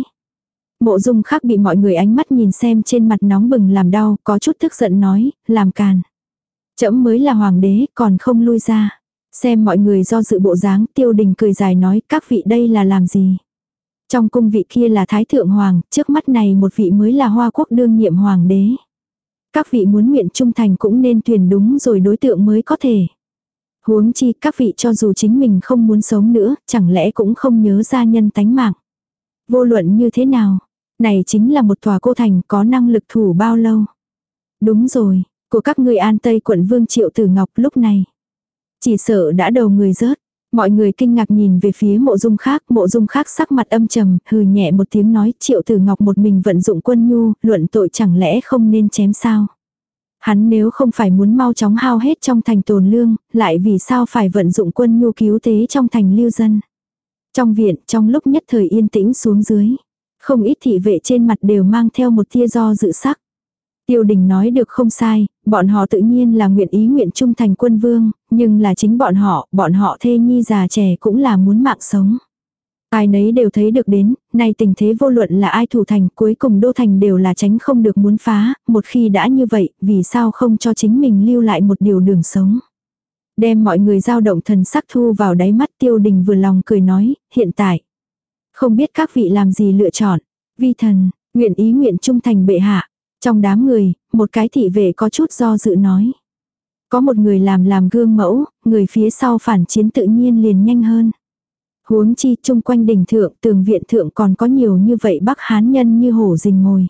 Mộ dung khác bị mọi người ánh mắt nhìn xem trên mặt nóng bừng làm đau, có chút tức giận nói, làm càn. Chấm mới là hoàng đế, còn không lui ra. Xem mọi người do dự bộ dáng, tiêu đình cười dài nói, các vị đây là làm gì. Trong cung vị kia là Thái Thượng Hoàng, trước mắt này một vị mới là Hoa Quốc đương nhiệm Hoàng đế. Các vị muốn nguyện trung thành cũng nên tuyển đúng rồi đối tượng mới có thể. Huống chi các vị cho dù chính mình không muốn sống nữa, chẳng lẽ cũng không nhớ ra nhân tánh mạng. Vô luận như thế nào, này chính là một tòa cô thành có năng lực thủ bao lâu. Đúng rồi, của các người an tây quận Vương Triệu Tử Ngọc lúc này. Chỉ sợ đã đầu người rớt. Mọi người kinh ngạc nhìn về phía mộ dung khác, mộ dung khác sắc mặt âm trầm, hừ nhẹ một tiếng nói triệu tử ngọc một mình vận dụng quân nhu, luận tội chẳng lẽ không nên chém sao. Hắn nếu không phải muốn mau chóng hao hết trong thành tồn lương, lại vì sao phải vận dụng quân nhu cứu tế trong thành lưu dân. Trong viện, trong lúc nhất thời yên tĩnh xuống dưới, không ít thị vệ trên mặt đều mang theo một tia do dự sắc. Tiêu đình nói được không sai, bọn họ tự nhiên là nguyện ý nguyện trung thành quân vương, nhưng là chính bọn họ, bọn họ thê nhi già trẻ cũng là muốn mạng sống. Ai nấy đều thấy được đến, nay tình thế vô luận là ai thủ thành cuối cùng đô thành đều là tránh không được muốn phá, một khi đã như vậy, vì sao không cho chính mình lưu lại một điều đường sống. Đem mọi người giao động thần sắc thu vào đáy mắt tiêu đình vừa lòng cười nói, hiện tại. Không biết các vị làm gì lựa chọn, vi thần, nguyện ý nguyện trung thành bệ hạ, trong đám người, một cái thị vệ có chút do dự nói. Có một người làm làm gương mẫu, người phía sau phản chiến tự nhiên liền nhanh hơn. Huống chi chung quanh đỉnh thượng tường viện thượng còn có nhiều như vậy bắc hán nhân như hổ rình ngồi.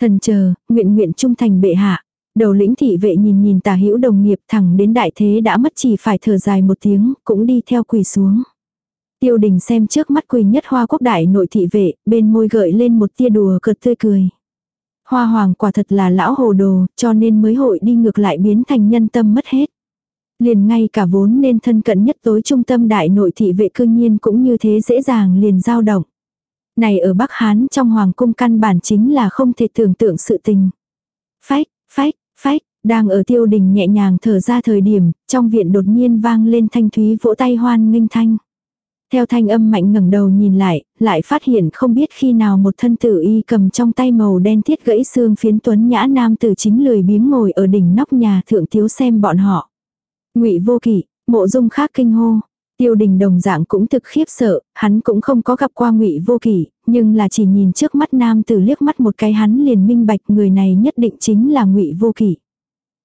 Thần chờ, nguyện nguyện trung thành bệ hạ. Đầu lĩnh thị vệ nhìn nhìn tà hữu đồng nghiệp thẳng đến đại thế đã mất chỉ phải thở dài một tiếng, cũng đi theo quỳ xuống. Tiêu đình xem trước mắt quỳ nhất hoa quốc đại nội thị vệ, bên môi gợi lên một tia đùa cợt tươi cười. Hoa hoàng quả thật là lão hồ đồ, cho nên mới hội đi ngược lại biến thành nhân tâm mất hết. Liền ngay cả vốn nên thân cận nhất tối trung tâm đại nội thị vệ cương nhiên cũng như thế dễ dàng liền dao động. Này ở Bắc Hán trong hoàng cung căn bản chính là không thể tưởng tượng sự tình. Phách, phách, phách, đang ở tiêu đình nhẹ nhàng thở ra thời điểm, trong viện đột nhiên vang lên thanh thúy vỗ tay hoan nghênh thanh. Theo thanh âm mạnh ngẩng đầu nhìn lại, lại phát hiện không biết khi nào một thân tử y cầm trong tay màu đen thiết gãy xương phiến tuấn nhã nam tử chính lười biếng ngồi ở đỉnh nóc nhà thượng thiếu xem bọn họ. ngụy vô kỷ, mộ dung khác kinh hô. Tiêu đình đồng dạng cũng thực khiếp sợ, hắn cũng không có gặp qua ngụy vô kỷ, nhưng là chỉ nhìn trước mắt nam tử liếc mắt một cái hắn liền minh bạch người này nhất định chính là ngụy vô kỷ.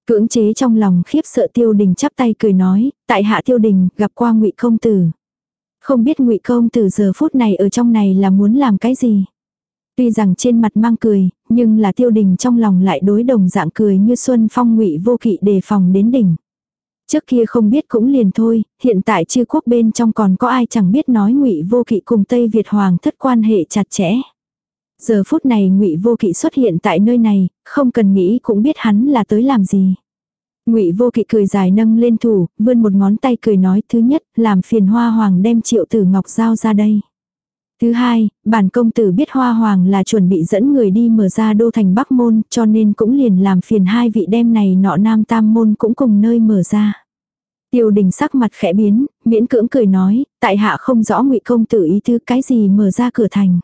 Cưỡng chế trong lòng khiếp sợ tiêu đình chắp tay cười nói, tại hạ tiêu đình gặp qua ngụy công tử. Không biết ngụy công từ giờ phút này ở trong này là muốn làm cái gì. Tuy rằng trên mặt mang cười, nhưng là tiêu đình trong lòng lại đối đồng dạng cười như xuân phong ngụy vô kỵ đề phòng đến đỉnh. Trước kia không biết cũng liền thôi, hiện tại chư quốc bên trong còn có ai chẳng biết nói ngụy vô kỵ cùng Tây Việt Hoàng thất quan hệ chặt chẽ. Giờ phút này ngụy vô kỵ xuất hiện tại nơi này, không cần nghĩ cũng biết hắn là tới làm gì. Ngụy Vô Kỵ cười dài nâng lên thủ, vươn một ngón tay cười nói, thứ nhất, làm phiền Hoa Hoàng đem Triệu Tử Ngọc giao ra đây. Thứ hai, bản công tử biết Hoa Hoàng là chuẩn bị dẫn người đi mở ra đô thành Bắc Môn, cho nên cũng liền làm phiền hai vị đem này nọ Nam Tam Môn cũng cùng nơi mở ra. Tiêu đình sắc mặt khẽ biến, miễn cưỡng cười nói, tại hạ không rõ ngụy công tử ý thứ cái gì mở ra cửa thành.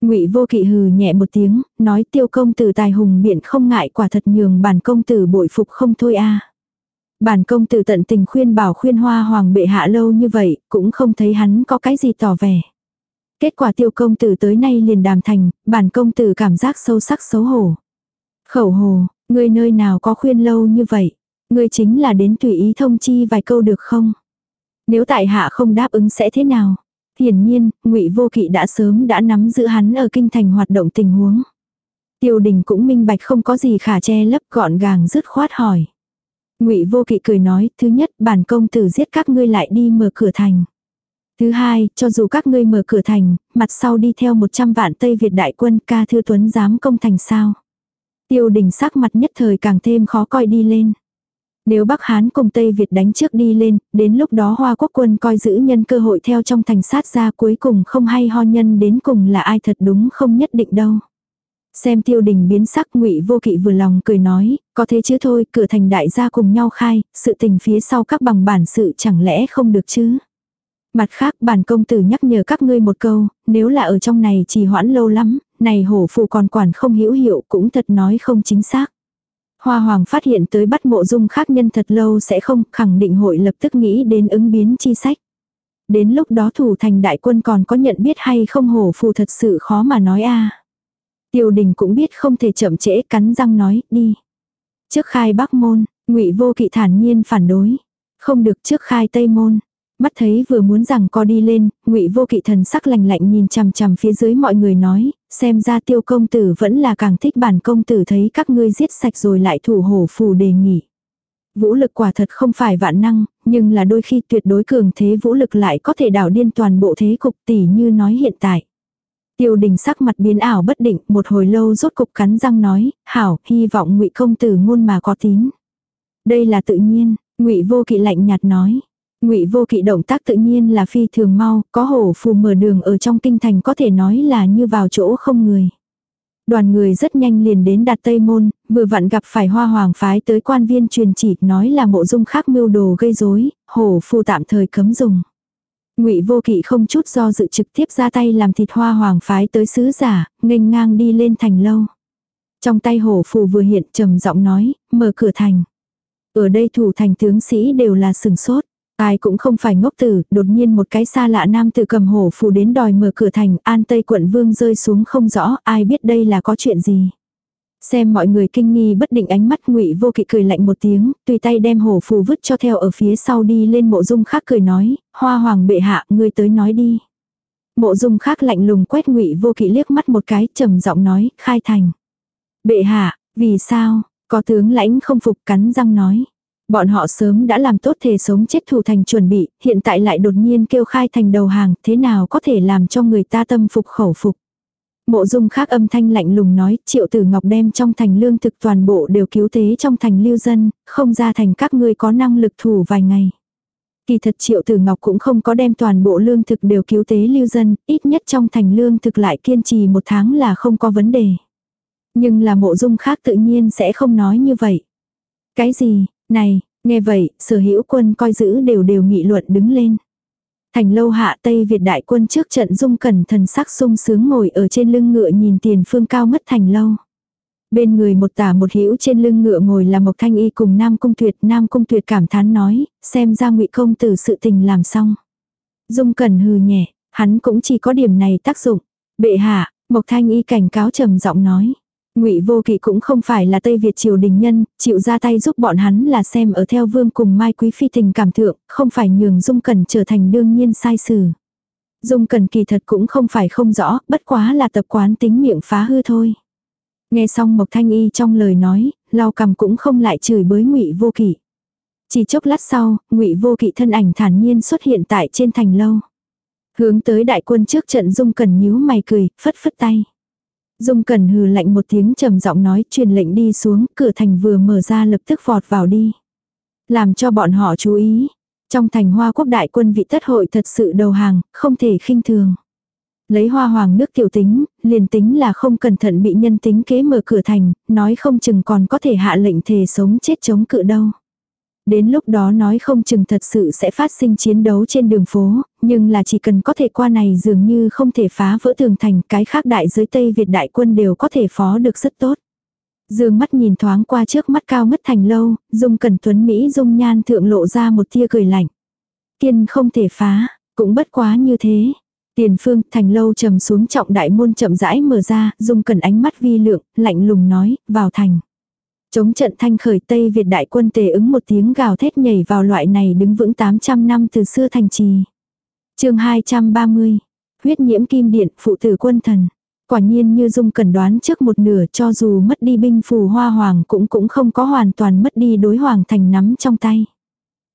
Ngụy Vô Kỵ hừ nhẹ một tiếng, nói tiêu công tử tài hùng biện không ngại quả thật nhường bản công tử bội phục không thôi a. Bản công tử tận tình khuyên bảo khuyên hoa hoàng bệ hạ lâu như vậy, cũng không thấy hắn có cái gì tỏ vẻ. Kết quả tiêu công tử tới nay liền đàm thành, bản công tử cảm giác sâu sắc xấu hổ. Khẩu hồ, ngươi nơi nào có khuyên lâu như vậy? Ngươi chính là đến tùy ý thông chi vài câu được không? Nếu tại hạ không đáp ứng sẽ thế nào? Hiển nhiên, ngụy Vô Kỵ đã sớm đã nắm giữ hắn ở kinh thành hoạt động tình huống. Tiêu đình cũng minh bạch không có gì khả che lấp gọn gàng dứt khoát hỏi. ngụy vô kỵ cười nói, thứ nhất bản công tử giết các ngươi lại đi mở cửa thành. Thứ hai, cho dù các ngươi mở cửa thành, mặt sau đi theo 100 vạn Tây Việt đại quân ca thư tuấn dám công thành sao. Tiêu đình sắc mặt nhất thời càng thêm khó coi đi lên. Nếu Bắc Hán cùng Tây Việt đánh trước đi lên, đến lúc đó Hoa Quốc quân coi giữ nhân cơ hội theo trong thành sát ra cuối cùng không hay ho nhân đến cùng là ai thật đúng không nhất định đâu. Xem tiêu đình biến sắc ngụy vô kỵ vừa lòng cười nói, có thế chứ thôi, cửa thành đại gia cùng nhau khai, sự tình phía sau các bằng bản sự chẳng lẽ không được chứ. Mặt khác bản công tử nhắc nhở các ngươi một câu, nếu là ở trong này trì hoãn lâu lắm, này hổ phù còn quản không hữu hiệu cũng thật nói không chính xác. Hoa Hoàng phát hiện tới bắt mộ dung khác nhân thật lâu sẽ không khẳng định hội lập tức nghĩ đến ứng biến chi sách. Đến lúc đó thủ thành đại quân còn có nhận biết hay không hổ phù thật sự khó mà nói a Tiêu đình cũng biết không thể chậm trễ cắn răng nói đi. Trước khai bắc môn, ngụy vô kỵ thản nhiên phản đối. Không được trước khai tây môn. Mắt thấy vừa muốn rằng co đi lên, ngụy vô kỵ thần sắc lạnh lạnh nhìn chằm chằm phía dưới mọi người nói, xem ra tiêu công tử vẫn là càng thích bản công tử thấy các ngươi giết sạch rồi lại thủ hổ phù đề nghị. Vũ lực quả thật không phải vạn năng, nhưng là đôi khi tuyệt đối cường thế vũ lực lại có thể đảo điên toàn bộ thế cục tỷ như nói hiện tại. Tiêu đình sắc mặt biến ảo bất định, một hồi lâu rốt cục cắn răng nói, hảo, hy vọng ngụy công tử ngôn mà có tín. Đây là tự nhiên, ngụy vô kỵ lạnh nhạt nói. Ngụy Vô Kỵ động tác tự nhiên là phi thường mau, có hổ phù mở đường ở trong kinh thành có thể nói là như vào chỗ không người. Đoàn người rất nhanh liền đến đặt Tây Môn, vừa vặn gặp phải hoa hoàng phái tới quan viên truyền chỉ nói là mộ dung khác mưu đồ gây rối, hổ phù tạm thời cấm dùng. Ngụy Vô Kỵ không chút do dự trực tiếp ra tay làm thịt hoa hoàng phái tới sứ giả, nghênh ngang đi lên thành lâu. Trong tay hổ phù vừa hiện trầm giọng nói, mở cửa thành. Ở đây thủ thành tướng sĩ đều là sừng sốt. Ai cũng không phải ngốc tử, đột nhiên một cái xa lạ nam tử cầm hổ phù đến đòi mở cửa thành, an tây quận vương rơi xuống không rõ, ai biết đây là có chuyện gì. Xem mọi người kinh nghi bất định ánh mắt ngụy vô kỵ cười lạnh một tiếng, tùy tay đem hổ phù vứt cho theo ở phía sau đi lên mộ dung khác cười nói, hoa hoàng bệ hạ, ngươi tới nói đi. Mộ dung khác lạnh lùng quét ngụy vô kỵ liếc mắt một cái, trầm giọng nói, khai thành. Bệ hạ, vì sao, có tướng lãnh không phục cắn răng nói. Bọn họ sớm đã làm tốt thể sống chết thủ thành chuẩn bị, hiện tại lại đột nhiên kêu khai thành đầu hàng, thế nào có thể làm cho người ta tâm phục khẩu phục. Mộ dung khác âm thanh lạnh lùng nói, triệu tử ngọc đem trong thành lương thực toàn bộ đều cứu tế trong thành lưu dân, không ra thành các ngươi có năng lực thủ vài ngày. Kỳ thật triệu tử ngọc cũng không có đem toàn bộ lương thực đều cứu tế lưu dân, ít nhất trong thành lương thực lại kiên trì một tháng là không có vấn đề. Nhưng là mộ dung khác tự nhiên sẽ không nói như vậy. Cái gì, này, nghe vậy, sở hữu quân coi giữ đều đều nghị luận đứng lên. Thành lâu hạ Tây Việt đại quân trước trận dung cẩn thần sắc sung sướng ngồi ở trên lưng ngựa nhìn tiền phương cao mất thành lâu. Bên người một tả một hữu trên lưng ngựa ngồi là Mộc Thanh Y cùng Nam Cung Tuyệt. Nam Cung Tuyệt cảm thán nói, xem ra ngụy công tử sự tình làm xong. Dung cẩn hừ nhẹ, hắn cũng chỉ có điểm này tác dụng. Bệ hạ, Mộc Thanh Y cảnh cáo trầm giọng nói. Ngụy Vô Kỵ cũng không phải là Tây Việt triều đình nhân, chịu ra tay giúp bọn hắn là xem ở theo vương cùng Mai Quý phi tình cảm thượng, không phải nhường Dung Cẩn trở thành đương nhiên sai sử. Dung Cẩn kỳ thật cũng không phải không rõ, bất quá là tập quán tính miệng phá hư thôi. Nghe xong Mộc Thanh Y trong lời nói, lau cầm cũng không lại chửi bới Ngụy Vô Kỵ. Chỉ chốc lát sau, Ngụy Vô Kỵ thân ảnh thản nhiên xuất hiện tại trên thành lâu. Hướng tới đại quân trước trận Dung Cẩn nhíu mày cười, phất phất tay. Dung Cẩn hừ lạnh một tiếng trầm giọng nói truyền lệnh đi xuống, cửa thành vừa mở ra lập tức vọt vào đi. Làm cho bọn họ chú ý. Trong thành hoa quốc đại quân vị tất hội thật sự đầu hàng, không thể khinh thường. Lấy hoa hoàng nước tiểu tính, liền tính là không cẩn thận bị nhân tính kế mở cửa thành, nói không chừng còn có thể hạ lệnh thề sống chết chống cự đâu. Đến lúc đó nói không chừng thật sự sẽ phát sinh chiến đấu trên đường phố, nhưng là chỉ cần có thể qua này dường như không thể phá vỡ tường thành cái khác đại dưới Tây Việt đại quân đều có thể phó được rất tốt. Dương mắt nhìn thoáng qua trước mắt cao ngất thành lâu, dung cẩn tuấn Mỹ dung nhan thượng lộ ra một tia cười lạnh. Kiên không thể phá, cũng bất quá như thế. Tiền phương thành lâu trầm xuống trọng đại môn chậm rãi mở ra, dung cẩn ánh mắt vi lượng, lạnh lùng nói, vào thành. Chống trận thanh khởi Tây Việt đại quân tề ứng một tiếng gào thét nhảy vào loại này đứng vững 800 năm từ xưa thành trì. chương 230. Huyết nhiễm kim điện phụ tử quân thần. Quả nhiên như Dung cần đoán trước một nửa cho dù mất đi binh phù hoa hoàng cũng cũng không có hoàn toàn mất đi đối hoàng thành nắm trong tay.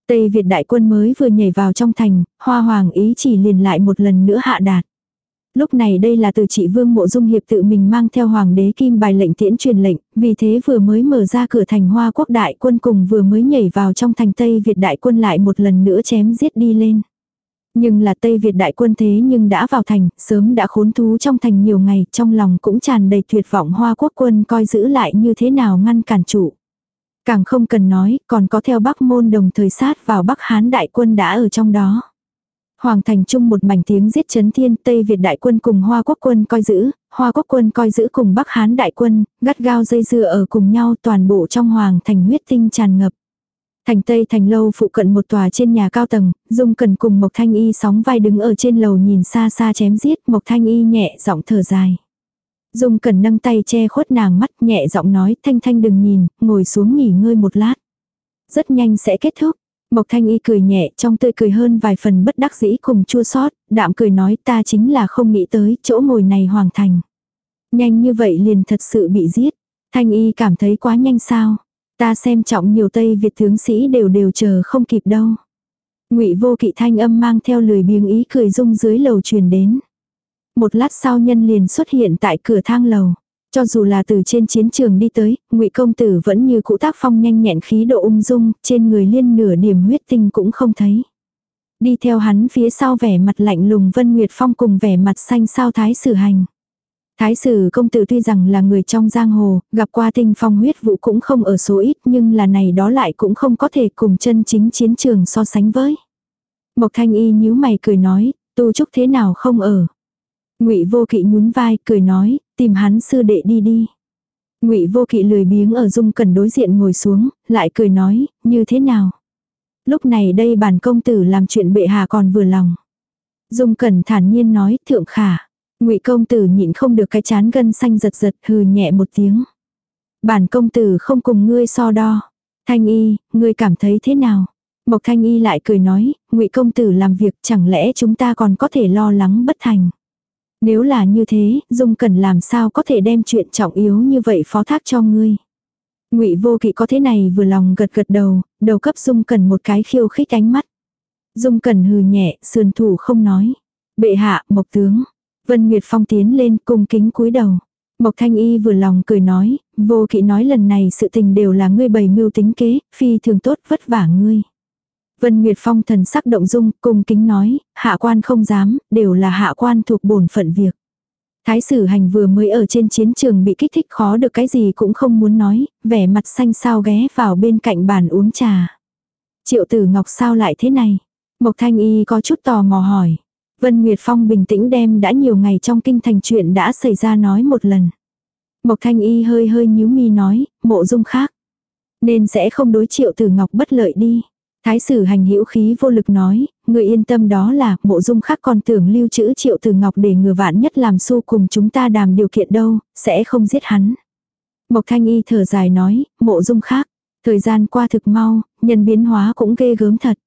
Tây Việt đại quân mới vừa nhảy vào trong thành, hoa hoàng ý chỉ liền lại một lần nữa hạ đạt. Lúc này đây là từ chị Vương Mộ Dung Hiệp tự mình mang theo Hoàng đế Kim bài lệnh tiễn truyền lệnh, vì thế vừa mới mở ra cửa thành Hoa Quốc đại quân cùng vừa mới nhảy vào trong thành Tây Việt đại quân lại một lần nữa chém giết đi lên. Nhưng là Tây Việt đại quân thế nhưng đã vào thành, sớm đã khốn thú trong thành nhiều ngày, trong lòng cũng tràn đầy tuyệt vọng Hoa Quốc quân coi giữ lại như thế nào ngăn cản chủ. Càng không cần nói, còn có theo Bắc Môn đồng thời sát vào Bắc Hán đại quân đã ở trong đó. Hoàng thành chung một mảnh tiếng giết chấn thiên Tây Việt đại quân cùng Hoa quốc quân coi giữ, Hoa quốc quân coi giữ cùng Bắc Hán đại quân, gắt gao dây dưa ở cùng nhau toàn bộ trong hoàng thành huyết tinh tràn ngập. Thành Tây thành lâu phụ cận một tòa trên nhà cao tầng, Dung Cần cùng Mộc Thanh Y sóng vai đứng ở trên lầu nhìn xa xa chém giết, Mộc Thanh Y nhẹ giọng thở dài. Dung Cần nâng tay che khuất nàng mắt nhẹ giọng nói Thanh Thanh đừng nhìn, ngồi xuống nghỉ ngơi một lát. Rất nhanh sẽ kết thúc, Mộc Thanh Y cười nhẹ, trong tươi cười hơn vài phần bất đắc dĩ cùng chua xót. đạm cười nói ta chính là không nghĩ tới chỗ ngồi này hoàng thành. Nhanh như vậy liền thật sự bị giết. Thanh Y cảm thấy quá nhanh sao. Ta xem trọng nhiều Tây Việt tướng sĩ đều đều chờ không kịp đâu. Ngụy Vô Kỵ thanh âm mang theo lười biếng ý cười rung dưới lầu truyền đến. Một lát sau nhân liền xuất hiện tại cửa thang lầu. Cho dù là từ trên chiến trường đi tới, ngụy công tử vẫn như cũ tác phong nhanh nhẹn khí độ ung dung, trên người liên nửa điểm huyết tinh cũng không thấy. Đi theo hắn phía sau vẻ mặt lạnh lùng Vân Nguyệt Phong cùng vẻ mặt xanh sao thái sử hành. Thái sử công tử tuy rằng là người trong giang hồ, gặp qua tinh phong huyết vụ cũng không ở số ít nhưng là này đó lại cũng không có thể cùng chân chính chiến trường so sánh với. Mộc thanh y nhíu mày cười nói, tu trúc thế nào không ở. Ngụy Vô Kỵ nhún vai, cười nói, tìm hắn sư đệ đi đi. Ngụy Vô Kỵ lười biếng ở Dung Cẩn đối diện ngồi xuống, lại cười nói, như thế nào? Lúc này đây bản công tử làm chuyện bệ hạ còn vừa lòng. Dung Cẩn thản nhiên nói, thượng khả. Ngụy công tử nhịn không được cái chán gân xanh giật giật hừ nhẹ một tiếng. Bản công tử không cùng ngươi so đo. Thanh y, ngươi cảm thấy thế nào? Mộc Thanh y lại cười nói, Ngụy công tử làm việc chẳng lẽ chúng ta còn có thể lo lắng bất thành. Nếu là như thế, Dung Cẩn làm sao có thể đem chuyện trọng yếu như vậy phó thác cho ngươi. Ngụy Vô Kỵ có thế này vừa lòng gật gật đầu, đầu cấp Dung Cẩn một cái khiêu khích ánh mắt. Dung Cẩn hừ nhẹ, sườn thủ không nói. Bệ hạ, Mộc tướng. Vân Nguyệt Phong tiến lên cung kính cúi đầu. Mộc Thanh Y vừa lòng cười nói, Vô Kỵ nói lần này sự tình đều là ngươi bày mưu tính kế, phi thường tốt vất vả ngươi. Vân Nguyệt Phong thần sắc động dung, cung kính nói, hạ quan không dám, đều là hạ quan thuộc bổn phận việc. Thái sử hành vừa mới ở trên chiến trường bị kích thích khó được cái gì cũng không muốn nói, vẻ mặt xanh sao ghé vào bên cạnh bàn uống trà. Triệu tử ngọc sao lại thế này? Mộc thanh y có chút tò mò hỏi. Vân Nguyệt Phong bình tĩnh đem đã nhiều ngày trong kinh thành chuyện đã xảy ra nói một lần. Mộc thanh y hơi hơi nhíu mi nói, mộ dung khác. Nên sẽ không đối triệu tử ngọc bất lợi đi. Thái sử hành hữu khí vô lực nói, người yên tâm đó là mộ dung khác còn tưởng lưu trữ triệu từ ngọc để ngừa vạn nhất làm su cùng chúng ta đàm điều kiện đâu, sẽ không giết hắn. Mộc thanh y thở dài nói, mộ dung khác, thời gian qua thực mau, nhân biến hóa cũng ghê gớm thật.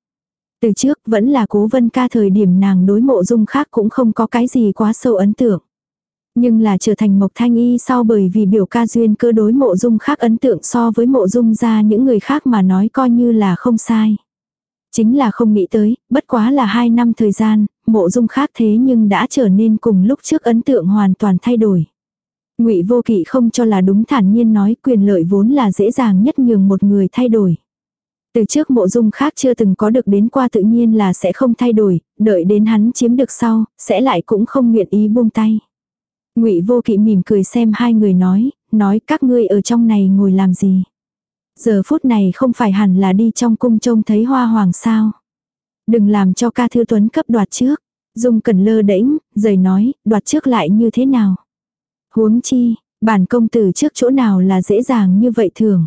Từ trước vẫn là cố vân ca thời điểm nàng đối mộ dung khác cũng không có cái gì quá sâu ấn tượng. Nhưng là trở thành mộc thanh y sau bởi vì biểu ca duyên cơ đối mộ dung khác ấn tượng so với mộ dung ra những người khác mà nói coi như là không sai. Chính là không nghĩ tới, bất quá là hai năm thời gian, mộ dung khác thế nhưng đã trở nên cùng lúc trước ấn tượng hoàn toàn thay đổi. ngụy vô kỵ không cho là đúng thản nhiên nói quyền lợi vốn là dễ dàng nhất nhường một người thay đổi. Từ trước mộ dung khác chưa từng có được đến qua tự nhiên là sẽ không thay đổi, đợi đến hắn chiếm được sau, sẽ lại cũng không nguyện ý buông tay. ngụy vô kỵ mỉm cười xem hai người nói, nói các ngươi ở trong này ngồi làm gì. Giờ phút này không phải hẳn là đi trong cung trông thấy hoa hoàng sao. Đừng làm cho ca thư tuấn cấp đoạt trước. Dung cần lơ đễnh, rời nói, đoạt trước lại như thế nào. Huống chi, bản công tử trước chỗ nào là dễ dàng như vậy thường.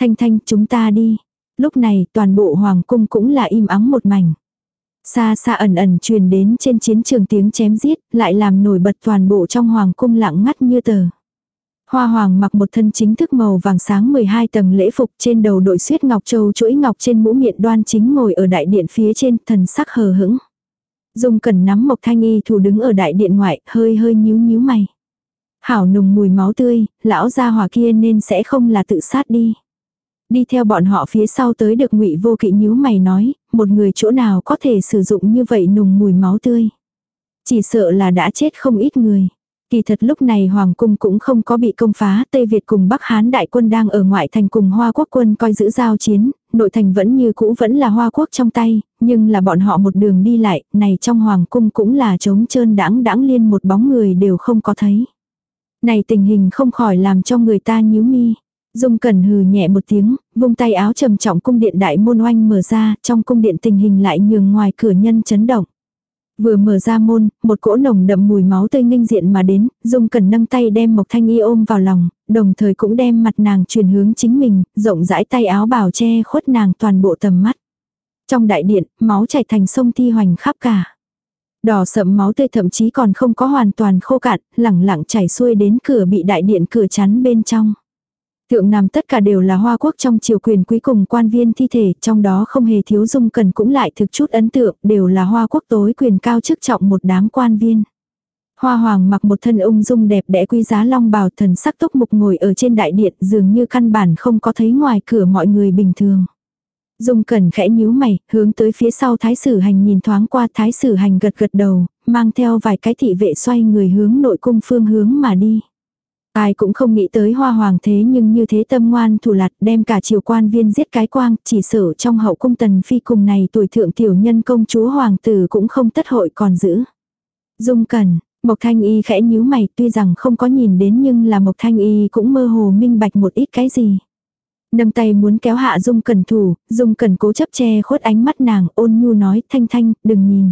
Thanh thanh chúng ta đi. Lúc này toàn bộ hoàng cung cũng là im ắng một mảnh. Xa xa ẩn ẩn truyền đến trên chiến trường tiếng chém giết, lại làm nổi bật toàn bộ trong hoàng cung lặng ngắt như tờ. Hoa hoàng mặc một thân chính thức màu vàng sáng 12 tầng lễ phục trên đầu đội suyết ngọc châu chuỗi ngọc trên mũ miệng đoan chính ngồi ở đại điện phía trên thần sắc hờ hững. Dung cẩn nắm mộc thanh y thủ đứng ở đại điện ngoại hơi hơi nhíu nhíu mày. Hảo nùng mùi máu tươi, lão gia hòa kia nên sẽ không là tự sát đi. Đi theo bọn họ phía sau tới được ngụy vô kỵ nhíu mày nói, một người chỗ nào có thể sử dụng như vậy nùng mùi máu tươi. Chỉ sợ là đã chết không ít người. Kỳ thật lúc này Hoàng cung cũng không có bị công phá, Tây Việt cùng Bắc Hán đại quân đang ở ngoại thành cùng Hoa quốc quân coi giữ giao chiến, nội thành vẫn như cũ vẫn là Hoa quốc trong tay, nhưng là bọn họ một đường đi lại, này trong Hoàng cung cũng là trống trơn đãng đãng liên một bóng người đều không có thấy. Này tình hình không khỏi làm cho người ta nhíu mi. Dung Cẩn hừ nhẹ một tiếng, vung tay áo trầm trọng cung điện đại môn oanh mở ra, trong cung điện tình hình lại nhường ngoài cửa nhân chấn động. Vừa mở ra môn, một cỗ nồng đậm mùi máu tươi nghênh diện mà đến, Dung Cẩn nâng tay đem Mộc Thanh Y ôm vào lòng, đồng thời cũng đem mặt nàng truyền hướng chính mình, rộng rãi tay áo bào che khuất nàng toàn bộ tầm mắt. Trong đại điện, máu chảy thành sông thi hoành khắp cả. Đỏ sậm máu tươi thậm chí còn không có hoàn toàn khô cạn, lẳng lặng chảy xuôi đến cửa bị đại điện cửa chắn bên trong. Thượng nằm tất cả đều là hoa quốc trong triều quyền quý cùng quan viên thi thể, trong đó không hề thiếu dung cần cũng lại thực chút ấn tượng, đều là hoa quốc tối quyền cao chức trọng một đám quan viên. Hoa hoàng mặc một thân ung dung đẹp đẽ quý giá long bào thần sắc túc mục ngồi ở trên đại điện dường như căn bản không có thấy ngoài cửa mọi người bình thường. Dung cẩn khẽ nhíu mày, hướng tới phía sau thái sử hành nhìn thoáng qua thái sử hành gật gật đầu, mang theo vài cái thị vệ xoay người hướng nội cung phương hướng mà đi. Ai cũng không nghĩ tới hoa hoàng thế nhưng như thế tâm ngoan thủ lạt đem cả triều quan viên giết cái quang, chỉ sở trong hậu cung tần phi cùng này tuổi thượng tiểu nhân công chúa hoàng tử cũng không tất hội còn giữ. Dung cần, Mộc Thanh Y khẽ nhíu mày tuy rằng không có nhìn đến nhưng là Mộc Thanh Y cũng mơ hồ minh bạch một ít cái gì. Nâng tay muốn kéo hạ Dung Cẩn thủ, Dung Cẩn cố chấp che khuất ánh mắt nàng ôn nhu nói thanh thanh, đừng nhìn.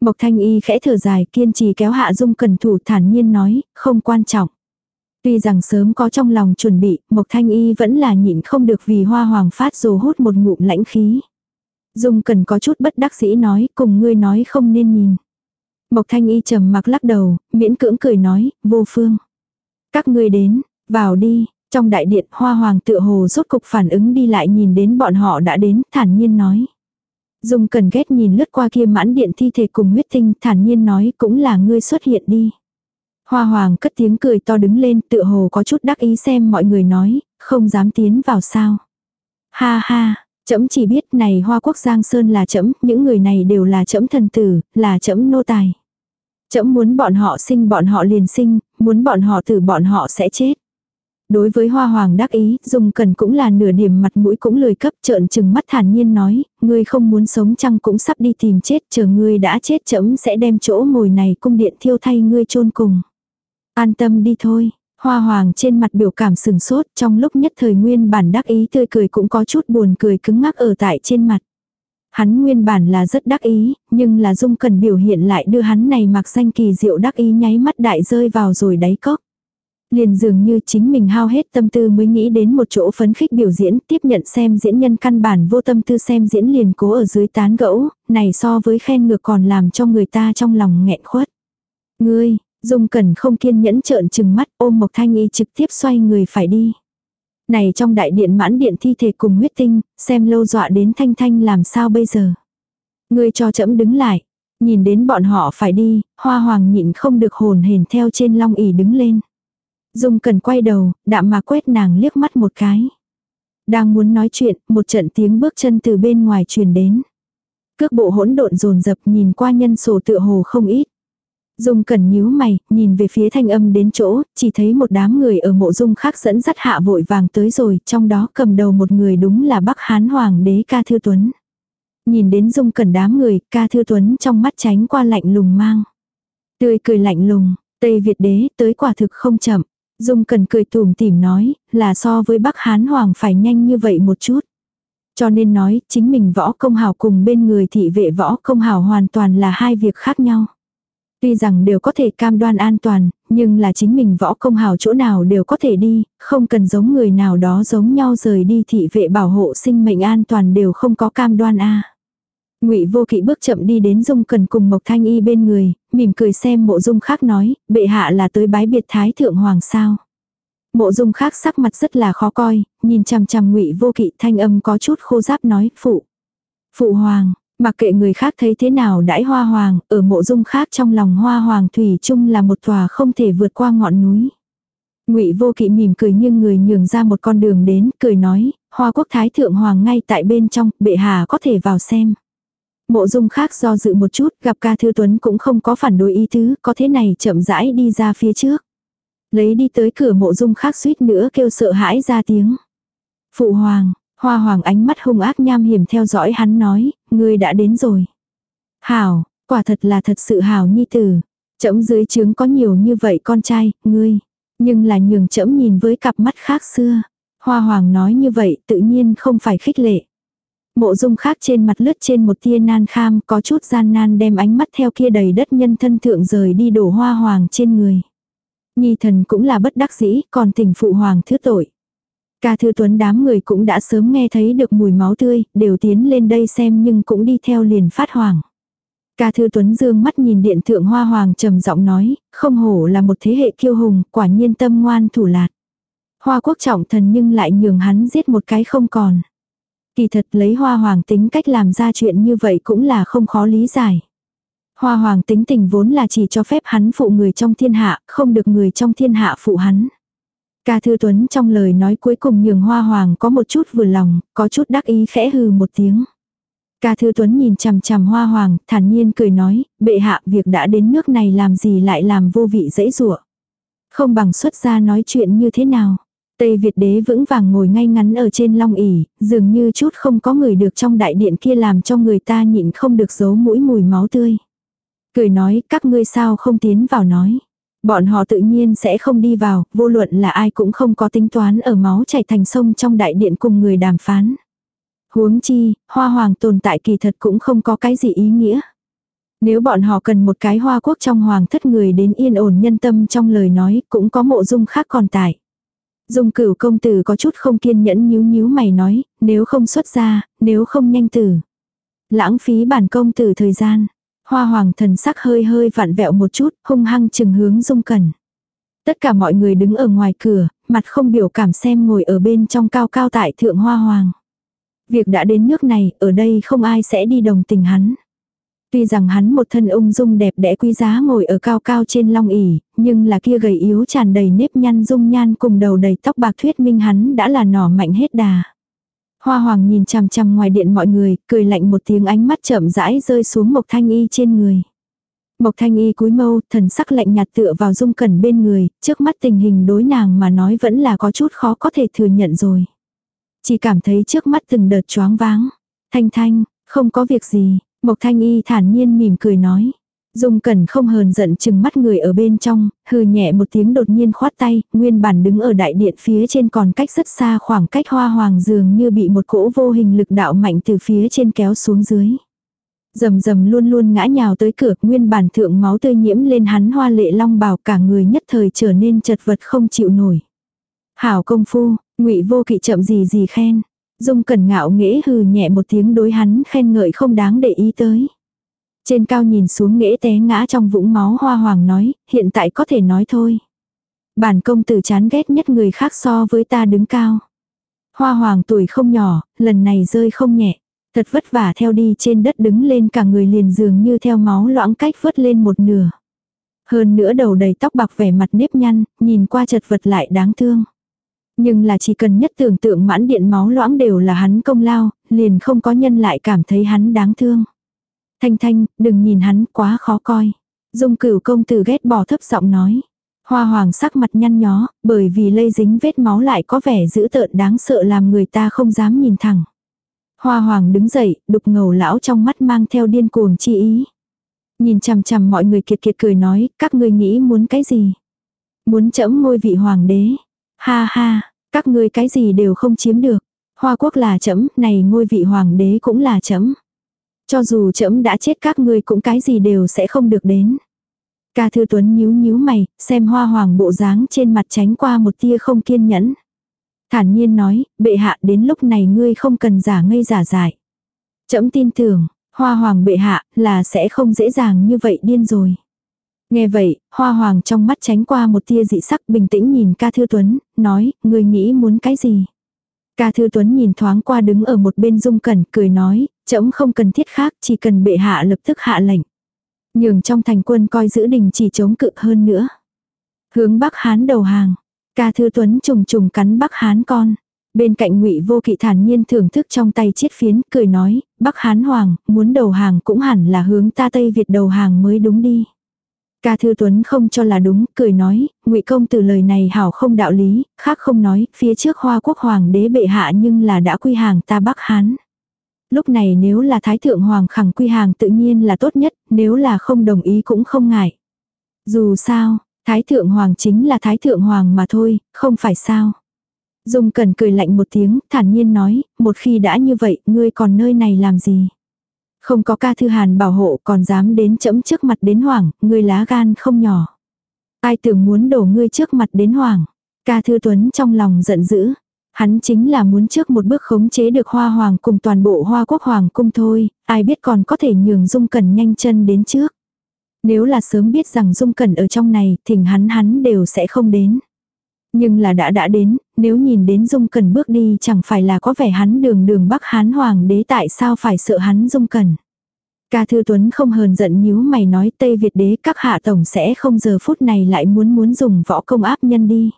Mộc Thanh Y khẽ thở dài kiên trì kéo hạ Dung Cẩn thủ thản nhiên nói, không quan trọng. Tuy rằng sớm có trong lòng chuẩn bị, Mộc Thanh Y vẫn là nhịn không được vì hoa hoàng phát rồi hút một ngụm lãnh khí. Dung cần có chút bất đắc dĩ nói, cùng ngươi nói không nên nhìn. Mộc Thanh Y trầm mặc lắc đầu, miễn cưỡng cười nói, vô phương. Các ngươi đến, vào đi, trong đại điện hoa hoàng tựa hồ rốt cục phản ứng đi lại nhìn đến bọn họ đã đến, thản nhiên nói. Dung cần ghét nhìn lướt qua kia mãn điện thi thể cùng huyết tinh, thản nhiên nói cũng là ngươi xuất hiện đi. Hoa hoàng cất tiếng cười to đứng lên tựa hồ có chút đắc ý xem mọi người nói, không dám tiến vào sao. Ha ha, chấm chỉ biết này hoa quốc giang sơn là chấm, những người này đều là chấm thần tử, là chấm nô tài. Chấm muốn bọn họ sinh bọn họ liền sinh, muốn bọn họ tử bọn họ sẽ chết. Đối với hoa hoàng đắc ý, dùng cần cũng là nửa điểm mặt mũi cũng lười cấp trợn trừng mắt thản nhiên nói, ngươi không muốn sống chăng cũng sắp đi tìm chết, chờ ngươi đã chết chấm sẽ đem chỗ ngồi này cung điện thiêu thay ngươi chôn cùng. An tâm đi thôi. Hoa hoàng trên mặt biểu cảm sừng sốt trong lúc nhất thời nguyên bản đắc ý tươi cười cũng có chút buồn cười cứng ngắc ở tại trên mặt. Hắn nguyên bản là rất đắc ý, nhưng là dung cần biểu hiện lại đưa hắn này mặc danh kỳ diệu đắc ý nháy mắt đại rơi vào rồi đáy cốc. Liền dường như chính mình hao hết tâm tư mới nghĩ đến một chỗ phấn khích biểu diễn, tiếp nhận xem diễn nhân căn bản vô tâm tư xem diễn liền cố ở dưới tán gẫu, này so với khen ngược còn làm cho người ta trong lòng nghẹn khuất. Ngươi, Dung Cẩn không kiên nhẫn trợn trừng mắt ôm Mộc Thanh Y trực tiếp xoay người phải đi. Này trong đại điện mãn điện thi thể cùng huyết tinh, xem lâu dọa đến Thanh Thanh làm sao bây giờ. Người cho chấm đứng lại. Nhìn đến bọn họ phải đi, hoa hoàng nhịn không được hồn hền theo trên long ỉ đứng lên. Dung Cẩn quay đầu, đạm mà quét nàng liếc mắt một cái. Đang muốn nói chuyện, một trận tiếng bước chân từ bên ngoài truyền đến. Cước bộ hỗn độn dồn dập nhìn qua nhân sổ tựa hồ không ít. Dung cần nhíu mày, nhìn về phía thanh âm đến chỗ, chỉ thấy một đám người ở mộ dung khác dẫn dắt hạ vội vàng tới rồi, trong đó cầm đầu một người đúng là Bắc Hán Hoàng đế Ca Thư Tuấn. Nhìn đến dung cần đám người, Ca Thư Tuấn trong mắt tránh qua lạnh lùng mang. Tươi cười lạnh lùng, Tây Việt đế tới quả thực không chậm. Dung cần cười tùm tìm nói, là so với Bắc Hán Hoàng phải nhanh như vậy một chút. Cho nên nói, chính mình võ công hào cùng bên người thị vệ võ công hào hoàn toàn là hai việc khác nhau. Tuy rằng đều có thể cam đoan an toàn, nhưng là chính mình võ công hào chỗ nào đều có thể đi, không cần giống người nào đó giống nhau rời đi thị vệ bảo hộ sinh mệnh an toàn đều không có cam đoan a. Ngụy Vô Kỵ bước chậm đi đến Dung Cần cùng Mộc Thanh Y bên người, mỉm cười xem Mộ Dung khác nói, bệ hạ là tới bái biệt thái thượng hoàng sao? Mộ Dung khác sắc mặt rất là khó coi, nhìn chằm chằm Ngụy Vô Kỵ thanh âm có chút khô giáp nói, phụ. Phụ hoàng, Mặc kệ người khác thấy thế nào đãi hoa hoàng, ở mộ dung khác trong lòng hoa hoàng thủy chung là một tòa không thể vượt qua ngọn núi. Ngụy Vô Kỵ mỉm cười nhưng người nhường ra một con đường đến, cười nói, Hoa Quốc Thái thượng hoàng ngay tại bên trong, bệ hạ có thể vào xem. Mộ Dung khác do dự một chút, gặp ca thư tuấn cũng không có phản đối ý tứ, có thế này chậm rãi đi ra phía trước. Lấy đi tới cửa mộ Dung khác suýt nữa kêu sợ hãi ra tiếng. Phụ hoàng, Hoa hoàng ánh mắt hung ác nham hiểm theo dõi hắn nói, ngươi đã đến rồi. Hảo, quả thật là thật sự hảo nhi tử. Chấm dưới trướng có nhiều như vậy con trai, ngươi. Nhưng là nhường chấm nhìn với cặp mắt khác xưa. Hoa hoàng nói như vậy tự nhiên không phải khích lệ. Mộ dung khác trên mặt lướt trên một tia nan kham có chút gian nan đem ánh mắt theo kia đầy đất nhân thân thượng rời đi đổ hoa hoàng trên người. Nhi thần cũng là bất đắc dĩ còn tình phụ hoàng thứ tội. Ca thư tuấn đám người cũng đã sớm nghe thấy được mùi máu tươi, đều tiến lên đây xem nhưng cũng đi theo liền phát hoàng. Ca thư tuấn dương mắt nhìn điện thượng hoa hoàng trầm giọng nói, không hổ là một thế hệ kiêu hùng, quả nhiên tâm ngoan thủ lạt. Hoa quốc trọng thần nhưng lại nhường hắn giết một cái không còn. Kỳ thật lấy hoa hoàng tính cách làm ra chuyện như vậy cũng là không khó lý giải. Hoa hoàng tính tình vốn là chỉ cho phép hắn phụ người trong thiên hạ, không được người trong thiên hạ phụ hắn. Ca Thư Tuấn trong lời nói cuối cùng nhường Hoa Hoàng có một chút vừa lòng, có chút đắc ý khẽ hừ một tiếng. Ca Thư Tuấn nhìn chằm chằm Hoa Hoàng, thản nhiên cười nói, bệ hạ việc đã đến nước này làm gì lại làm vô vị dễ dụa. Không bằng xuất ra nói chuyện như thế nào. Tây Việt đế vững vàng ngồi ngay ngắn ở trên long ỉ, dường như chút không có người được trong đại điện kia làm cho người ta nhịn không được giấu mũi mùi máu tươi. Cười nói, các ngươi sao không tiến vào nói. Bọn họ tự nhiên sẽ không đi vào, vô luận là ai cũng không có tính toán ở máu chảy thành sông trong đại điện cùng người đàm phán. Huống chi, hoa hoàng tồn tại kỳ thật cũng không có cái gì ý nghĩa. Nếu bọn họ cần một cái hoa quốc trong hoàng thất người đến yên ổn nhân tâm trong lời nói, cũng có mộ dung khác còn tại. Dung cửu công tử có chút không kiên nhẫn nhíu nhíu mày nói, nếu không xuất ra, nếu không nhanh tử. Lãng phí bản công tử thời gian. Hoa hoàng thần sắc hơi hơi vặn vẹo một chút, hung hăng chừng hướng dung cẩn. Tất cả mọi người đứng ở ngoài cửa, mặt không biểu cảm xem ngồi ở bên trong cao cao tại thượng hoa hoàng. Việc đã đến nước này, ở đây không ai sẽ đi đồng tình hắn. Tuy rằng hắn một thân ung dung đẹp đẽ quý giá ngồi ở cao cao trên long ỉ, nhưng là kia gầy yếu tràn đầy nếp nhăn dung nhan cùng đầu đầy tóc bạc thuyết minh hắn đã là nỏ mạnh hết đà. Hoa hoàng nhìn chằm chằm ngoài điện mọi người, cười lạnh một tiếng ánh mắt chậm rãi rơi xuống Mộc Thanh Y trên người. Mộc Thanh Y cúi mâu, thần sắc lạnh nhạt tựa vào dung cẩn bên người, trước mắt tình hình đối nàng mà nói vẫn là có chút khó có thể thừa nhận rồi. Chỉ cảm thấy trước mắt từng đợt choáng váng. Thanh Thanh, không có việc gì, Mộc Thanh Y thản nhiên mỉm cười nói. Dung Cẩn không hờn giận chừng mắt người ở bên trong, hừ nhẹ một tiếng đột nhiên khoát tay, nguyên bản đứng ở đại điện phía trên còn cách rất xa khoảng cách hoa hoàng dường như bị một cỗ vô hình lực đạo mạnh từ phía trên kéo xuống dưới. Dầm dầm luôn luôn ngã nhào tới cửa, nguyên bản thượng máu tươi nhiễm lên hắn hoa lệ long bào cả người nhất thời trở nên chật vật không chịu nổi. Hảo công phu, ngụy vô kỵ chậm gì gì khen. Dung cẩn ngạo nghễ hừ nhẹ một tiếng đối hắn khen ngợi không đáng để ý tới. Trên cao nhìn xuống nghễ té ngã trong vũng máu hoa hoàng nói, hiện tại có thể nói thôi. Bản công tử chán ghét nhất người khác so với ta đứng cao. Hoa hoàng tuổi không nhỏ, lần này rơi không nhẹ. Thật vất vả theo đi trên đất đứng lên cả người liền dường như theo máu loãng cách vớt lên một nửa. Hơn nữa đầu đầy tóc bạc vẻ mặt nếp nhăn, nhìn qua chật vật lại đáng thương. Nhưng là chỉ cần nhất tưởng tượng mãn điện máu loãng đều là hắn công lao, liền không có nhân lại cảm thấy hắn đáng thương. Thanh thanh, đừng nhìn hắn quá khó coi. Dung cửu công tử ghét bỏ thấp giọng nói. Hoa hoàng sắc mặt nhăn nhó, bởi vì lây dính vết máu lại có vẻ dữ tợn đáng sợ làm người ta không dám nhìn thẳng. Hoa hoàng đứng dậy, đục ngầu lão trong mắt mang theo điên cuồng chi ý. Nhìn chằm chằm mọi người kiệt kiệt cười nói, các ngươi nghĩ muốn cái gì? Muốn chẫm ngôi vị hoàng đế. Ha ha, các ngươi cái gì đều không chiếm được. Hoa quốc là chấm, này ngôi vị hoàng đế cũng là chấm. Cho dù trẫm đã chết các ngươi cũng cái gì đều sẽ không được đến. Ca thư tuấn nhíu nhíu mày, xem hoa hoàng bộ dáng trên mặt tránh qua một tia không kiên nhẫn. Thản nhiên nói, bệ hạ đến lúc này ngươi không cần giả ngây giả dại. Trẫm tin tưởng, hoa hoàng bệ hạ là sẽ không dễ dàng như vậy điên rồi. Nghe vậy, hoa hoàng trong mắt tránh qua một tia dị sắc bình tĩnh nhìn ca thư tuấn, nói, ngươi nghĩ muốn cái gì? Ca Thư Tuấn nhìn thoáng qua đứng ở một bên Dung Cẩn, cười nói, trẫm không cần thiết khác, chỉ cần bệ hạ lập tức hạ lệnh. Nhường trong thành quân coi giữ đình chỉ chống cự hơn nữa. Hướng Bắc Hán đầu hàng. Ca Thư Tuấn trùng trùng cắn Bắc Hán con. Bên cạnh Ngụy Vô Kỵ thản nhiên thưởng thức trong tay chiết phiến, cười nói, Bắc Hán Hoàng, muốn đầu hàng cũng hẳn là hướng ta Tây Việt đầu hàng mới đúng đi. Ca Thư Tuấn không cho là đúng, cười nói, ngụy công từ lời này hảo không đạo lý, khác không nói, phía trước hoa quốc hoàng đế bệ hạ nhưng là đã quy hàng ta Bắc Hán. Lúc này nếu là Thái Thượng Hoàng khẳng quy hàng tự nhiên là tốt nhất, nếu là không đồng ý cũng không ngại. Dù sao, Thái Thượng Hoàng chính là Thái Thượng Hoàng mà thôi, không phải sao. Dung Cần cười lạnh một tiếng, thản nhiên nói, một khi đã như vậy, ngươi còn nơi này làm gì? Không có ca thư hàn bảo hộ còn dám đến chẫm trước mặt đến hoảng, ngươi lá gan không nhỏ. Ai tưởng muốn đổ ngươi trước mặt đến hoảng. Ca thư tuấn trong lòng giận dữ. Hắn chính là muốn trước một bước khống chế được hoa hoàng cùng toàn bộ hoa quốc hoàng cung thôi, ai biết còn có thể nhường dung cẩn nhanh chân đến trước. Nếu là sớm biết rằng dung cẩn ở trong này, thỉnh hắn hắn đều sẽ không đến. Nhưng là đã đã đến, nếu nhìn đến Dung cần bước đi chẳng phải là có vẻ hắn đường đường Bắc Hán Hoàng đế tại sao phải sợ hắn Dung cần Ca Thư Tuấn không hờn giận nhíu mày nói Tây Việt đế các hạ tổng sẽ không giờ phút này lại muốn muốn dùng võ công áp nhân đi.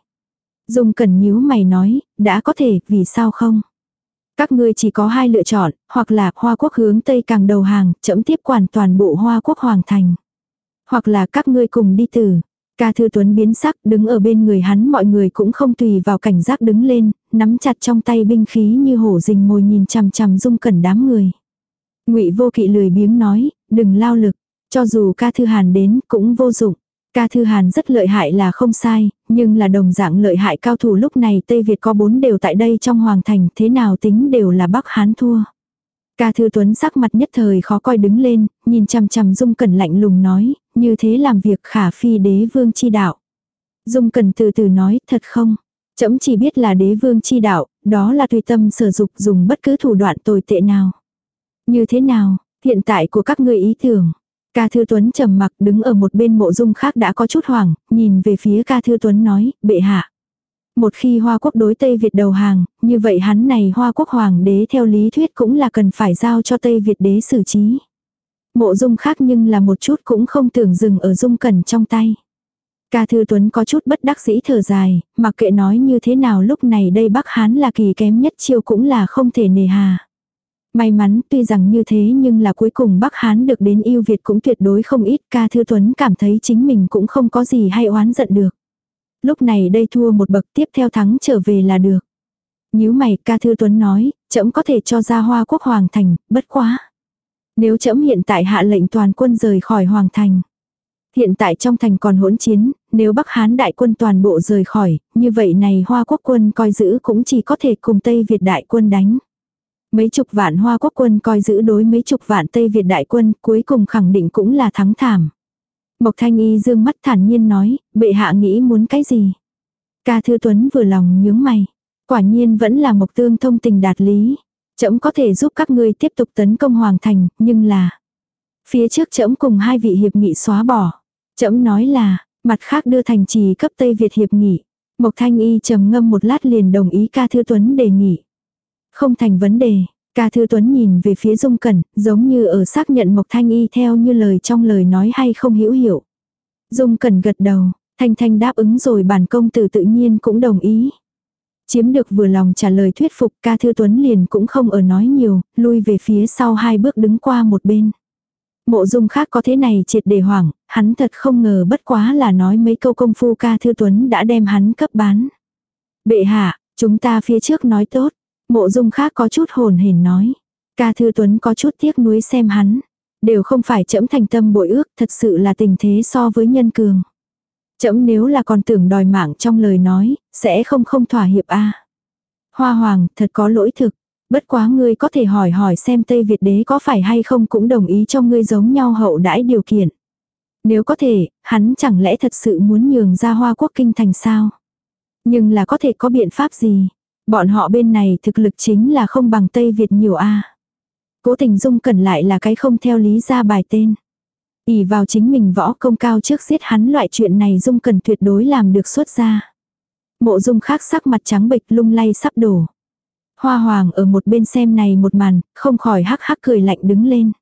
Dung cần nhíu mày nói, đã có thể, vì sao không? Các ngươi chỉ có hai lựa chọn, hoặc là Hoa Quốc hướng Tây càng đầu hàng, chậm tiếp quản toàn bộ Hoa Quốc Hoàng Thành. Hoặc là các ngươi cùng đi tử, Ca Thư Tuấn biến sắc, đứng ở bên người hắn mọi người cũng không tùy vào cảnh giác đứng lên, nắm chặt trong tay binh khí như hổ rình mồi nhìn chằm chằm dung cẩn đám người. Ngụy Vô Kỵ lười biếng nói, đừng lao lực, cho dù Ca Thư Hàn đến cũng vô dụng. Ca Thư Hàn rất lợi hại là không sai, nhưng là đồng dạng lợi hại cao thủ lúc này Tây Việt có bốn đều tại đây trong hoàng thành, thế nào tính đều là Bắc Hán thua. Ca Thư Tuấn sắc mặt nhất thời khó coi đứng lên, nhìn chằm chằm Dung Cẩn lạnh lùng nói, như thế làm việc khả phi đế vương chi đạo. Dung Cẩn từ từ nói, thật không? Chấm chỉ biết là đế vương chi đạo, đó là tùy tâm sở dục dùng bất cứ thủ đoạn tồi tệ nào. Như thế nào, hiện tại của các ngươi ý tưởng. Ca Thư Tuấn trầm mặc đứng ở một bên mộ dung khác đã có chút hoảng, nhìn về phía Ca Thư Tuấn nói, bệ hạ. Một khi Hoa Quốc đối Tây Việt đầu hàng, như vậy hắn này Hoa Quốc Hoàng đế theo lý thuyết cũng là cần phải giao cho Tây Việt đế xử trí. Mộ dung khác nhưng là một chút cũng không tưởng dừng ở dung cẩn trong tay. Ca Thư Tuấn có chút bất đắc dĩ thở dài, mặc kệ nói như thế nào lúc này đây Bắc Hán là kỳ kém nhất chiêu cũng là không thể nề hà. May mắn tuy rằng như thế nhưng là cuối cùng Bắc Hán được đến yêu Việt cũng tuyệt đối không ít. Ca Thư Tuấn cảm thấy chính mình cũng không có gì hay oán giận được. Lúc này đây thua một bậc tiếp theo thắng trở về là được. Nhíu mày ca thư tuấn nói, trẫm có thể cho ra hoa quốc hoàng thành, bất quá. Nếu trẫm hiện tại hạ lệnh toàn quân rời khỏi hoàng thành. Hiện tại trong thành còn hỗn chiến, nếu Bắc Hán đại quân toàn bộ rời khỏi, như vậy này Hoa quốc quân coi giữ cũng chỉ có thể cùng Tây Việt đại quân đánh. Mấy chục vạn Hoa quốc quân coi giữ đối mấy chục vạn Tây Việt đại quân cuối cùng khẳng định cũng là thắng thảm. Mộc Thanh Y dương mắt thản nhiên nói, bệ hạ nghĩ muốn cái gì? Ca Thư Tuấn vừa lòng nhướng mày. Quả nhiên vẫn là Mộc Tương thông tình đạt lý. Trẫm có thể giúp các ngươi tiếp tục tấn công Hoàng Thành, nhưng là... Phía trước trẫm cùng hai vị hiệp nghị xóa bỏ. Trẫm nói là, mặt khác đưa thành trì cấp Tây Việt hiệp nghị. Mộc Thanh Y trầm ngâm một lát liền đồng ý ca thư tuấn đề nghị. Không thành vấn đề, ca thư tuấn nhìn về phía dung cẩn, giống như ở xác nhận Mộc Thanh Y theo như lời trong lời nói hay không hiểu hiểu. Dung cẩn gật đầu, Thanh Thanh đáp ứng rồi bản công tử tự nhiên cũng đồng ý. Chiếm được vừa lòng trả lời thuyết phục ca thư tuấn liền cũng không ở nói nhiều, lui về phía sau hai bước đứng qua một bên. Mộ dung khác có thế này triệt để hoảng, hắn thật không ngờ bất quá là nói mấy câu công phu ca thư tuấn đã đem hắn cấp bán. Bệ hạ, chúng ta phía trước nói tốt. Mộ dung khác có chút hồn hển nói. Ca thư tuấn có chút tiếc nuối xem hắn. Đều không phải chấm thành tâm bội ước, thật sự là tình thế so với nhân cường. Chấm nếu là còn tưởng đòi mạng trong lời nói, sẽ không không thỏa hiệp a. Hoa hoàng, thật có lỗi thực. Bất quá ngươi có thể hỏi hỏi xem Tây Việt đế có phải hay không cũng đồng ý cho ngươi giống nhau hậu đãi điều kiện. Nếu có thể, hắn chẳng lẽ thật sự muốn nhường ra hoa quốc kinh thành sao? Nhưng là có thể có biện pháp gì? Bọn họ bên này thực lực chính là không bằng Tây Việt nhiều a. Cố tình dung cẩn lại là cái không theo lý ra bài tên ỉ vào chính mình võ công cao trước giết hắn loại chuyện này dung cần tuyệt đối làm được xuất ra. Mộ dung khác sắc mặt trắng bệch lung lay sắp đổ. Hoa hoàng ở một bên xem này một màn, không khỏi hắc hắc cười lạnh đứng lên.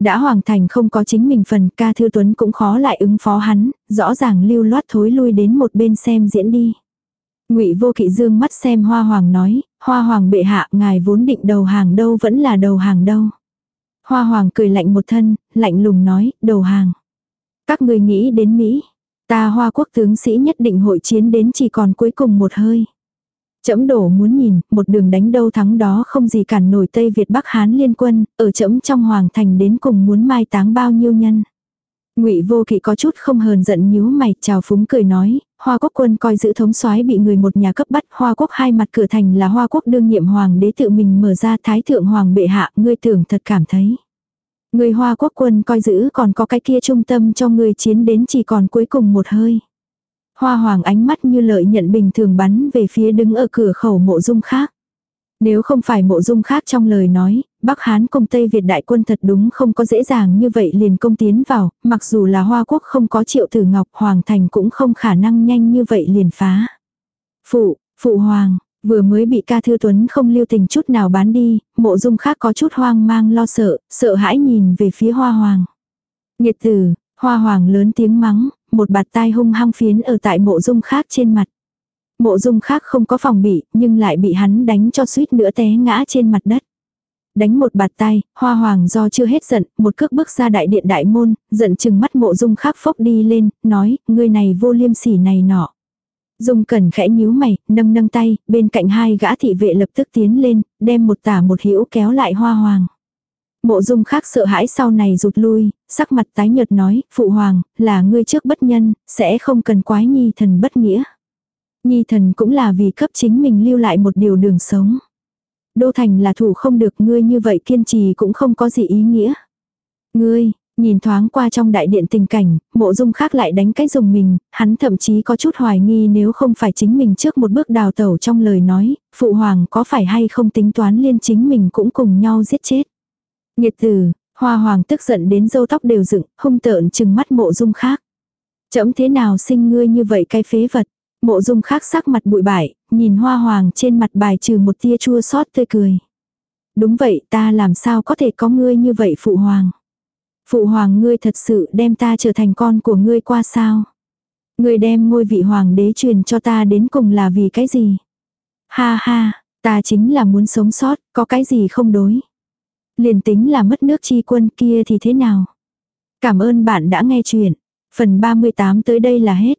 Đã hoàng thành không có chính mình phần ca thư tuấn cũng khó lại ứng phó hắn, rõ ràng lưu loát thối lui đến một bên xem diễn đi ngụy vô kỵ dương mắt xem hoa hoàng nói, hoa hoàng bệ hạ ngài vốn định đầu hàng đâu vẫn là đầu hàng đâu. Hoa hoàng cười lạnh một thân, lạnh lùng nói, đầu hàng. Các người nghĩ đến Mỹ, ta hoa quốc tướng sĩ nhất định hội chiến đến chỉ còn cuối cùng một hơi. Chấm đổ muốn nhìn, một đường đánh đâu thắng đó không gì cản nổi Tây Việt Bắc Hán liên quân, ở chấm trong hoàng thành đến cùng muốn mai táng bao nhiêu nhân. Ngụy Vô Kỵ có chút không hờn giận nhíu mày, chào phúng cười nói, Hoa Quốc quân coi giữ thống soái bị người một nhà cấp bắt, Hoa Quốc hai mặt cửa thành là Hoa Quốc đương nhiệm hoàng đế tự mình mở ra thái thượng hoàng bệ hạ, ngươi tưởng thật cảm thấy. Người Hoa Quốc quân coi giữ còn có cái kia trung tâm cho người chiến đến chỉ còn cuối cùng một hơi. Hoa hoàng ánh mắt như lợi nhận bình thường bắn về phía đứng ở cửa khẩu mộ dung khác. Nếu không phải mộ dung khác trong lời nói, Bắc Hán công Tây Việt đại quân thật đúng không có dễ dàng như vậy liền công tiến vào, mặc dù là Hoa Quốc không có triệu tử ngọc Hoàng Thành cũng không khả năng nhanh như vậy liền phá. Phụ, phụ Hoàng, vừa mới bị ca thư tuấn không lưu tình chút nào bán đi, mộ dung khác có chút hoang mang lo sợ, sợ hãi nhìn về phía Hoa Hoàng. Nhiệt tử, Hoa Hoàng lớn tiếng mắng, một bạt tai hung hăng phiến ở tại mộ dung khác trên mặt. Mộ dung khác không có phòng bị, nhưng lại bị hắn đánh cho suýt nữa té ngã trên mặt đất. Đánh một bạt tay, hoa hoàng do chưa hết giận, một cước bước ra đại điện đại môn, giận chừng mắt mộ dung khác phốc đi lên, nói, người này vô liêm sỉ này nọ. Dung cẩn khẽ nhíu mày, nâng nâng tay, bên cạnh hai gã thị vệ lập tức tiến lên, đem một tả một hữu kéo lại hoa hoàng. Mộ dung khác sợ hãi sau này rụt lui, sắc mặt tái nhợt nói, phụ hoàng, là ngươi trước bất nhân, sẽ không cần quái nhi thần bất nghĩa. Nhi thần cũng là vì cấp chính mình lưu lại một điều đường sống. Đô thành là thủ không được ngươi như vậy kiên trì cũng không có gì ý nghĩa. Ngươi, nhìn thoáng qua trong đại điện tình cảnh, mộ dung khác lại đánh cái dùng mình, hắn thậm chí có chút hoài nghi nếu không phải chính mình trước một bước đào tẩu trong lời nói, phụ hoàng có phải hay không tính toán liên chính mình cũng cùng nhau giết chết. Nhiệt tử, hoa hoàng tức giận đến dâu tóc đều dựng, hung tợn chừng mắt mộ dung khác. Chấm thế nào sinh ngươi như vậy cái phế vật. Mộ dung khác sắc mặt bụi bại, nhìn hoa hoàng trên mặt bài trừ một tia chua xót tươi cười. Đúng vậy ta làm sao có thể có ngươi như vậy phụ hoàng. Phụ hoàng ngươi thật sự đem ta trở thành con của ngươi qua sao. Ngươi đem ngôi vị hoàng đế truyền cho ta đến cùng là vì cái gì. Ha ha, ta chính là muốn sống sót, có cái gì không đối. Liền tính là mất nước chi quân kia thì thế nào? Cảm ơn bạn đã nghe chuyện. Phần 38 tới đây là hết.